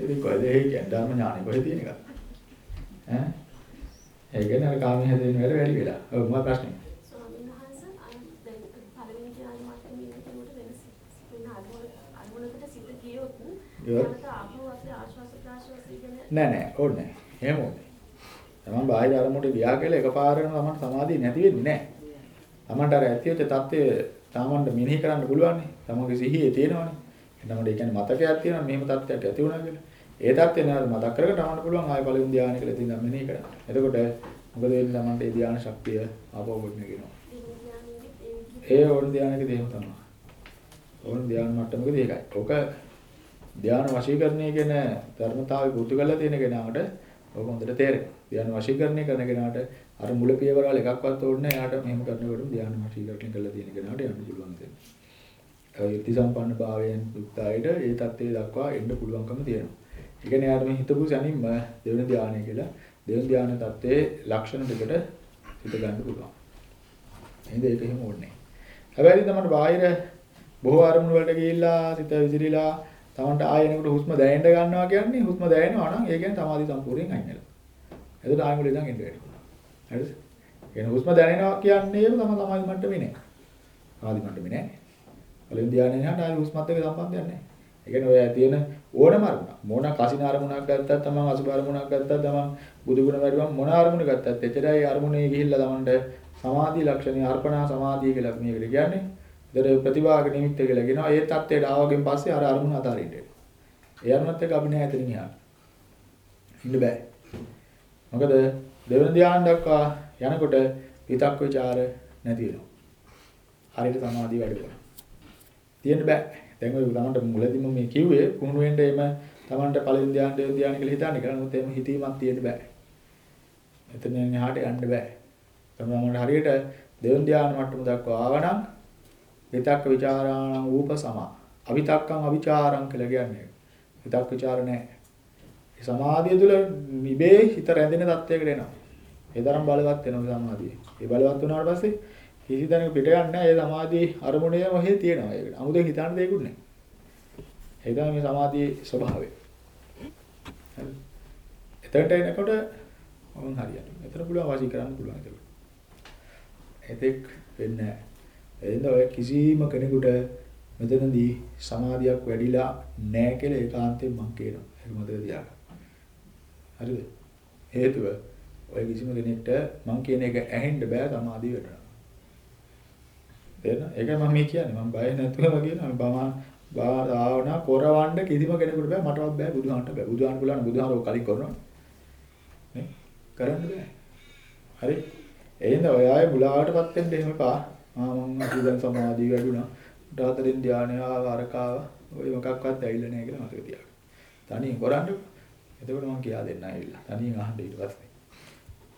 ඉතින් කොහෙද එහෙ කියන්නේ ධර්ම ඥානෙ කොහෙද තියෙන එක? ඈ? ඒ කියන්නේ අර කාමයේ හැදෙන වැඩ වැඩි වෙලා. ඔව් මොකක්ද ප්‍රශ්නේ? නෑ නෑ ඕනේ නෑ. එහෙම ඕනේ. තමන් බාහිර අරමුණට ගියා කියලා එකපාරටම තමන් සමාධිය නැති වෙන්නේ නැහැ. තමන්ට අර ඇතිවෙච්ච தත්ත්වය තමන්ට මෙනෙහි කරන්න පුළුවන්. තමන්ගේ සිහියේ තියෙනවනේ. එතනමඩ ඒ කියන්නේ මතකයක් තියෙනවා මෙහෙම தත්ත්වයක් ඇති වුණා කියලා. ඒ தත්ත්වය නේද මතක් කරගෙන තමන්ට පුළුවන් ආයෙ පළවෙනි ධානය කියලා තියෙනවා මෙනෙහි කරන්න. එතකොට මොකද වෙන්නේ තමන්ට ඒ ධාන ශක්තිය ආපහු ගොඩනගෙනවා. ඒ ඕන ධානයකදී එහෙම තමයි. ඕන ධාන මට්ටමකදී ඒකයි. ඔක ධාන වශීකරණය කියන ධර්මතාවය පුරුදු කරලා තියෙන කෙනාට ඔක හොඳට තේරෙනවා. ධ්‍යාන වශීකරණය කරන කෙනාට අර මුල පියවරවල එකක්වත් ඕනේ නැහැ. එයාට මෙහෙම කරනකොට ධ්‍යාන වශීකරණය කරලා තියෙන කෙනාට යන්න පුළුවන් දෙයක්. ඒ ඉති සම්පන්න භාවයෙන් යුක්තයිට ඒ தත්ත්වයට දක්වා එන්න පුළුවන්කම තියෙනවා. ඒ කියන්නේ යාර මේ හිතපු සැනින්ම දෙවෙනි ධ්‍යානය කියලා දෙවෙනි ධ්‍යාන தත්ත්වයේ ලක්ෂණ දෙකට හිත ගන්න පුළුවන්. එහෙනම් ඒක එහෙම ඕනේ. හැබැයි තමයි බාහිර බොහෝ අරමුණු වලට ගිහිල්ලා සිත විසිරීලා තමන්ට ආයෙනකොට හුස්ම දැනෙන්න ගන්නවා කියන්නේ හුස්ම දැනෙනවා නම් ඒ කියන්නේ සමාධි සම්පූර්ණයෙන් අයින් වෙලා. එතකොට ආයෙ මුලින් ඉඳන් එන්න වෙනවා. හරිද? කියන හුස්ම දැනෙනවා කියන්නේම තම සමාධි මට්ටමේ නෑ. සමාධි මට්ටමේ නෑ. වලින් ධානය යනහට ආයෙ හුස්මත් එක්ක සම්බන්ධයක් නෑ. ඒ කියන්නේ ඔය තියෙන ඕනම අරමුණක් මොන කසින අරමුණක් ගත්තත් තමන් අසුබ අරමුණක් ගත්තත් තමන් බුදු ගුණ වැඩිවම් මොන අරමුණ ගත්තත් එතරයි අරමුණේ ගිහිල්ලා තමන්ට සමාධි ලක්ෂණේ අර්පණා සමාධිය කියලා මේකට කියන්නේ. ඒතර ප්‍රතිභාග නිමිත්ත කියලා කියනවා. ඒ தත්ත්වයට ආවගෙන් පස්සේ අර අරමුණ අතාරින්න එනවා. ඒ අරමුණත් එක්ක අපි නෑ එතනින් යන්න. ඉන්න බෑ. මොකද දෙවන ධ්‍යාන දක්වා යනකොට විතක් ਵਿਚාර නැති වෙනවා. හරියට සමාධිය වැඩි වෙනවා. තියෙන්න බෑ. දැන් ඔය තමන්ට මුලදීම මේ කිව්වේ කුණු වෙන්න එම තමන්ට පළවෙනි ධ්‍යාන දෙවෙනි ධ්‍යාන කියලා හිතන්නේ කියලා නමුත් එහෙම හිතීමක් තියෙන්න බෑ. එතනින් එහාට යන්න බෑ. තමන්ට හරියට දෙවෙනි ධ්‍යාන මට්ටම දක්වා ආවනම් විතක්ක ਵਿਚාරාණ ූප සමා. අවිතක්කම් අවිචාරං කියලා කියන්නේ. විතක් ਵਿਚාර නැහැ. ඒ සමාධිය තුළ ඉබේ හිත රැඳෙන තත්යකට එනවා. ඒ තරම් බලවත් වෙනවා සමාධිය. ඒ බලවත් වුණාට පස්සේ කිසි තැනක පිට යන්නේ නැහැ. ඒ සමාධියේ අරමුණේම ඔහේ තියෙනවා ඒකට. 아무දෙන් හිතන්න දෙයක්වත් නැහැ. ඒ තමයි මේ සමාධියේ ස්වභාවය. හරි. එතනට එනකොට මොන් හරියට. එතන පුළුවන් වාසි කරන්න පුළුවන් ඒක. එතෙක් වෙන්නේ නැහැ. එහෙනම් ඔය කිසිම කෙනෙකුට මෙතනදී සමාධියක් වැඩිලා නැහැ කියලා ඒකාන්තයෙන් මම කියනවා. ඒක මතක තියාගන්න. හරිද? හේතුව ඔය කිසිම කෙනෙක්ට මම කියන එක ඇහෙන්න බෑ සමාධිය වැඩනවා. තේරෙනවද? ඒකයි මම මේ කියන්නේ. මම බය නැතුවම කියනවා. මම භාවනා කරවන්න කිසිම කෙනෙකුට බෑ. මටවත් බෑ. බුදුහාමට බෑ. බුදුහාම පුළුවන් බුදුහාමව කලින් කරනවා. නේ? කරන්න බෑ. හරි? එහෙනම් ඔය ආයේ මුලාවටපත් වෙන්න එහෙම එපා. ආ මම අපි දැන් සමාධිය වැඩුණා. ඩාතරින් ධානය ආව අරකාව ඔය මොකක්වත් ඇවිල්ලා නැහැ කියලා මතක තියාගන්න. තනියෙන් කරන්න. එතකොට මම කියා දෙන්න ඇවිල්ලා. තනියෙන් අහන්න ඊට පස්සේ.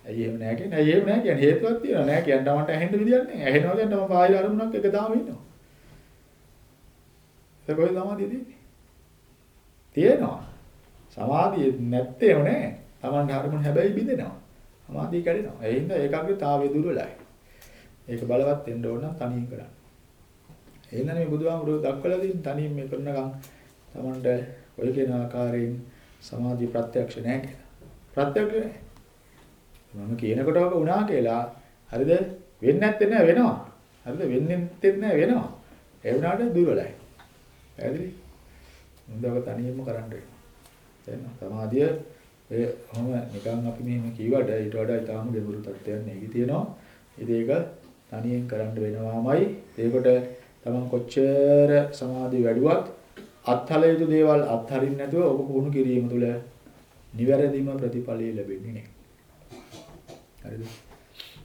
ඇයි එහෙම නැහැ කියන්නේ? ඇයි එහෙම නැහැ කියන්නේ? හේතුවක් තියෙනවා. නැහැ කියන්න මට ඇහෙන්න විදියක් නැහැ. ඇහෙනවා කියන්නේ මම බාහිර අරමුණක් එක දාම ඉන්නවා. ඒක කොහෙද සමාධිය තියෙන්නේ? තියෙනවා. සමාධිය නැත්තේම නෑ. Taman අරමුණ හැබැයි බිඳෙනවා. සමාධිය කැඩෙනවා. ඒ හින්දා ඒකාග්‍රතාවය දුර්වලයි. ඒක බලවත් වෙන්න ඕන නම් තනියෙන් කරන්න. එහෙනම් මේ බුදුහාමුදුරුවෝ දක්වලා තියෙන තනියෙන් මේ කරනකම් Tamanට ඔය කියන ආකාරයෙන් සමාධි ප්‍රත්‍යක්ෂ නැහැ කියලා. ප්‍රත්‍යක්ෂ නැහැ. මම කියනකොට ඔක වුණා කියලා හරිද? වෙන්නේ නැත්තේ නෑ වෙනවා. හරිද? වෙන්නේ නැත්තේ නෑ වෙනවා. ඒ වුණාට දුර්වලයි. පැහැදිලි? මුදව තනියම කරන්න වෙනවා. දැන් සමාධිය ඒ ඔහම නිකන් අපි මෙහෙම කීවට ඊට වඩා ඊටාම ගැඹුරු තත්ත්වයක් නෙගී තියෙනවා. ඉතින් ඒක තනියෙන් කරන්න වෙනවාමයි. ඒකට තමන් කොච්චර සමාධිය වැඩුවත් අත්හල යුතු දේවල් අත්හරින්න නැතුව ඔබ පුහුණු කිරීම තුළ නිවැරදිම ප්‍රතිඵලය ලැබෙන්නේ නැහැ. හරිද?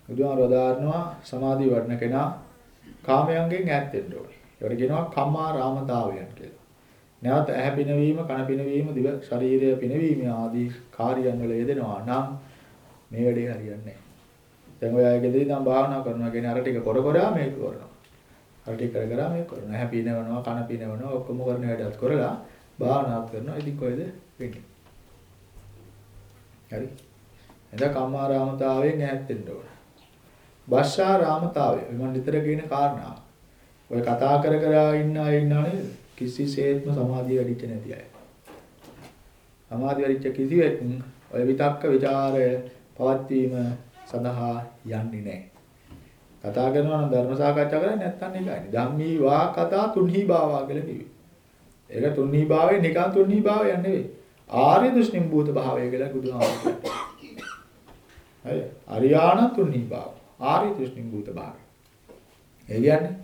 බුදුහාමර වදාारणවා සමාධිය වඩන කෙනා කාමයන්ගෙන් ඈත් වෙන්න ඕනේ. ඒකට කියනවා කම්මා රාමතාවයන් කියලා. නැවත ඇහැ පිනවීම, කන පිනවීම, දිව ශරීරය පිනවීම ආදී කාර්යයන් වල යෙදෙනවා නම් මේ වැඩේ හරියන්නේ නැහැ. දැන් ඔය අය ගෙදරින් නම් භාවනා කරනවා කියන්නේ අර ටික කර කර මේක කරනවා. අර ටික කර කර මේක කරනවා. ඇහැ පිනවනවා, කන පිනවනවා, ඔක්කොම කරන වැඩත් කරලා භාවනා කරනවා. ඉතින් කොහෙද වෙන්නේ? හරි. එදා කම්මාරාමතාවයෙන් ඈත් වෙන්න ඕන. වර්ෂාරාමතාවය මම නිතර කියන කාරණා. ඔය කතා කර කර ඉන්න අය ඉන්නව නේද? කිසිසේත්ම සමාධිය වැඩිච්ච නැති අය. සමාධිය වැඩිච්ච කිසිවෙක් ඔය විතක්ක ਵਿਚාරය පවත්වීම සඳහා යන්නේ නැහැ. කතා කරනවා නම් ධර්ම සාකච්ඡා කරන්නේ නැත්නම් නිකයි. ධම්මී වා කතා තුන්හි භාවා කියලා කිව්වේ. ඒක තුන්හි භාවයේ නිකන් තුන්හි භාවයක් නෙවෙයි. ආර්ය දෘෂ්ටිම්භූත භාවය කියලා බුදුහාමුදුරුවෝ කියනවා. හරි. අරියාණ තුන්හි භාව. ආර්ය දෘෂ්ටිම්භූත භාවය. ඒ කියන්නේ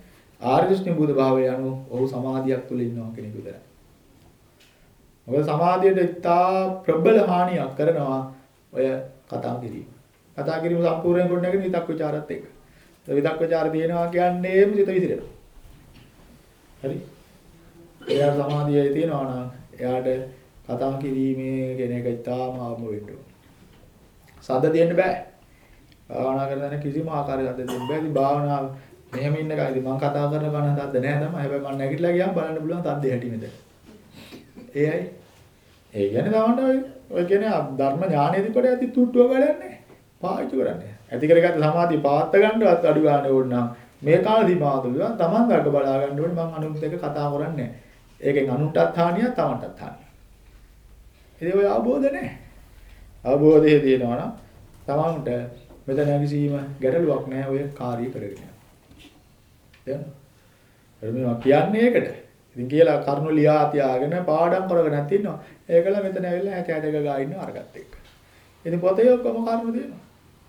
ආර්ය දෘෂ්ටිම්භූත භාවය අනුව ඔහු සමාධියක් තුල ඉන්නවා කියන එක විතරයි. මොකද සමාධියට ඉතා ප්‍රබල හානියක් කරනවා ඔය කතා කිරීම. කතා කිරීම සම්පූර්ණයෙන් ගොඩනගෙන විතක් ਵਿਚාරත් එක්ක. ඒ විතක් ਵਿਚාර තියෙනවා කියන්නේ සිත විසිරෙනවා. හරි. එයා සමාධියේ තියෙනවා නම් එයාට කතා කිරීමේ කෙනෙක් ඉතාම ආම වෙන්න ඕන. සද්ද දෙන්න බෑ. භාවනා කරන කිසිම ආකාරයක සද්ද දෙන්න බෑ. ඉතින් භාවනාව මෙහෙම ඉන්න කයිද මම කතා කරන කන සද්ද නැහැ තමයි. හැබැයි මම නැගිටලා ගියාම බලන්න පුළුවන් සද්ද හැටි මෙතන. ඒයි. ඒ කියන්නේ තමන්ට ඔය කියන්නේ ධර්ම ඥානෙදී කොට ඇති තුට්ටුව ගලන්නේ. පාවිච්චි කරන්නේ. ඇති කරගත්ත සමාධිය පාත්ත ගන්නවත් අඩු ගන්න ඕන නම් මේ කාල සීමාව තුළ තමන් ගන්න බලා ගන්න ඕනේ මම අනුත් එක්ක කතා කරන්නේ නැහැ. ඒකෙන් අනුන්ටත් හානියක් තමන්ටත් හානියක්. ඉතින් ඔය අවබෝධ නැහැ. අවබෝධය තියෙනවා නම් තමන්ට මෙතන කිසිම ගැටලුවක් නැහැ ඔය කාර්ය කරගෙන. දැන් මේවා කියන්නේ ඒකට. ඉතින් කියලා කරුණු ලියා තියාගෙන පාඩම් කරගෙන තිනවා. ඒකල මෙතන ඇවිල්ලා හැට හැට ගා ඉන්න අරගත් එක්ක. ඉතින් පොතේ ඔක්කොම කරුණු තියෙනවා.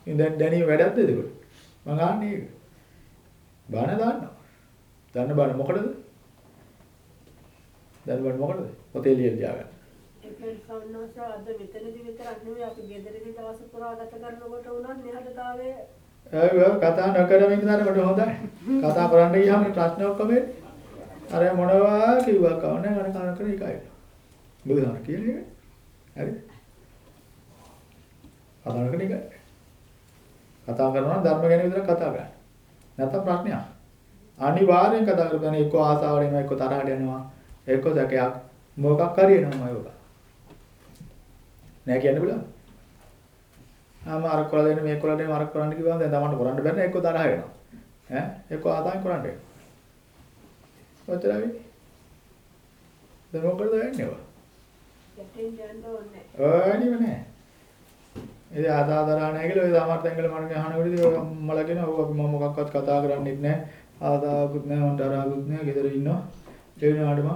ඉතින් දැන් දැනීම වැඩක්ද ඒක? මම අහන්නේ ඒක. බාන දාන්නවා. දන්න බාන මොකටද? දන්න බාන මොකටද? පොතේ ලියලා තියාගන්න. ඒකෙන් සම්නෝෂ අද මෙතනදි විතරක් නෙවෙයි අපි ගෙදරදී දවස පුරා ගත කරනකොට උනත් නිහඬතාවයේ ඒක කතා නොකරමින් ඉඳනකොට හොඳයි. කතා කරන්න ගියාම ප්‍රශ්න ඔක්කොම අර මොනවා කිව්වා කවන්නේ අර කන කර එකයි. බුදුහාම කියන්නේ හරි. කරන එකයි. කතා කරනවා ධර්ම ගැන විතරක් කතා කරන්නේ. නැත්නම් ප්‍රශ්නයක්. අනිවාර්යෙන් කතා කරගන්න එක්ක ආසාවට එනවා එක්ක තරහට යනවා එක්ක සැකයක් මොකක් හරි එනවා මයෝග. නෑ කියන්න බලන්න. ආම අර කොළ දෙන්න මේ කොළ දෙන්න අර කරන්න කිව්වම දැන් තමන්ට කරන්න බැරි නෑ එක්ක තරහ වෙනවා. ඈ එක්ක ආදායම් කරන්න වෙනවා. ඔච්චරයි. දැන් මොකද වෙන්නේ? යටින් යන්න ඕනේ. ඕනිම නෑ. ඒ ආදාදරා නැහැ කියලා ඔය සමර්ථයෙන් කළ මම අහනකොට ඉතින් ඔය මලගෙන ඔව් අපි මම මොකක්වත් කතා කරන්නෙත් නැහැ. ආදාකුත් නැහැ, මන්ට අරාකුත් නැහැ. ගෙදර ඉන්නවා. ඒ වෙනාට මම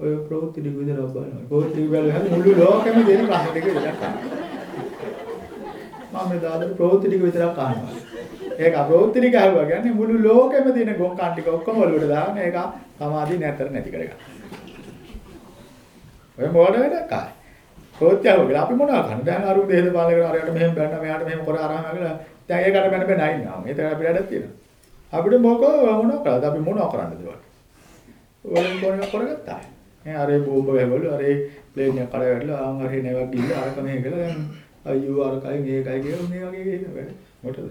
ඔය ප්‍රවෘත්ති ටික විතරක් බලනවා. ප්‍රවෘත්ති ටික බලලා හරි මුළු ලෝකෙම දෙන ප්‍රශ්න ටික විතරක් අහනවා. මම මේ දාදර ප්‍රවෘත්ති ටික විතරක් අහනවා. ඒක ප්‍රවෘත්ති ටික අහුවා කියන්නේ මුළු ලෝකෙම දෙන ගොංකන් ටික ඔක්කොම වලට දාගෙන ඒක සමාධිය නැතර නැති කරගන්න. ඔය මොඩ වැඩක් ආයි. ප්‍රවෘත්තියව කියලා අපි මොනවා කරන්නේ? දැන් අරු දෙහෙද පාලක කරන අරයට මෙහෙම බැන්න මෙයාට මෙහෙම කර අරහම කියලා දැන් ඒකට බැන බැන ඉන්නවා. ඒතර අපිට වැඩක් තියෙනවා. අපිට මොකෝ මොනවා කරාද? අපි මොනවා කරන්නද ඒවට? වලින් කොරන කරගත්තා. ඈ අර බෝම්බ වැවලු අර ප්ලේන් එක කඩ වැටලා ආන් අර නෑවක් ගිහිල්ලා අරක මෙහෙ කියලා දැන් අයියෝ අරකයි මේකයි කියලා මේ වගේ කියන වැඩ. මොකටද?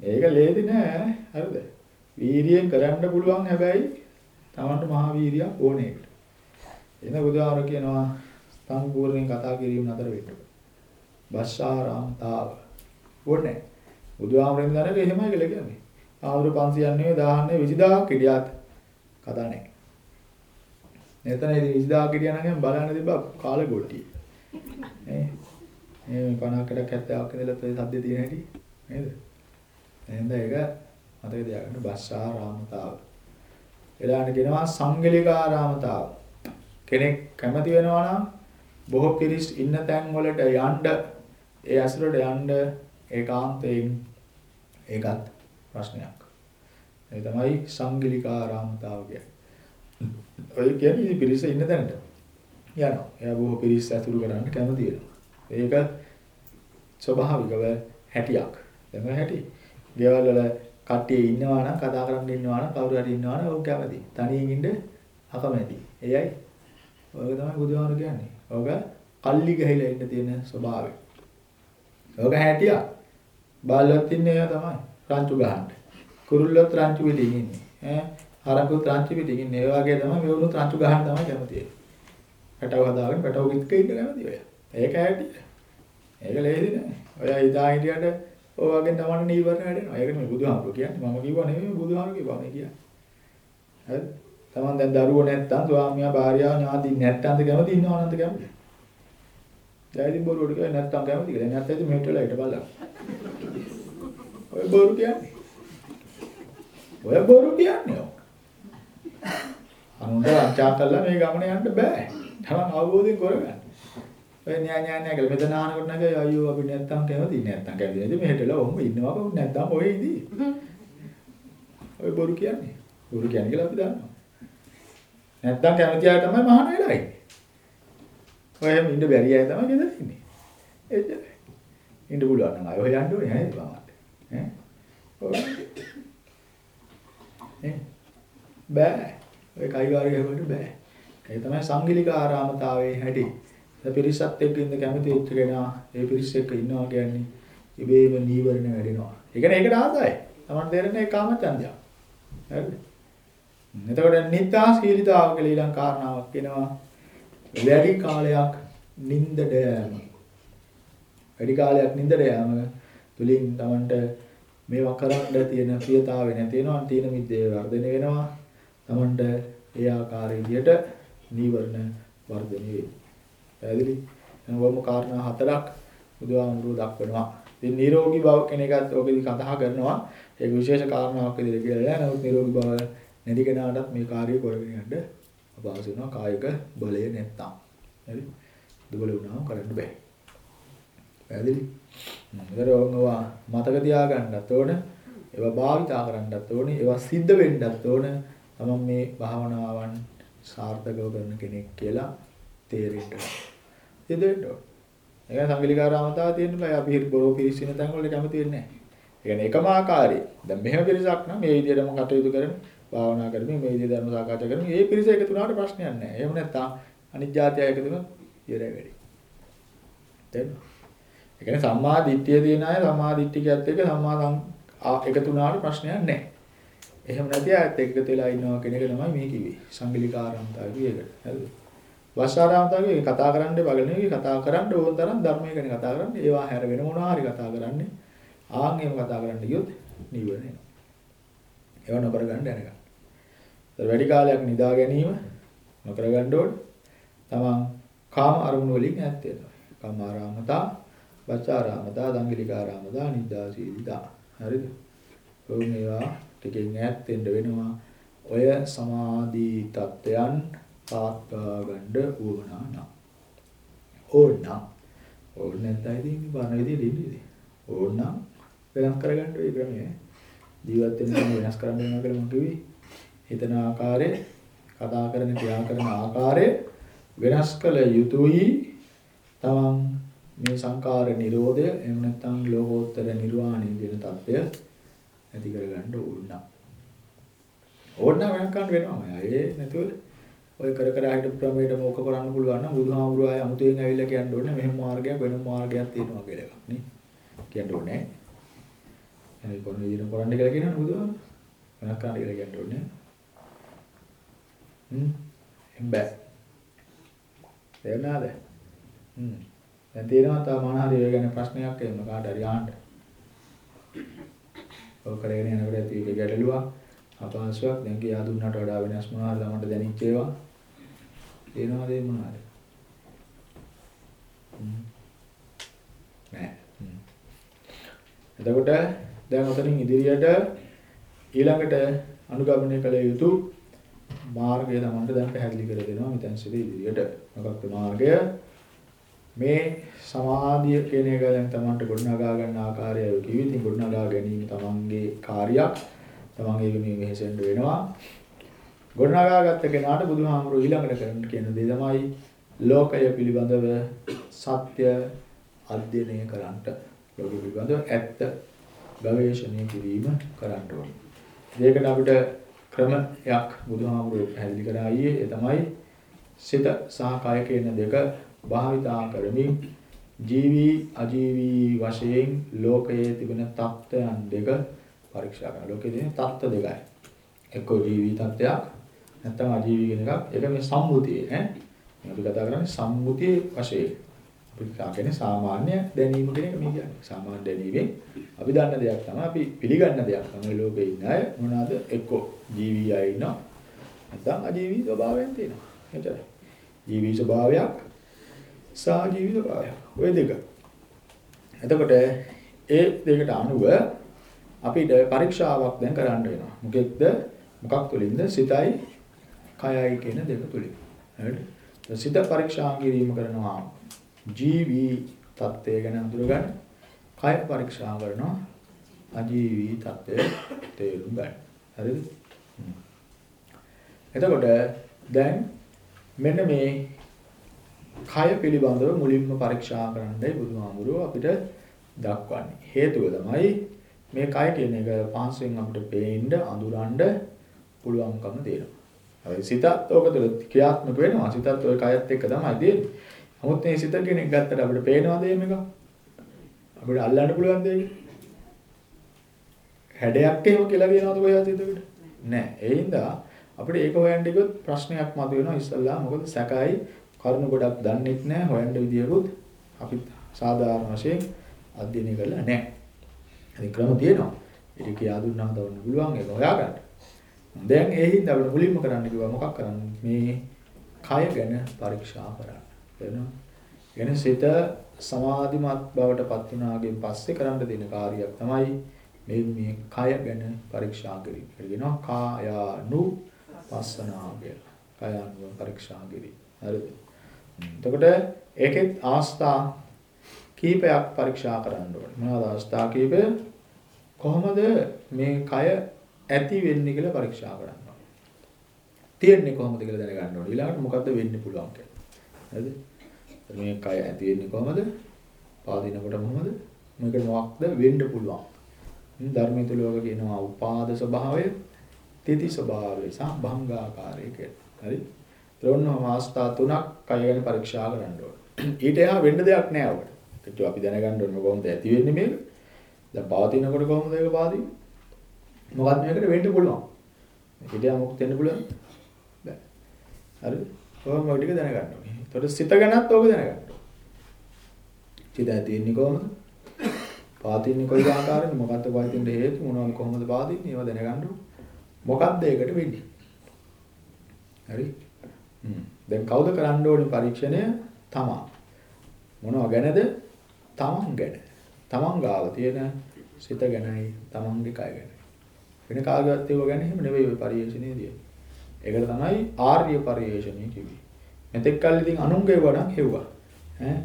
මේක ලේදි නෑ. හරිද? වීරියෙන් කරන්න පුළුවන් හැබැයි Tamanට මහා වීරියක් ඕනේ ඒකට. එන බුදුආර කියනවා සම්පූර්ණයෙන් කතා කිරීම නතර වෙන්න. බස්සාරාමතාව. ඕනේ. බුදුආමරෙන් දන්නේ එහෙමයි කියලා කියන්නේ. ආවුරු 500ක් නෙවෙයි 1000 නෙවෙයි 20000ක් හිටියත් කතා නැහැ. එතන ඉතින් 20000ක් හිටියා නම් බලන්න තිබ්බා කාලේ ගොට්ටිය. නේ. මේ 50කට 70ක් ඉඳලා තේ සද්ද තියෙන හැටි නේද? එහෙනම් ඒක මතක තියාගන්න බස්සාරාමතාව. ඊළඟට කියනවා සංගලිකාරාමතාව. කෙනෙක් කැමති වෙනවා නම් බොහෝ පිරිස් ඉන්න තැන් වලට යන්න ඒ ඇසුරට යන්න ඒකාන්තයෙන් ඒකත් ප්‍රශ්නයක්. ඒ තමයි සංගලිකාරාමතාව කියන්නේ. ඔය කියන්නේ පිරිස ඉන්න තැනට යනවා. එයා බොහෝ පිරිස් ඇසුරු කරන්න කැමති වෙනවා. ඒක ස්වභාවිකව හැටියක්. දැන් හැටි. ගෙවල් වල කට්ටිය ඉන්නවා නම් කතා කරන්න ඉන්නවා නම් කවුරු හරි ඉන්නවා නම් ඔව් කැමති. තනියෙන් ඉන්න අකමැති. එයයි. ඔය තමයි බුදුහාමුදුරු කියන්නේ. ඔක කල්ලි ගහලා ඉන්න තියෙන ස්වභාවය. ඔක හැටියා. බාල්ලොත් ඉන්නේ ඒවා තමයි. රංචු ගහන්න. කුරුල්ලොත් රංචු පිටින් ඉන්නේ. ඈ හරකුත් රංචු පිටින් ඉන්නේ. ඒ වගේ තමයි මෙවුනුත් රංචු ගහන්න තමයි කැමති. පැටව හදාගෙන පැටව කිත්ක ඉන්න කැමති ඔය. ඒක හැටියා. ඒක ලේසි නෑ. ඔය ඉදා හිටියට ඔය වගේ තමයි නීවරණ වැඩෙනවා. ඒක නෙමෙයි බුදුහාමුදුරු කියන්නේ. මම කිව්වා නෙමෙයි බුදුහාමුදුරු කිව්වා මේ කියන්නේ. හරිද? Taman දැන් දරුවෝ නැත්තම් ස්වාමියා භාර්යාව ඥාති නැත්තම්ද කැමති ඉන්නව නැද්ද කැමති? ඉතින් බොරුවට කියයි නැත්තම් කැමති කියලා. ඉතින් මෙහෙට වෙලා හිට බලන්න. ඔය බොරු කියන්නේ. ඔය බොරු කියන්නේ. අනුන්ට අචා කළා මේ ගමන යන්න බෑ. තමන් අවබෝධයෙන් කරගන්න. ඔය න්‍යා න්‍යා න්‍යා කියලා මෙතන ආනකොට නැගයි අයියෝ අපි නැත්තම් කැමති නැත්තම් කැමති නැති මෙහෙටලා ඔහොම ඉන්නවා කොහොමද නැත්තම් ඔය ඉදී. ඔය බොරු කියන්නේ. බොරු කියන්නේ කියලා අපි දන්නවා. නැත්තම් කැමති අය තමයි මහාන වෙලා ඉන්නේ. ඔය එහෙම ඉන්න බැරි අය තමයි ගෙදර ඉන්නේ. එච්චරයි. ඉන්න පුළුවන් නම් අය හොයන්න ඕනේ නේද බලන්න. ඈ. ඔය. ඈ. බෑ. ඔය කයිවාරිය වලට බෑ. ඒ තමයි සංගිලික ආරාමතාවයේ හැටි. ඒ පිරිසත් එක්ක ඉන්න කැමති වෙච්ච කෙනා ඒ පිරිස එක්ක ඉන්නවා කියන්නේ ඉබේම නීවරණ වැඩෙනවා. ඒ කියන්නේ ඒකට ආසයි. Taman තේරෙන්නේ ඒ කාමචන්දය. හරිද? එතකොට නිත්‍යා සීලිතාව කියලා ඊළඟ කාරණාවක් වෙනවා. වැඩි කාලයක් නිින්දට යෑම. වැඩි කාලයක් නිින්දට යෑම තුලින් Tamanට මේවා කරන්න තියෙන ප්‍රියතාවය නැති වෙනවා. තීන මිද්දේ වර්ධනය වෙනවා. Tamanට ඒ ආකාරයේ විදියට නීවරණ වර්ධනය වෙයි. පැහැදිලි? එනවම කාරණා හතරක් බුදුහාමුදුරුවෝ දක්වනවා. ඉතින් නිරෝගී බව කෙනෙක්ත් ඔකෙදි කතා කරනවා. ඒක විශේෂ කාරණාවක් විදිහට කියලා නෑ. නමුත් නිරෝගී බව නැති කෙනාටත් මේ කාර්යය කරගෙන යන්න අපහසු වෙනවා කායික බලය නැත්තම්. හරි? දුබල වුණාම කරන්න බෑ. පැහැදිලි? ඒතර ඔන්නවා මතක තියාගන්නත් ඕන. ඒවා භාවිතා කරන්නත් ඕනේ. ඒවා සිද්ධ වෙන්නත් ඕන. තමන් මේ භාවනාවන් සාර්ථකව කරන කෙනෙක් කියලා තේරෙන්න. සිද්ධ වෙන්න ඕන. ඒක සංගලිකාරාමතාව තියෙන්න බෑ. අපි හිර බොරෝ පිරිසින තැන් වලට කැමති වෙන්නේ නැහැ. ඒ කියන්නේ එකම ආකාරයේ. දැන් මෙහෙම පිරිසක් නම් මේ විදිහටම කටයුතු කරන භාවනා කරමින් මේ විදිහේ ධර්ම සාකච්ඡා කරමින් මේ පිරිස එකතු වුණාට ප්‍රශ්නයක් නැහැ. එහෙම නැත්නම් අනිත් જાතිය එකතු වුණොත් ඉවරයි වැඩි. තේරෙනවද? ඒ කියන්නේ සම්මා දිට්ඨිය තියෙන අය සම්මා දිට්ඨිකයත් එක්ක සම්මා එකතු වුණාට ප්‍රශ්නයක් නැහැ. එහෙම නැති අයත් එකතු වෙලා ඉන්නවා කියන එක තමයි මේ කිව්වේ. සංගලිකාරාමතාවය කියේකට. හරිද? වස්සාරාමතාවය කතා කරන්න බගලනේ කතා කරන්න ඕන තරම් ධර්මය ගැන කතා කරන්න. ඒවා හැර වෙන මොනවා හරි කතා කරන්නේ. ආන් එහෙම කතා කරන්න ගියොත් නිවන එනවා. ඒවා නොකර ගන්න දැනගන්න. වැඩි කාලයක් නිදා ගැනීම නොකර ගන්න ඕනේ. තමන් කාම අරමුණු වලින් ඈත් වෙනවා. කාම ආරාමතා, වචාරාමතා, දංගලිකාරාමතා, නිද්දාසීලිතා. හරිද? ඔව් මේවා ටිකෙන් ඈත් වෙන්න වෙනවා. ඔය සමාධි තත්ත්වයන් පාත්වා ගන්න උවමනා නම්. ඕන්නම්. ඕන නැත්නම් ඉතින් බාන විදියට ඉන්නේ. ඕන්නම් වෙනස් කරගන්න ওই ක්‍රමය. ජීවත් වෙන වෙනස් කරන්න වෙනවා කියලා මම කිව්වේ. හිතන ආකාරය, කතා කරන ක්‍රියා කරන ආකාරය වෙනස් කළ යුතුයි. තමන් මේ සංකාර නිරෝධය එහෙම නැත්නම් ලෝකෝත්තර නිර්වාණය කියන தත්ත්වය ඇති කරගන්න ඕන. ඕන වෙනස් කරන්න වෙනවා. ඒ නැතුව ඔය කර කර හිටපු ක්‍රමයටම ඕක කරන්න පුළුවන් නම් බුදුහාමුදුරුවෝ ආය අමුතුවෙන් ඇවිල්ලා කියන්න ඕනේ මෙහෙම මාර්ගයක් වෙන මාර්ගයක් තියෙනවා කියලා එකක් නේ. කියන්න ඕනේ. එහෙනම් කොහොමද විදිහට කරන්න කියලා කියනවා බුදුහාමුදුරුවෝ. වෙනස් කරන්න කියලා කියන්න ඕනේ. Hmm? හ්ම්. එම්බෑ. තේරුණාද? හ්ම්. දැන් තේරෙනවා තව මොන හරි ඔය ගැන ප්‍රශ්නයක් එන්න කාට හරි ආන්න. ඔය කරගෙන යනකොට ඇති එක ගැටලුවක් අපහසුයක් දැන් කියා දුන්නට වඩා වෙනස් මොනවා හරි ළමට දැනෙච්ච ඒවා තේරෙනවද ඒ මොනවාද? හ්ම්. Hmm. නෑ. හ්ම්. එතකොට දැන් ඔතනින් ඉදිරියට ඊළඟට අනුගමනය කළ යුතු මාර්ගය තමයි දැන් පැහැදිලි කර දෙනවා මෙතන සිට ඉදිරියට. මොකක්ද මාර්ගය? මේ සමාධිය කියන එක දැන් තමන්ට ගොඩනගා ගන්න ආකාරය කිව්වේ. ඉතින් ගොඩනගා ගැනීම තමන්ගේ කාර්යයක්. තමන් ඒක මේ වෙහෙසෙන්න වෙනවා. ගොඩනගා ගත්ත කෙනාට බුදුහාමුදුරුවෝ ඊළඟට කරන්න කියන දේ තමයි ලෝකය පිළිබඳව සත්‍ය අධ්‍යයනය කරන්නට. ලෝකෙ පිළිබඳව ඇත්ත ගවේෂණය කිරීම කරන්න ඕනේ. ඒකට අපිට ක්‍රමයක් බුදුහාමුදුරුවෝ පැහැදිලි කරා ඊයේ ඒ තමයි සිත සහ කය කියන දෙක භාවිතා කරමින් ජීවි අජීවි වශයෙන් ලෝකයේ තිබෙන தත්ත්වයන් දෙක පරීක්ෂා කරනවා. ලෝකයේ තියෙන தත්ත්ව දෙකයි. එක්ක ජීවි තත්ත්වයක් නැත්නම් අජීවි කියන එකක්. ඒක මේ සම්මුතිය ඈ. අපි කතා කරන්නේ සම්මුතියේ වශයෙන්. අපි කියන්නේ සාමාන්‍ය දැනීම කියන එක මේ කියන්නේ. සාමාන්‍ය දැනීමෙන් අපි දන්න දෙයක් තමයි අපි පිළිගන්න දෙයක් තමයි ලෝකේ ඉන්න අය මොනවාද එක්ක ජීවි අය ඉන්නවා. නැත්නම් අජීවි ස්වභාවයෙන් තියෙනවා. එතන. ජීවි ස්වභාවයක් සාජීවි ස්වභාවයක්. ওই දෙක. එතකොට ඒ දෙකට අනුව අපිට පරීක්ෂාවක් දැන් කරන්න වෙනවා. මොකෙක්ද? මොකක් තුලින්ද? සිතයි කයයි කියන දෙක තුලින්. හරිද? සිත පරීක්ෂා කිරීම කරනවා ජීවි தත්ත්වය ගැන අඳුරගන්න. කය පරීක්ෂා කරනවා අජීවි தත්ත්වය තේරුම් ගන්න. හරිද? එතකොට දැන් මෙන්න මේ කය පිළිබඳව මුලින්ම පරීක්ෂා කරන්නයි බුදුහාමුදුරුවෝ අපිට දක්වන්නේ. හේතුව තමයි මේ කය කියන එක පහසුවෙන් අපිට පේන්න අඳුරන්න පුළුවන්කම තියෙනවා. හරි සිතත් ඕක තුළ ක්‍රියාත්මක වෙනවා. සිතත් ඔය කයත් එක්ක තමයි දෙන්නේ. නමුත් මේ සිත කෙනෙක් ගත්තට අපිට පේනවද මේක? අපිට අල්ලන්න පුළුවන් දෙයක්. හැඩයක් එහෙම කියලා කියනවද කොහෙවත් හිතෙකට? නෑ. ඒ හින්දා අපිට ඒක හොයන්න ගියොත් ප්‍රශ්නයක් මතුවෙනවා ඉස්සල්ලා. මොකද සැකයි කරුණු ගොඩක් දන්නෙත් නෑ හොයන්න විදියකුත් අපි සාධාරණ වශයෙන් අධ්‍යයනය කරලා නෑ. ඉතින් ක්‍රම තියෙනවා. ඒක කියා දුන්නාම තවන්න පුළුවන් ඒක හොයාගන්න. දැන් ඒ හින්දා අපිට මුලින්ම කරන්න කිව්වා මොකක් කරන්න මේ කය ගැන පරීක්ෂා කරන්න. වෙනවා. එන සිත සමාධිමත් බවට පත් වුණාගෙන් පස්සේ කරන්න දෙන කාර්යයක් තමයි මේ මේ කය ගැන පරීක්ෂා කිරීම. කියනවා කායානු පස්සනා කියලා. කයano පරීක්ෂා කිරීම. හරිද? එතකොට ඒකෙත් ආස්ථා කීපයක් පරීක්ෂා කරන්න ඕනේ. මොනවද අවස්ථා කීපය? කොහොමද මේ කය ඇති වෙන්නේ කියලා පරීක්ෂා කරන්න ඕනේ. තියෙන්නේ කොහොමද කියලා දැනගන්න ඕනේ. ඊළඟට මොකද්ද වෙන්න පුළුවන් කියලා. හරිද? මේ කය ඇති වෙන්නේ කොහොමද? පාදිනකොට කොහොමද? මේක මොකක්ද වෙන්න පුළුවන්. ධර්මයේ තුල ඔක කියනවා උපාද ස්වභාවය, තితి ස්වභාවය සහ භංගාකාරය කියලා. හරි? ත්‍රිවර්ණ අවස්ථා තුනක් කය ගැන පරීක්ෂා කරන්න ඕනේ. ඊට එහා වෙන්න දෙයක් නෑ ඔකට. ඒක අපි දැනගන්න ඕනේ කොහොමද ඇති වෙන්නේ මේක? දැන් පවතිනකොට කොහොමද ඒක පාදින්නේ? මොකක්ද මේකට වෙන්න පුළුවන්? ඊට එහා මොකක්ද වෙන්න පුළුවන්? බෑ. හරිද? කොහොම ඔය ටික දැනගන්න ඕනේ. ඒතකොට සිත ගැනත් ඕක දැනගන්න ඕනේ. සිත ඇති වෙන්නේ කොහොමද? පාදින්නේ කොයි ආකාරයෙන්ද? මොකක්ද පාදින්න හේතු? මොනවද කොහොමද පාදින්නේ? ඒවා දැනගන්න ඕනේ. මොකක්ද ඒකට වෙන්නේ? හරි? දැන් කවුද කරන්න ඕනේ පරීක්ෂණය? තමා. මොනවා ගැනද? තමන් ගැන. තමන් ගාව තියෙන සිත ගැනයි, තමන්ගේ කය ගැනයි. වෙන කාගවත් ඒව ගැන එහෙම නෙවෙයි ඔය පරිශ්‍රණයේදී. ඒකට තමයි ආර්ය පරිශ්‍රණය කිව්වේ. මෙතෙක් කල් ඉතින් අනුන්ගේ වඩන් හෙව්වා. ඈ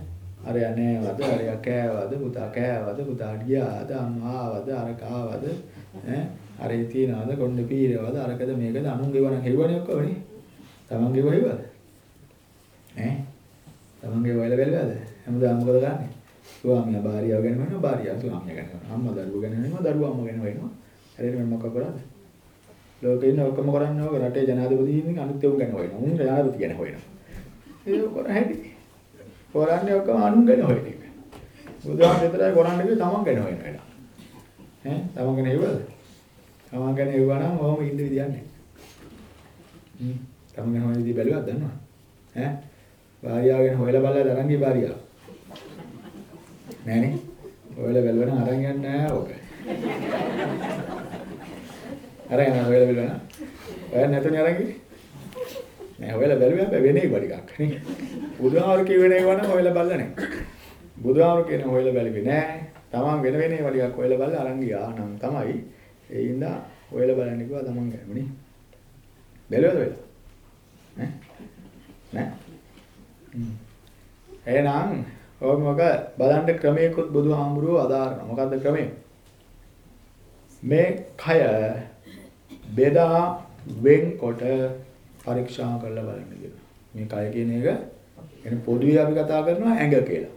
අරයා නෑවද අරයා කෑවද පුතා කෑවද පුතා ගියාද අම්මාවද අර කාවද ඈ අරේ තියනවද කොණ්ඩ පීරවද අරකද මේකද අනුන්ගේ වඩන් හෙව්වනේ ඔක්කොමනේ. තමන්ගේ වහෙවද? ඈ තමන්ගේ වයල බැලුවද? හැමදාම මොකද ගන්නෙ? ස්වාමියා භාර්යාව ගැන වෙනවා භාර්යාව ස්වාමියා ගැන වෙනවා. අම්මා දරුවෝ ගැන වෙනවා දරුවා අම්මා ගැන වෙනවා. හැරෙන්න මොකක් කරන්නේ? ලෝකේ ඉන්න ඔක්කොම කරන්නේ ඔය රටේ ජනාධිපති ඉන්නේ අනිත් ඒවා ගැන හොයනවා. උන් ජනාධිපති ගැන හොයනවා. ඒක කරහැටි. කරන්නේ ඔක්කොම අනුන් ගැන හොයන එක. බුදුහාම විතරයි කරන්නේ කිව්වේ තමන් ගැන හොයන එක. ඈ තමන් ගැන හෙව්වද? තමන් ගැන හෙව්වා නම් ඔහොම ඉන්න විදියක් නැහැ. හ්ම්. තමන් ගැන හොයන විදිය බැලුවද දන්නවද? ඈ භාර්යාව ගැන හොයලා බලලා දරන්ගේ භාර්යාව. නෑනේ. හොයලා බැලුවා නම් අරන් යන්නේ නෑ ඔක. අරන් යනවා හොයලා බැලුවා නම්. ඔය නැතුනේ අරන් ගියේ. නෑ හොයලා බැලුවා හැබැයි වෙන්නේ ඉබ ටිකක් නේ. බුදුහාමර කියවෙන ඒවා නම් හොයලා බලලා නෑ. බුදුහාමර කියන හොයලා බැලුවේ නෑ. තමන් වෙන වෙන ඒවා ටිකක් හොයලා බලලා අරන් ගියා නම් තමයි ඒ ඉඳා හොයලා බලන්න කිව්වා තමන් ගැනමනේ. බැලුවද වෙලා? ඈ? නෑ. එහෙනම් ඔය මොක බලන්න ක්‍රමයකොත් බුදුහාමුදුරුවෝ අදාරන. මොකද්ද ක්‍රමය? මේ කය බෙදා වෙන්කොට පරීක්ෂා කරලා බලන්න කියලා. මේ කය කියන එක එන පොදුවේ අපි කතා කරනවා ඇඟ කියලා.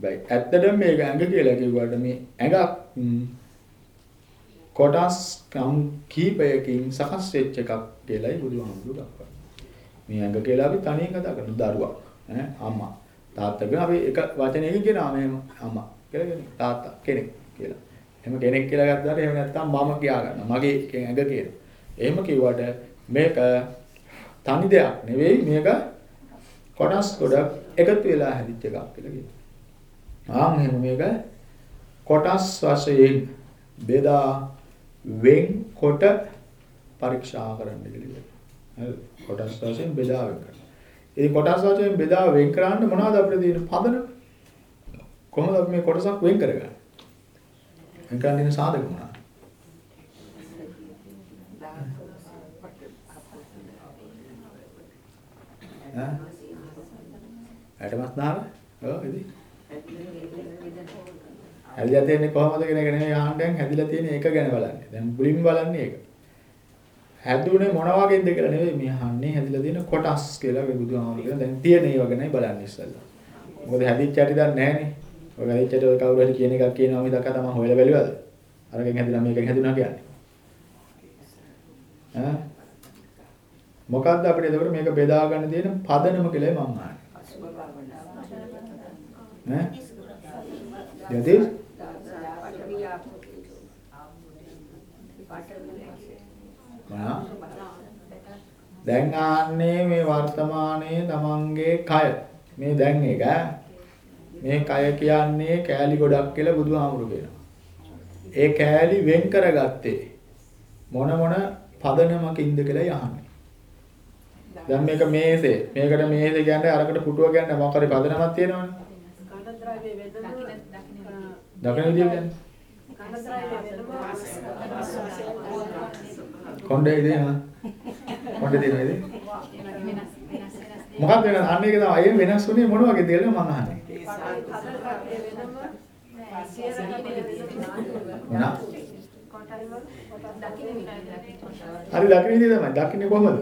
හැබැයි ඇත්තටම මේක ඇඟ කියලා කිව්වට මේ ඇඟක් කොටස් කම් කීපයකින් සකස් වෙච්ච එකක් කියලායි බුදුහාමුදුරුවෝ දක්වන්නේ. මේ ඇඟ කියලා අපි තනියෙන් කතා කරන දරුවා ඈ අම්මා තාත්තා කියන අපි එක වචනයකින් කියනවා මෙහෙම අම්මා කියලා කියන තාත්තා කෙනෙක් කියලා. එහෙම කෙනෙක් කියලා ගත්තාට එහෙම නැත්නම් මම කියා ගන්නවා. මගේ ඇඟ කියන. එහෙම කිව්වට මේක තනි දෙයක් නෙවෙයි මේක කොටස් ගොඩක් එකතු වෙලා හැදිච්ච එකක් කියලා කියනවා. ආන් එහෙම මේක කොටස් වශයෙන් බෙදා වෙන්කොට පරීක්ෂා කරන්න කියලා. හරි. කොටස් වශයෙන් බෙදා වෙන් කරන්න. ඉතින් කොටස් වශයෙන් බෙදා වෙන් කරන්න මොනවද අපිට තියෙන පදනම? කොහොමද අපි මේ කොටසක් වෙන් කරගන්නේ? වෙන් කරන්න තියෙන සාධක මොනවද? ඈ? ඇටමස් දාලා? ඔව් ඉතින්. හැදිලා තියෙන්නේ කොහොමද කියන එක නෙමෙයි ආහන්න හැදිලා තියෙන එක ගැන බලන්නේ. දැන් මුලින්ම බලන්නේ ඒක. හැදුනේ මොන වගේද කියලා නෙවෙයි මේ අහන්නේ හැදිලා තියෙන කොටස් කියලා මේ බුදුහාමුදුරුවෝ කියන දැන් තියෙන ඒවා ගැනයි බලන්නේ ඉස්සෙල්ලා. මොකද හැදිච්ච හැටි දන්නේ නැහනේ. ඔය හැදිච්ච හැටි ඔය කවුරු හරි කියන එකක් කියනවා මිසක් තමයි හොයලා බැලුවද? අරගෙන හැදිලා මේකෙන් හැදුනා කියන්නේ. ඈ මොකද්ද අපිට එතකොට මේක බෙදා ගන්න තියෙන පදනම කියලා මම අහන්නේ. ඈ? යදිස්? මොනවා? දැන් ආන්නේ මේ වර්තමානයේ තමන්ගේ කය. මේ දැන් එක මේ කය කියන්නේ කෑලි ගොඩක් කියලා බුදුහාමුදුරු කියනවා. ඒ කෑලි වෙන් කරගත්තේ මොන මොන පදනමකින්ද කියලායි අහන්නේ. දැන් මේක මේසේ. මේකට මේසේ කියන්නේ අරකට පුටුව කියන්නේ මොකක් හරි පදනමක් තියෙනවනේ. දකින විදිය කියන්නේ. කොණ්ඩේ දෙනවා. කොණ්ඩේ දෙනවා ඉතින්. මොකක්ද වෙනස්? අන්න ඒක තමයි. ඒ වෙනස් වුණේ මොන වගේද කියලා මම අහන්නේ. හරි දකින විදිය තමයි. දකින්නේ කොහොමද?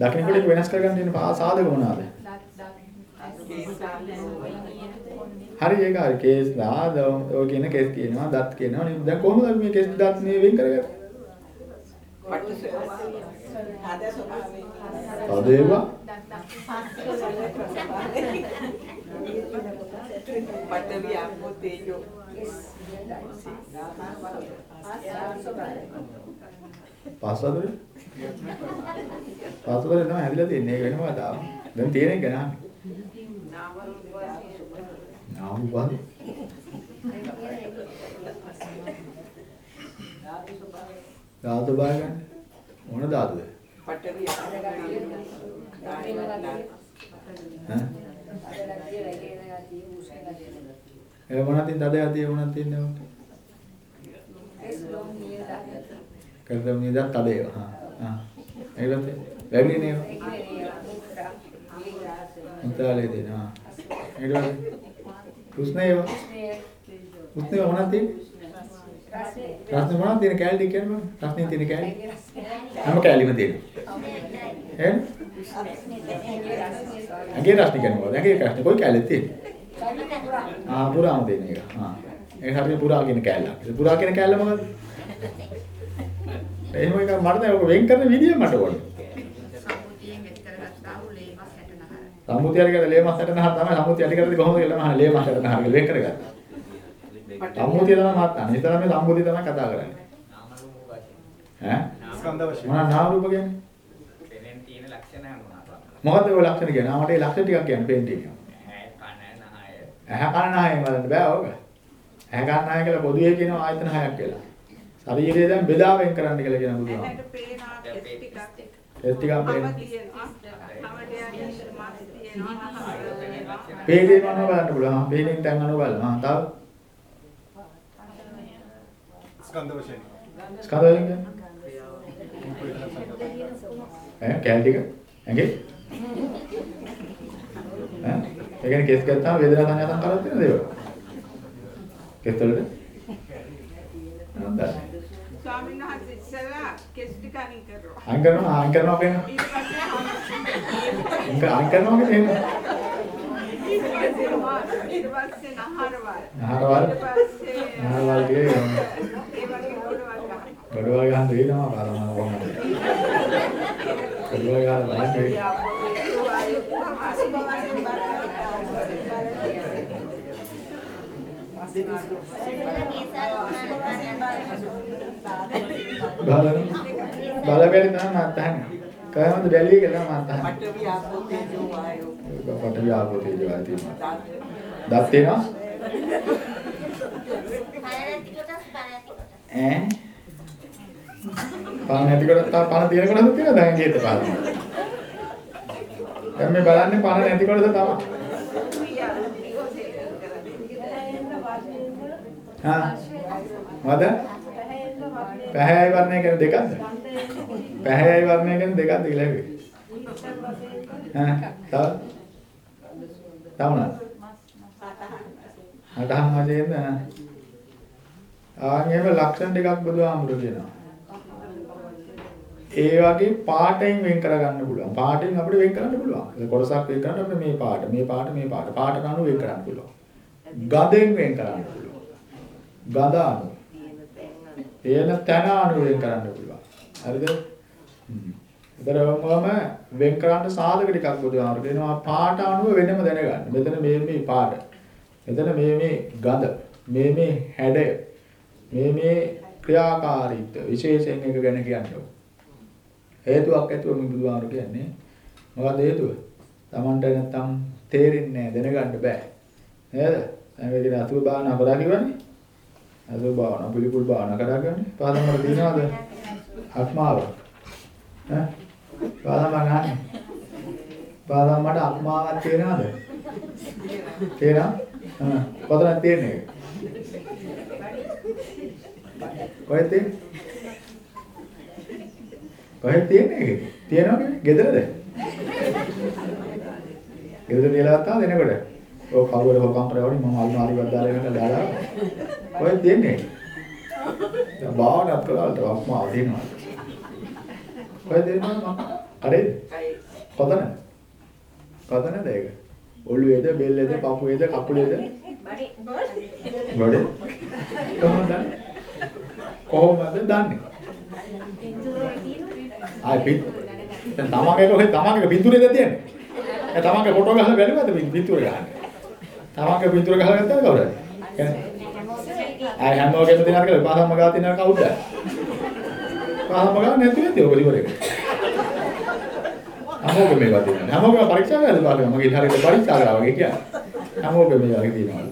දකින්නකොට ඒක වෙනස් කරගන්න තියෙන පා සාධක මොනවාද? හරි ඒක හරි. කේස් දාද ඔය කියන කේස් කියනවා දත් කියනවා. නේ දැන් කොහොමද අපි මේ කේස් දත් මේ වෙන් කරගත්තේ? තදේවා? පඨවි ආපෝ තේජෝ පස්සදරේ පස්සදරේ තමයි හැදිලා තියෙන්නේ. ඒක වෙනවා තාම දැන් තියෙන එක නෑ නාම බල ධාතු බය ගන්න. මොන ධාතුද? ඈ? ඒ මොනවද තද යතිය මොනවද තියෙන්නේ? කරදම් තද ඒවා හා හා ඒකත් වැඩි නේ උන්තාලේ දෙනවා. උස්නේ ඒවා උස්නේ මොනවද තියෙන්නේ? රස්නේ මොනවද තියෙන කැලේ ටික කියන්නේ රස්නේ තියෙන කැලේ? හැම කැලේම තියෙනවා එහෙනම් ඇගේ රස්නේ කියනවා ඇගේ රස්නේ කොයි කැලේ තියෙන්නේ? ආ පුරාම දෙන එක. ආ. ඒ හරිය පුරා කියන කෑල්ලක්. පුරා කියන කෑල්ල මොකද්ද? එහෙම එක මට දැන් ඔක වෙන් කරන විදිය මට ඕනේ. සම්මුතියෙන් වෙත් කරගත්තා වූ ලේමස් 69. සම්මුතිය හරි කරලා ලේමස් 69 තමයි සම්මුතිය හරි කරද්දි කොහොමද කියලා මහා ලේමස් 69 කියලා වෙන් කරගත්තා. සම්මුතිය තමයි මාත්තා. ඒ තමයි සම්මුතිය තමයි කතා කරන්නේ. ඈ? ස්කන්ධ වශයෙන් මොනවා නාම රූප කියන්නේ? පෙනෙන් තියෙන ලක්ෂණ මොනවාද? මොකද්ද ඔය ලක්ෂණ කියන්නේ? ආ මට ඒ ලක්ෂණ ටිකක් කියන්න පේන්ටින්. ඇහැ කන නහය ඇහැ කන නායෙන් බලන්න බෑ ඕක. ඇහැ කන නාය කියලා පොදුවේ කියනවා ආයතන හයක් කියලා. ශරීරය දැන් බෙදා වෙන් කරන්න කියලා කියන බුදුහාම. ඇහැට පේනවා ටිකක් ඒ ටිකක් මම පේන. තියෙනවා කමඩේ යන්නේ මාස් තියෙනවා නහර පේනේ මොනව බලන්න පුළුවන්. පේනෙන් තැන් අනුව බලන්න. ආ තව ස්කන්ධ වශයෙන් ස්කන්ධ කියන්නේ. ඈ කැල් ටික ඇඟේ. ඈ ඒ කියන්නේ කෙස් ගත්තාම වේදනා සංඥා සංකාරات තියෙන දේවල්. කෙස් වලට. හොඳයි. ස්වාමීන් වහන්සේ ඉස්සෙල්ලා කෙස් ටික අනින් කරනවා අයින් කරනවා අයින් කරනවා කියන්නේ. ඊට පස්සේ අයින් කර- අයින් කරනවා කියන්නේ එහෙම. ඊට පස්සේ මා- ඊට පස්සේ නහරවල් නහරවල්? ඊට පස්සේ නහරවල් ටික ඒ වගේ ගොඩවල් කොඩවල් ගහන්න වෙනවා පාරම කොහොමද? කොඩවල් ගහන්න බලන්න වෙනවා. බලන්න. බලපෑලි තමයි මාත්තහන. කොහමද බැලිය කියලා මාත්තහන. පඨවි ආපෝ තේජෝ වායෝ පටවිය ආපෝ තේජෝ ආදී තියෙනවා. දත් තියෙනවා? ඈ? පාන නැති කොට තා පාන තියෙන කොටද තියෙනවා දැන් ගේත පාන. දැන් මේ බලන්නේ පාන නැති කොටද තමයි. හා මොකද? පැහැයයි වර්ණය කියන්නේ දෙකක්ද? පැහැයයි වර්ණය කියන්නේ දෙකක්ද කියලා හෙව්වේ. හා තව තව නේද? අටහන් වශයෙන්ද ආන් එහෙම ලක්ෂණ ටිකක් බුදුහාමුදුරු කියනවා. ඒ වගේ පාටෙන් වෙන් කරගන්න පුළුවන්. පාටෙන් අපිට වෙන් කරන්න පුළුවන්. ඒ කොටසක් වෙන් කරන්න අපිට මේ පාට, මේ පාට, මේ පාට. පාට කණු වෙන් කරන්න පුළුවන්. ගඳෙන් වෙන් කරන්න පුළුවන්. ගඳ අණු. එන තන අණු වෙන් කරන්න පුළුවන්. හරිද? හ්ම්. ඒතරවම වෙන් කරන්න සාධක ටිකක් බුදුහාමුදුරු කියනවා පාට අණුව වෙනම දැනගන්න. මෙතන මේ මේ පාට. මෙතන මේ මේ ගඳ. මේ මේ හැඩය. මේ මේ ක්‍රියාකාරීත්වය විශේෂයෙන් එක ගැන කියන්නේ. හේතුවක් ඇතුව මේ බුදුහාමුදුරු කියන්නේ. මොකද හේතුව? Tamanට නැත්තම් තේරෙන්නේ නැහැ දැනගන්න බෑ. නේද? දැන් මේ කියන අතුරු බාහන අපරා කිව්වනේ. අතුරු බාහන පිළිකුල් බාහන කරා කියන්නේ. පාදමර දිනවද? අක්මාව. ඈ? පාදම ගන්න. පාදම මට අක්මාවක් තියනවද? තේරෙනවද? හා. කොතනද තියෙන්නේ? කොහෙද තියෙන්නේ? කොහෙද තියෙන්නේ? තියනවද? ගෙදරද? ගෙදර තියලා ගත්තා දෙනකොට. ඔය කවුරු හොකම් කරවන්නේ මම අල්මාරි වල දාලා දාලා. කොහෙද තියෙන්නේ? දැන් බාහනත් කරාලට අම්මා දෙනවා. කොහෙද දෙන්නේ මම? අරේ කොතන? කොතනද ඒක? ඔළුවේද, බෙල්ලේද, පපුවේද, කකුලේද? බඩේ. කොහොමද? කොහොමද දන්නේ? ආයි පිට. දැන් තමන්ගේ කොහෙද තමන්ගේ පින්තූරේද තියන්නේ? තමන්ගේ ෆොටෝ ගහලා බැලුවද පින්තූර ගහන්නේ? තමන්ගේ පින්තූර ගහලා ගත්තද කවුරුද? ආයි හැමෝගෙම දෙනාට කියලා පාසම්ම ගා තියන කවුද? පාසම්ම ගා නැති වෙද්දී ඔය ඉවරේ. හැමෝගෙම මේවා තියෙනවා. හැමෝගෙම පරීක්ෂා කරලා බලන්න මගේ හරියට පරීක්ෂා කරා වගේ කියන්නේ. හැමෝගෙම මේ වගේ තියෙනවා.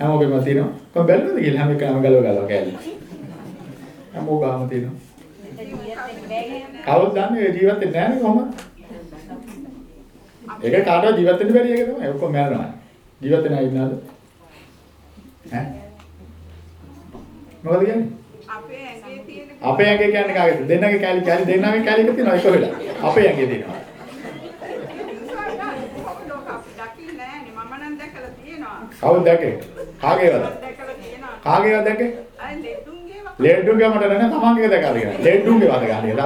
හැමෝගෙම තියෙනවා. කොහොම බැලුවද කියලා හැම එකම ගලව ගලව කෑලි. හැමෝගාම තියෙනවා. කවුද දන්නේ ජීවත් වෙන්නේ නැහැ නේ කොහොමද? ඒක කාටවත් ජීවත් වෙන්න බැරි එක තමයි. ඔක්කොම මැරෙනවා. ජීවත් වෙනා ඉන්නවද? ඈ? මොකද කියන්නේ? අපේ ඇඟේ තියෙන අපේ ඇඟේ කියන්නේ කාගේද? දෙන්නගේ කැලි කැලි දෙන්නගේ කැලි එක තියෙනවා එක වෙලා. අපේ ඇඟේ තියෙනවා. දකින්නේ නෑනේ මම නම් දැකලා තියෙනවා. කවුද දැකේ? කාගේවද? කාගේවද දැකේ? අය ලෙඩුන්ගේ මට නෑ තමන්ගේ දැකලා තියෙනවා. ලෙඩ්ඩුගේ වද ගන්න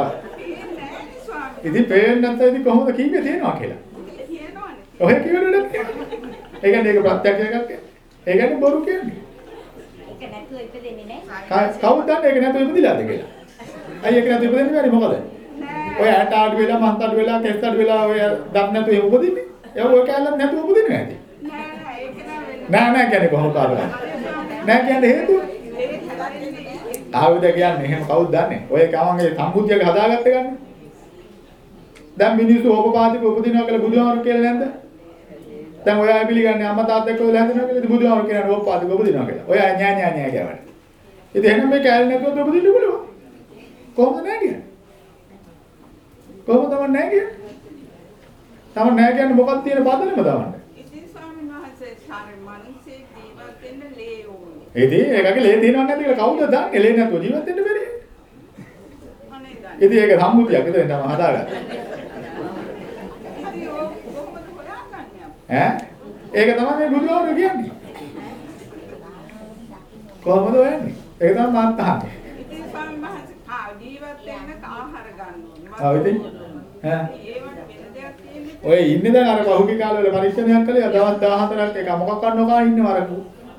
ස්වාමී. ඉතින් පේන්නේ නැත්නම් ඉතින් කොහොමද කීපේ තියෙනවා කියලා. කියනවනේ. ඔහෙ කිව්වද නැත්නම්? ඒ කියන්නේ ඒක ප්‍රත්‍යක්ෂයක් එකක්. ඒ කියන්නේ බොරු කියන්නේ. ඒක නැතුව ඉපදෙන්නේ නැහැ. කවුද දන්නේ ඒක නැතුව ඉපදිලාද කියලා? අයි ඒක නැතුව ඉපදෙන්නේ බැරි මොකද? ඔය ඇට අඩු වෙලා මන්ත අඩු වෙලා කෙස් අඩු වෙලා ඔය දත් නැතුව එහෙම උපදින්නේ. ඒ ඔය කැලලක් නැතුව උපදින්නේ නැති. නෑ නෑ ඒක නෑ වෙන්නේ. නෑ නෑ කියන්නේ කොහොමද කාටද? නෑ කියන්නේ හේතුව. ඒ ආවුද කියන්නේ එහෙම කවුද දන්නේ? ඔය කවංගේ සම්බුද්ධියක හදාගත්තේ ගන්න. දැන් මිනිස්සු ඕපපාතික උපදිනවා කියලා බුදුහාමුදුරු කියලා නැද්ද? දැන් ඔය පිළිගන්නේ අම්මා තාත්තා එක්ක වෙලා හැදෙනවා කියලා ඉතින් බුදුහාමුදුරු කියන්නේ ඕපපාතික උපදිනවා කියලා. ඔය ඥා ඥා ඥා කියවනේ. ඉතින් එහෙනම් මේ කැලේ නැතුව උපදින්න පුළුවන්. කොහොමද නෑ කියන්නේ? කොහොමද තමයි නෑ කියන්නේ? තම නෑ කියන්නේ මොකක්ද තියෙන පදනම තමන්ට? ඉතින් ස්වාමීන් වහන්සේ සාර මනුස්සේ ජීවත් වෙන්න ලේ ඕනේ. ඉතින් ඒකගේ ලේ තියෙනව නැද්ද කියලා කවුද දන්නේ? ලේ නැතුව ජීවත් වෙන්න බැරි. අනේ දන්නේ. ඉතින් ඒක සම්මුතියක් විතරයි තමයි හදාගත්තේ. ඉතින් ඕක කොහොමද හොයාගන්නේ? ඈ ඒක තමයි මේ බුදුහාමුදුරු කියන්නේ. කොහොමද හොයන්නේ? ඒක තමයි මාත් අහන්නේ. ඉතින් ස්වාමීන් වහන්සේ කා ජීවත් වෙන්න ආහාර ගන්න ඕනේ. ආ ඉතින් ඈ ඒවට වෙන දෙයක් තියෙන්නේ ඔය ඉන්නේ දැන් අර පහුගිය කාලවල පරීක්ෂණයක් කළේ දවස් 14ක් එක මොකක් කරනව කා ඉන්නව අර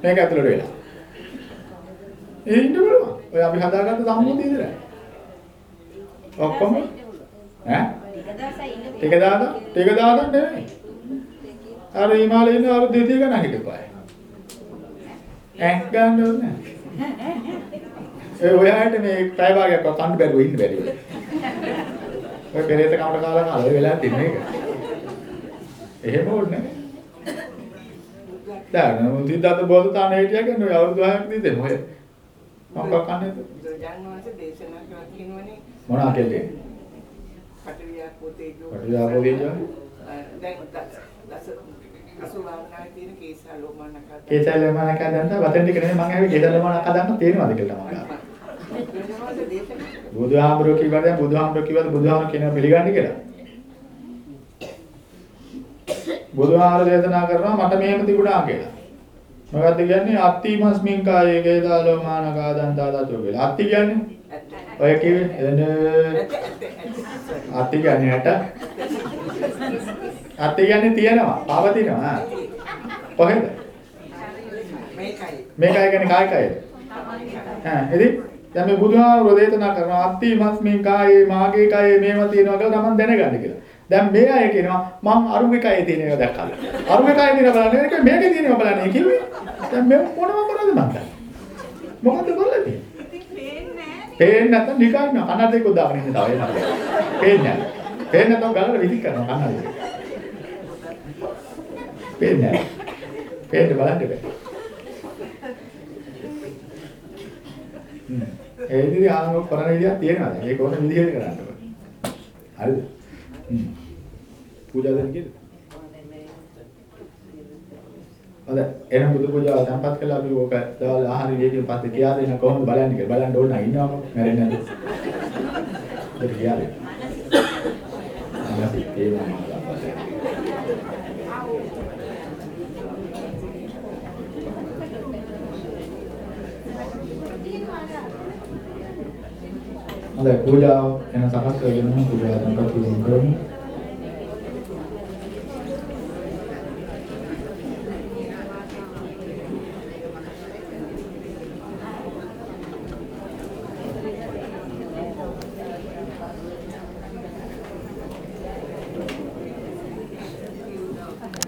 මේක ඇතුළට වෙලා. ඒ ඉන්න බලන්න. ඔය අපි හදාගත්ත සම්මුතිය ඉදරයි. ඔක්කොම ඈ ටික දාලා ටික දාලා නෙමෙයි. අර හිමාලයේ ඉන්න අර දෙතිය ගණන් හිටපාය. ඈ ගන්න ඕනේ. ඒ ඔයාට මේ පැය භාගයක් කන්න බැරුව ඉන්න බැරි වෙයි. ඔය පෙරේත කමට කාලා කාලා ඔය වෙලාවට ඉන්නේ ඒක. එහෙම ඕනේ නැහැ. දැන් මුදින්දාත බෝධ තාන හිටියා කියන්නේ ඔය අවුරුදු 6ක් දීදේ මොය. මම කන්නේ බුදුරජාණන් වහන්සේ දේශනා කරලා තියෙනවනේ මොනවා කියන්නේ? පටවියා පොතේ ජෝ පටවියා පොතේ ජෝ? දැන් දස අසු භාවනාවේ තියෙන කේසා ලෝමානකත කේසල් මනක දැන්ත වතෙන් ටික නෙමෙයි මම ඇහුවේ කේසල් මනක දාන්න තේරෙනවද කියලා මම අහනවා. බුදුහාමුදුරුවෝ කිව්වද බුදුහාමුදුරුවෝ කිව්වද බුදුහාමුදුරුවෝ කියන පිළිගන්නේ කියලා? බුදුහාමුදුරුවෝ දේශනා කරනවා මට මෙහෙම තිබුණා කියලා. මොකද්ද කියන්නේ අත්තිමස්මින් කායේ කේසාලෝ මානකා දන්තා දතෝ කියලා. අත්ති කියන්නේ ඔය කිව්වේ එන අත්ති කියන්නේ හැට අත්ති කියන්නේ තියෙනවා පවතිනවා. කොහෙද මේකයි මේකයි කියන්නේ කාය කයද ඈ ඉතින් දැන් මේ බුදුහාමුදුරෝ දේශනා කරනවා අත්ති මස්මින් කායේ මාගේ කයේ මේවා තියෙනවා කියලා තමන් දැනගන්න කියලා. දැන් මේ අය කියනවා මං අරුගේ කයේ තියෙන ඒවා දැක්කා. අරුගේ කයේ තියෙන බලන්නේ ඒක මේකේ තියෙනවා බලන්නේ කිව්වේ. දැන් මේ මොනව කරන්නේ මං දැන්. මොකද්ද කරන්නේ? ඉතින් පේන්නේ නැත්නම් නිකන් කන්නඩ දෙක උදාගෙන ඉන්න තව එනවා. පේන්නේ නැහැ. පේන්නේ නැත්නම් ගලට විදි කරනවා කන්නඩ දෙක. පේන්නේ නැහැ. පේන්න බලන්න බෑ. ඒ විදිහේ ආනෝ කරන විදිහක් තියෙනවා. ඒක ඕන විදිහට කරන්න ඕනේ. හරිද? හ්ම්. පූජා දෙන්න කියද? හොඳයි. එහෙනම් බුදු පූජාව සම්පත් කළා අපි ඕක දාලා ආහාර විදිහකින් පස්සේ කියලා දෙන්න කොහොමද බලන්නේ කියලා බලන්න ඕන නම් ඉන්නවම මැරෙන්නේ නැද්ද? ඒක කියලා දෙන්න. අපි තේරුම් ගන්න. හොඳයි පූජාව එන සකස්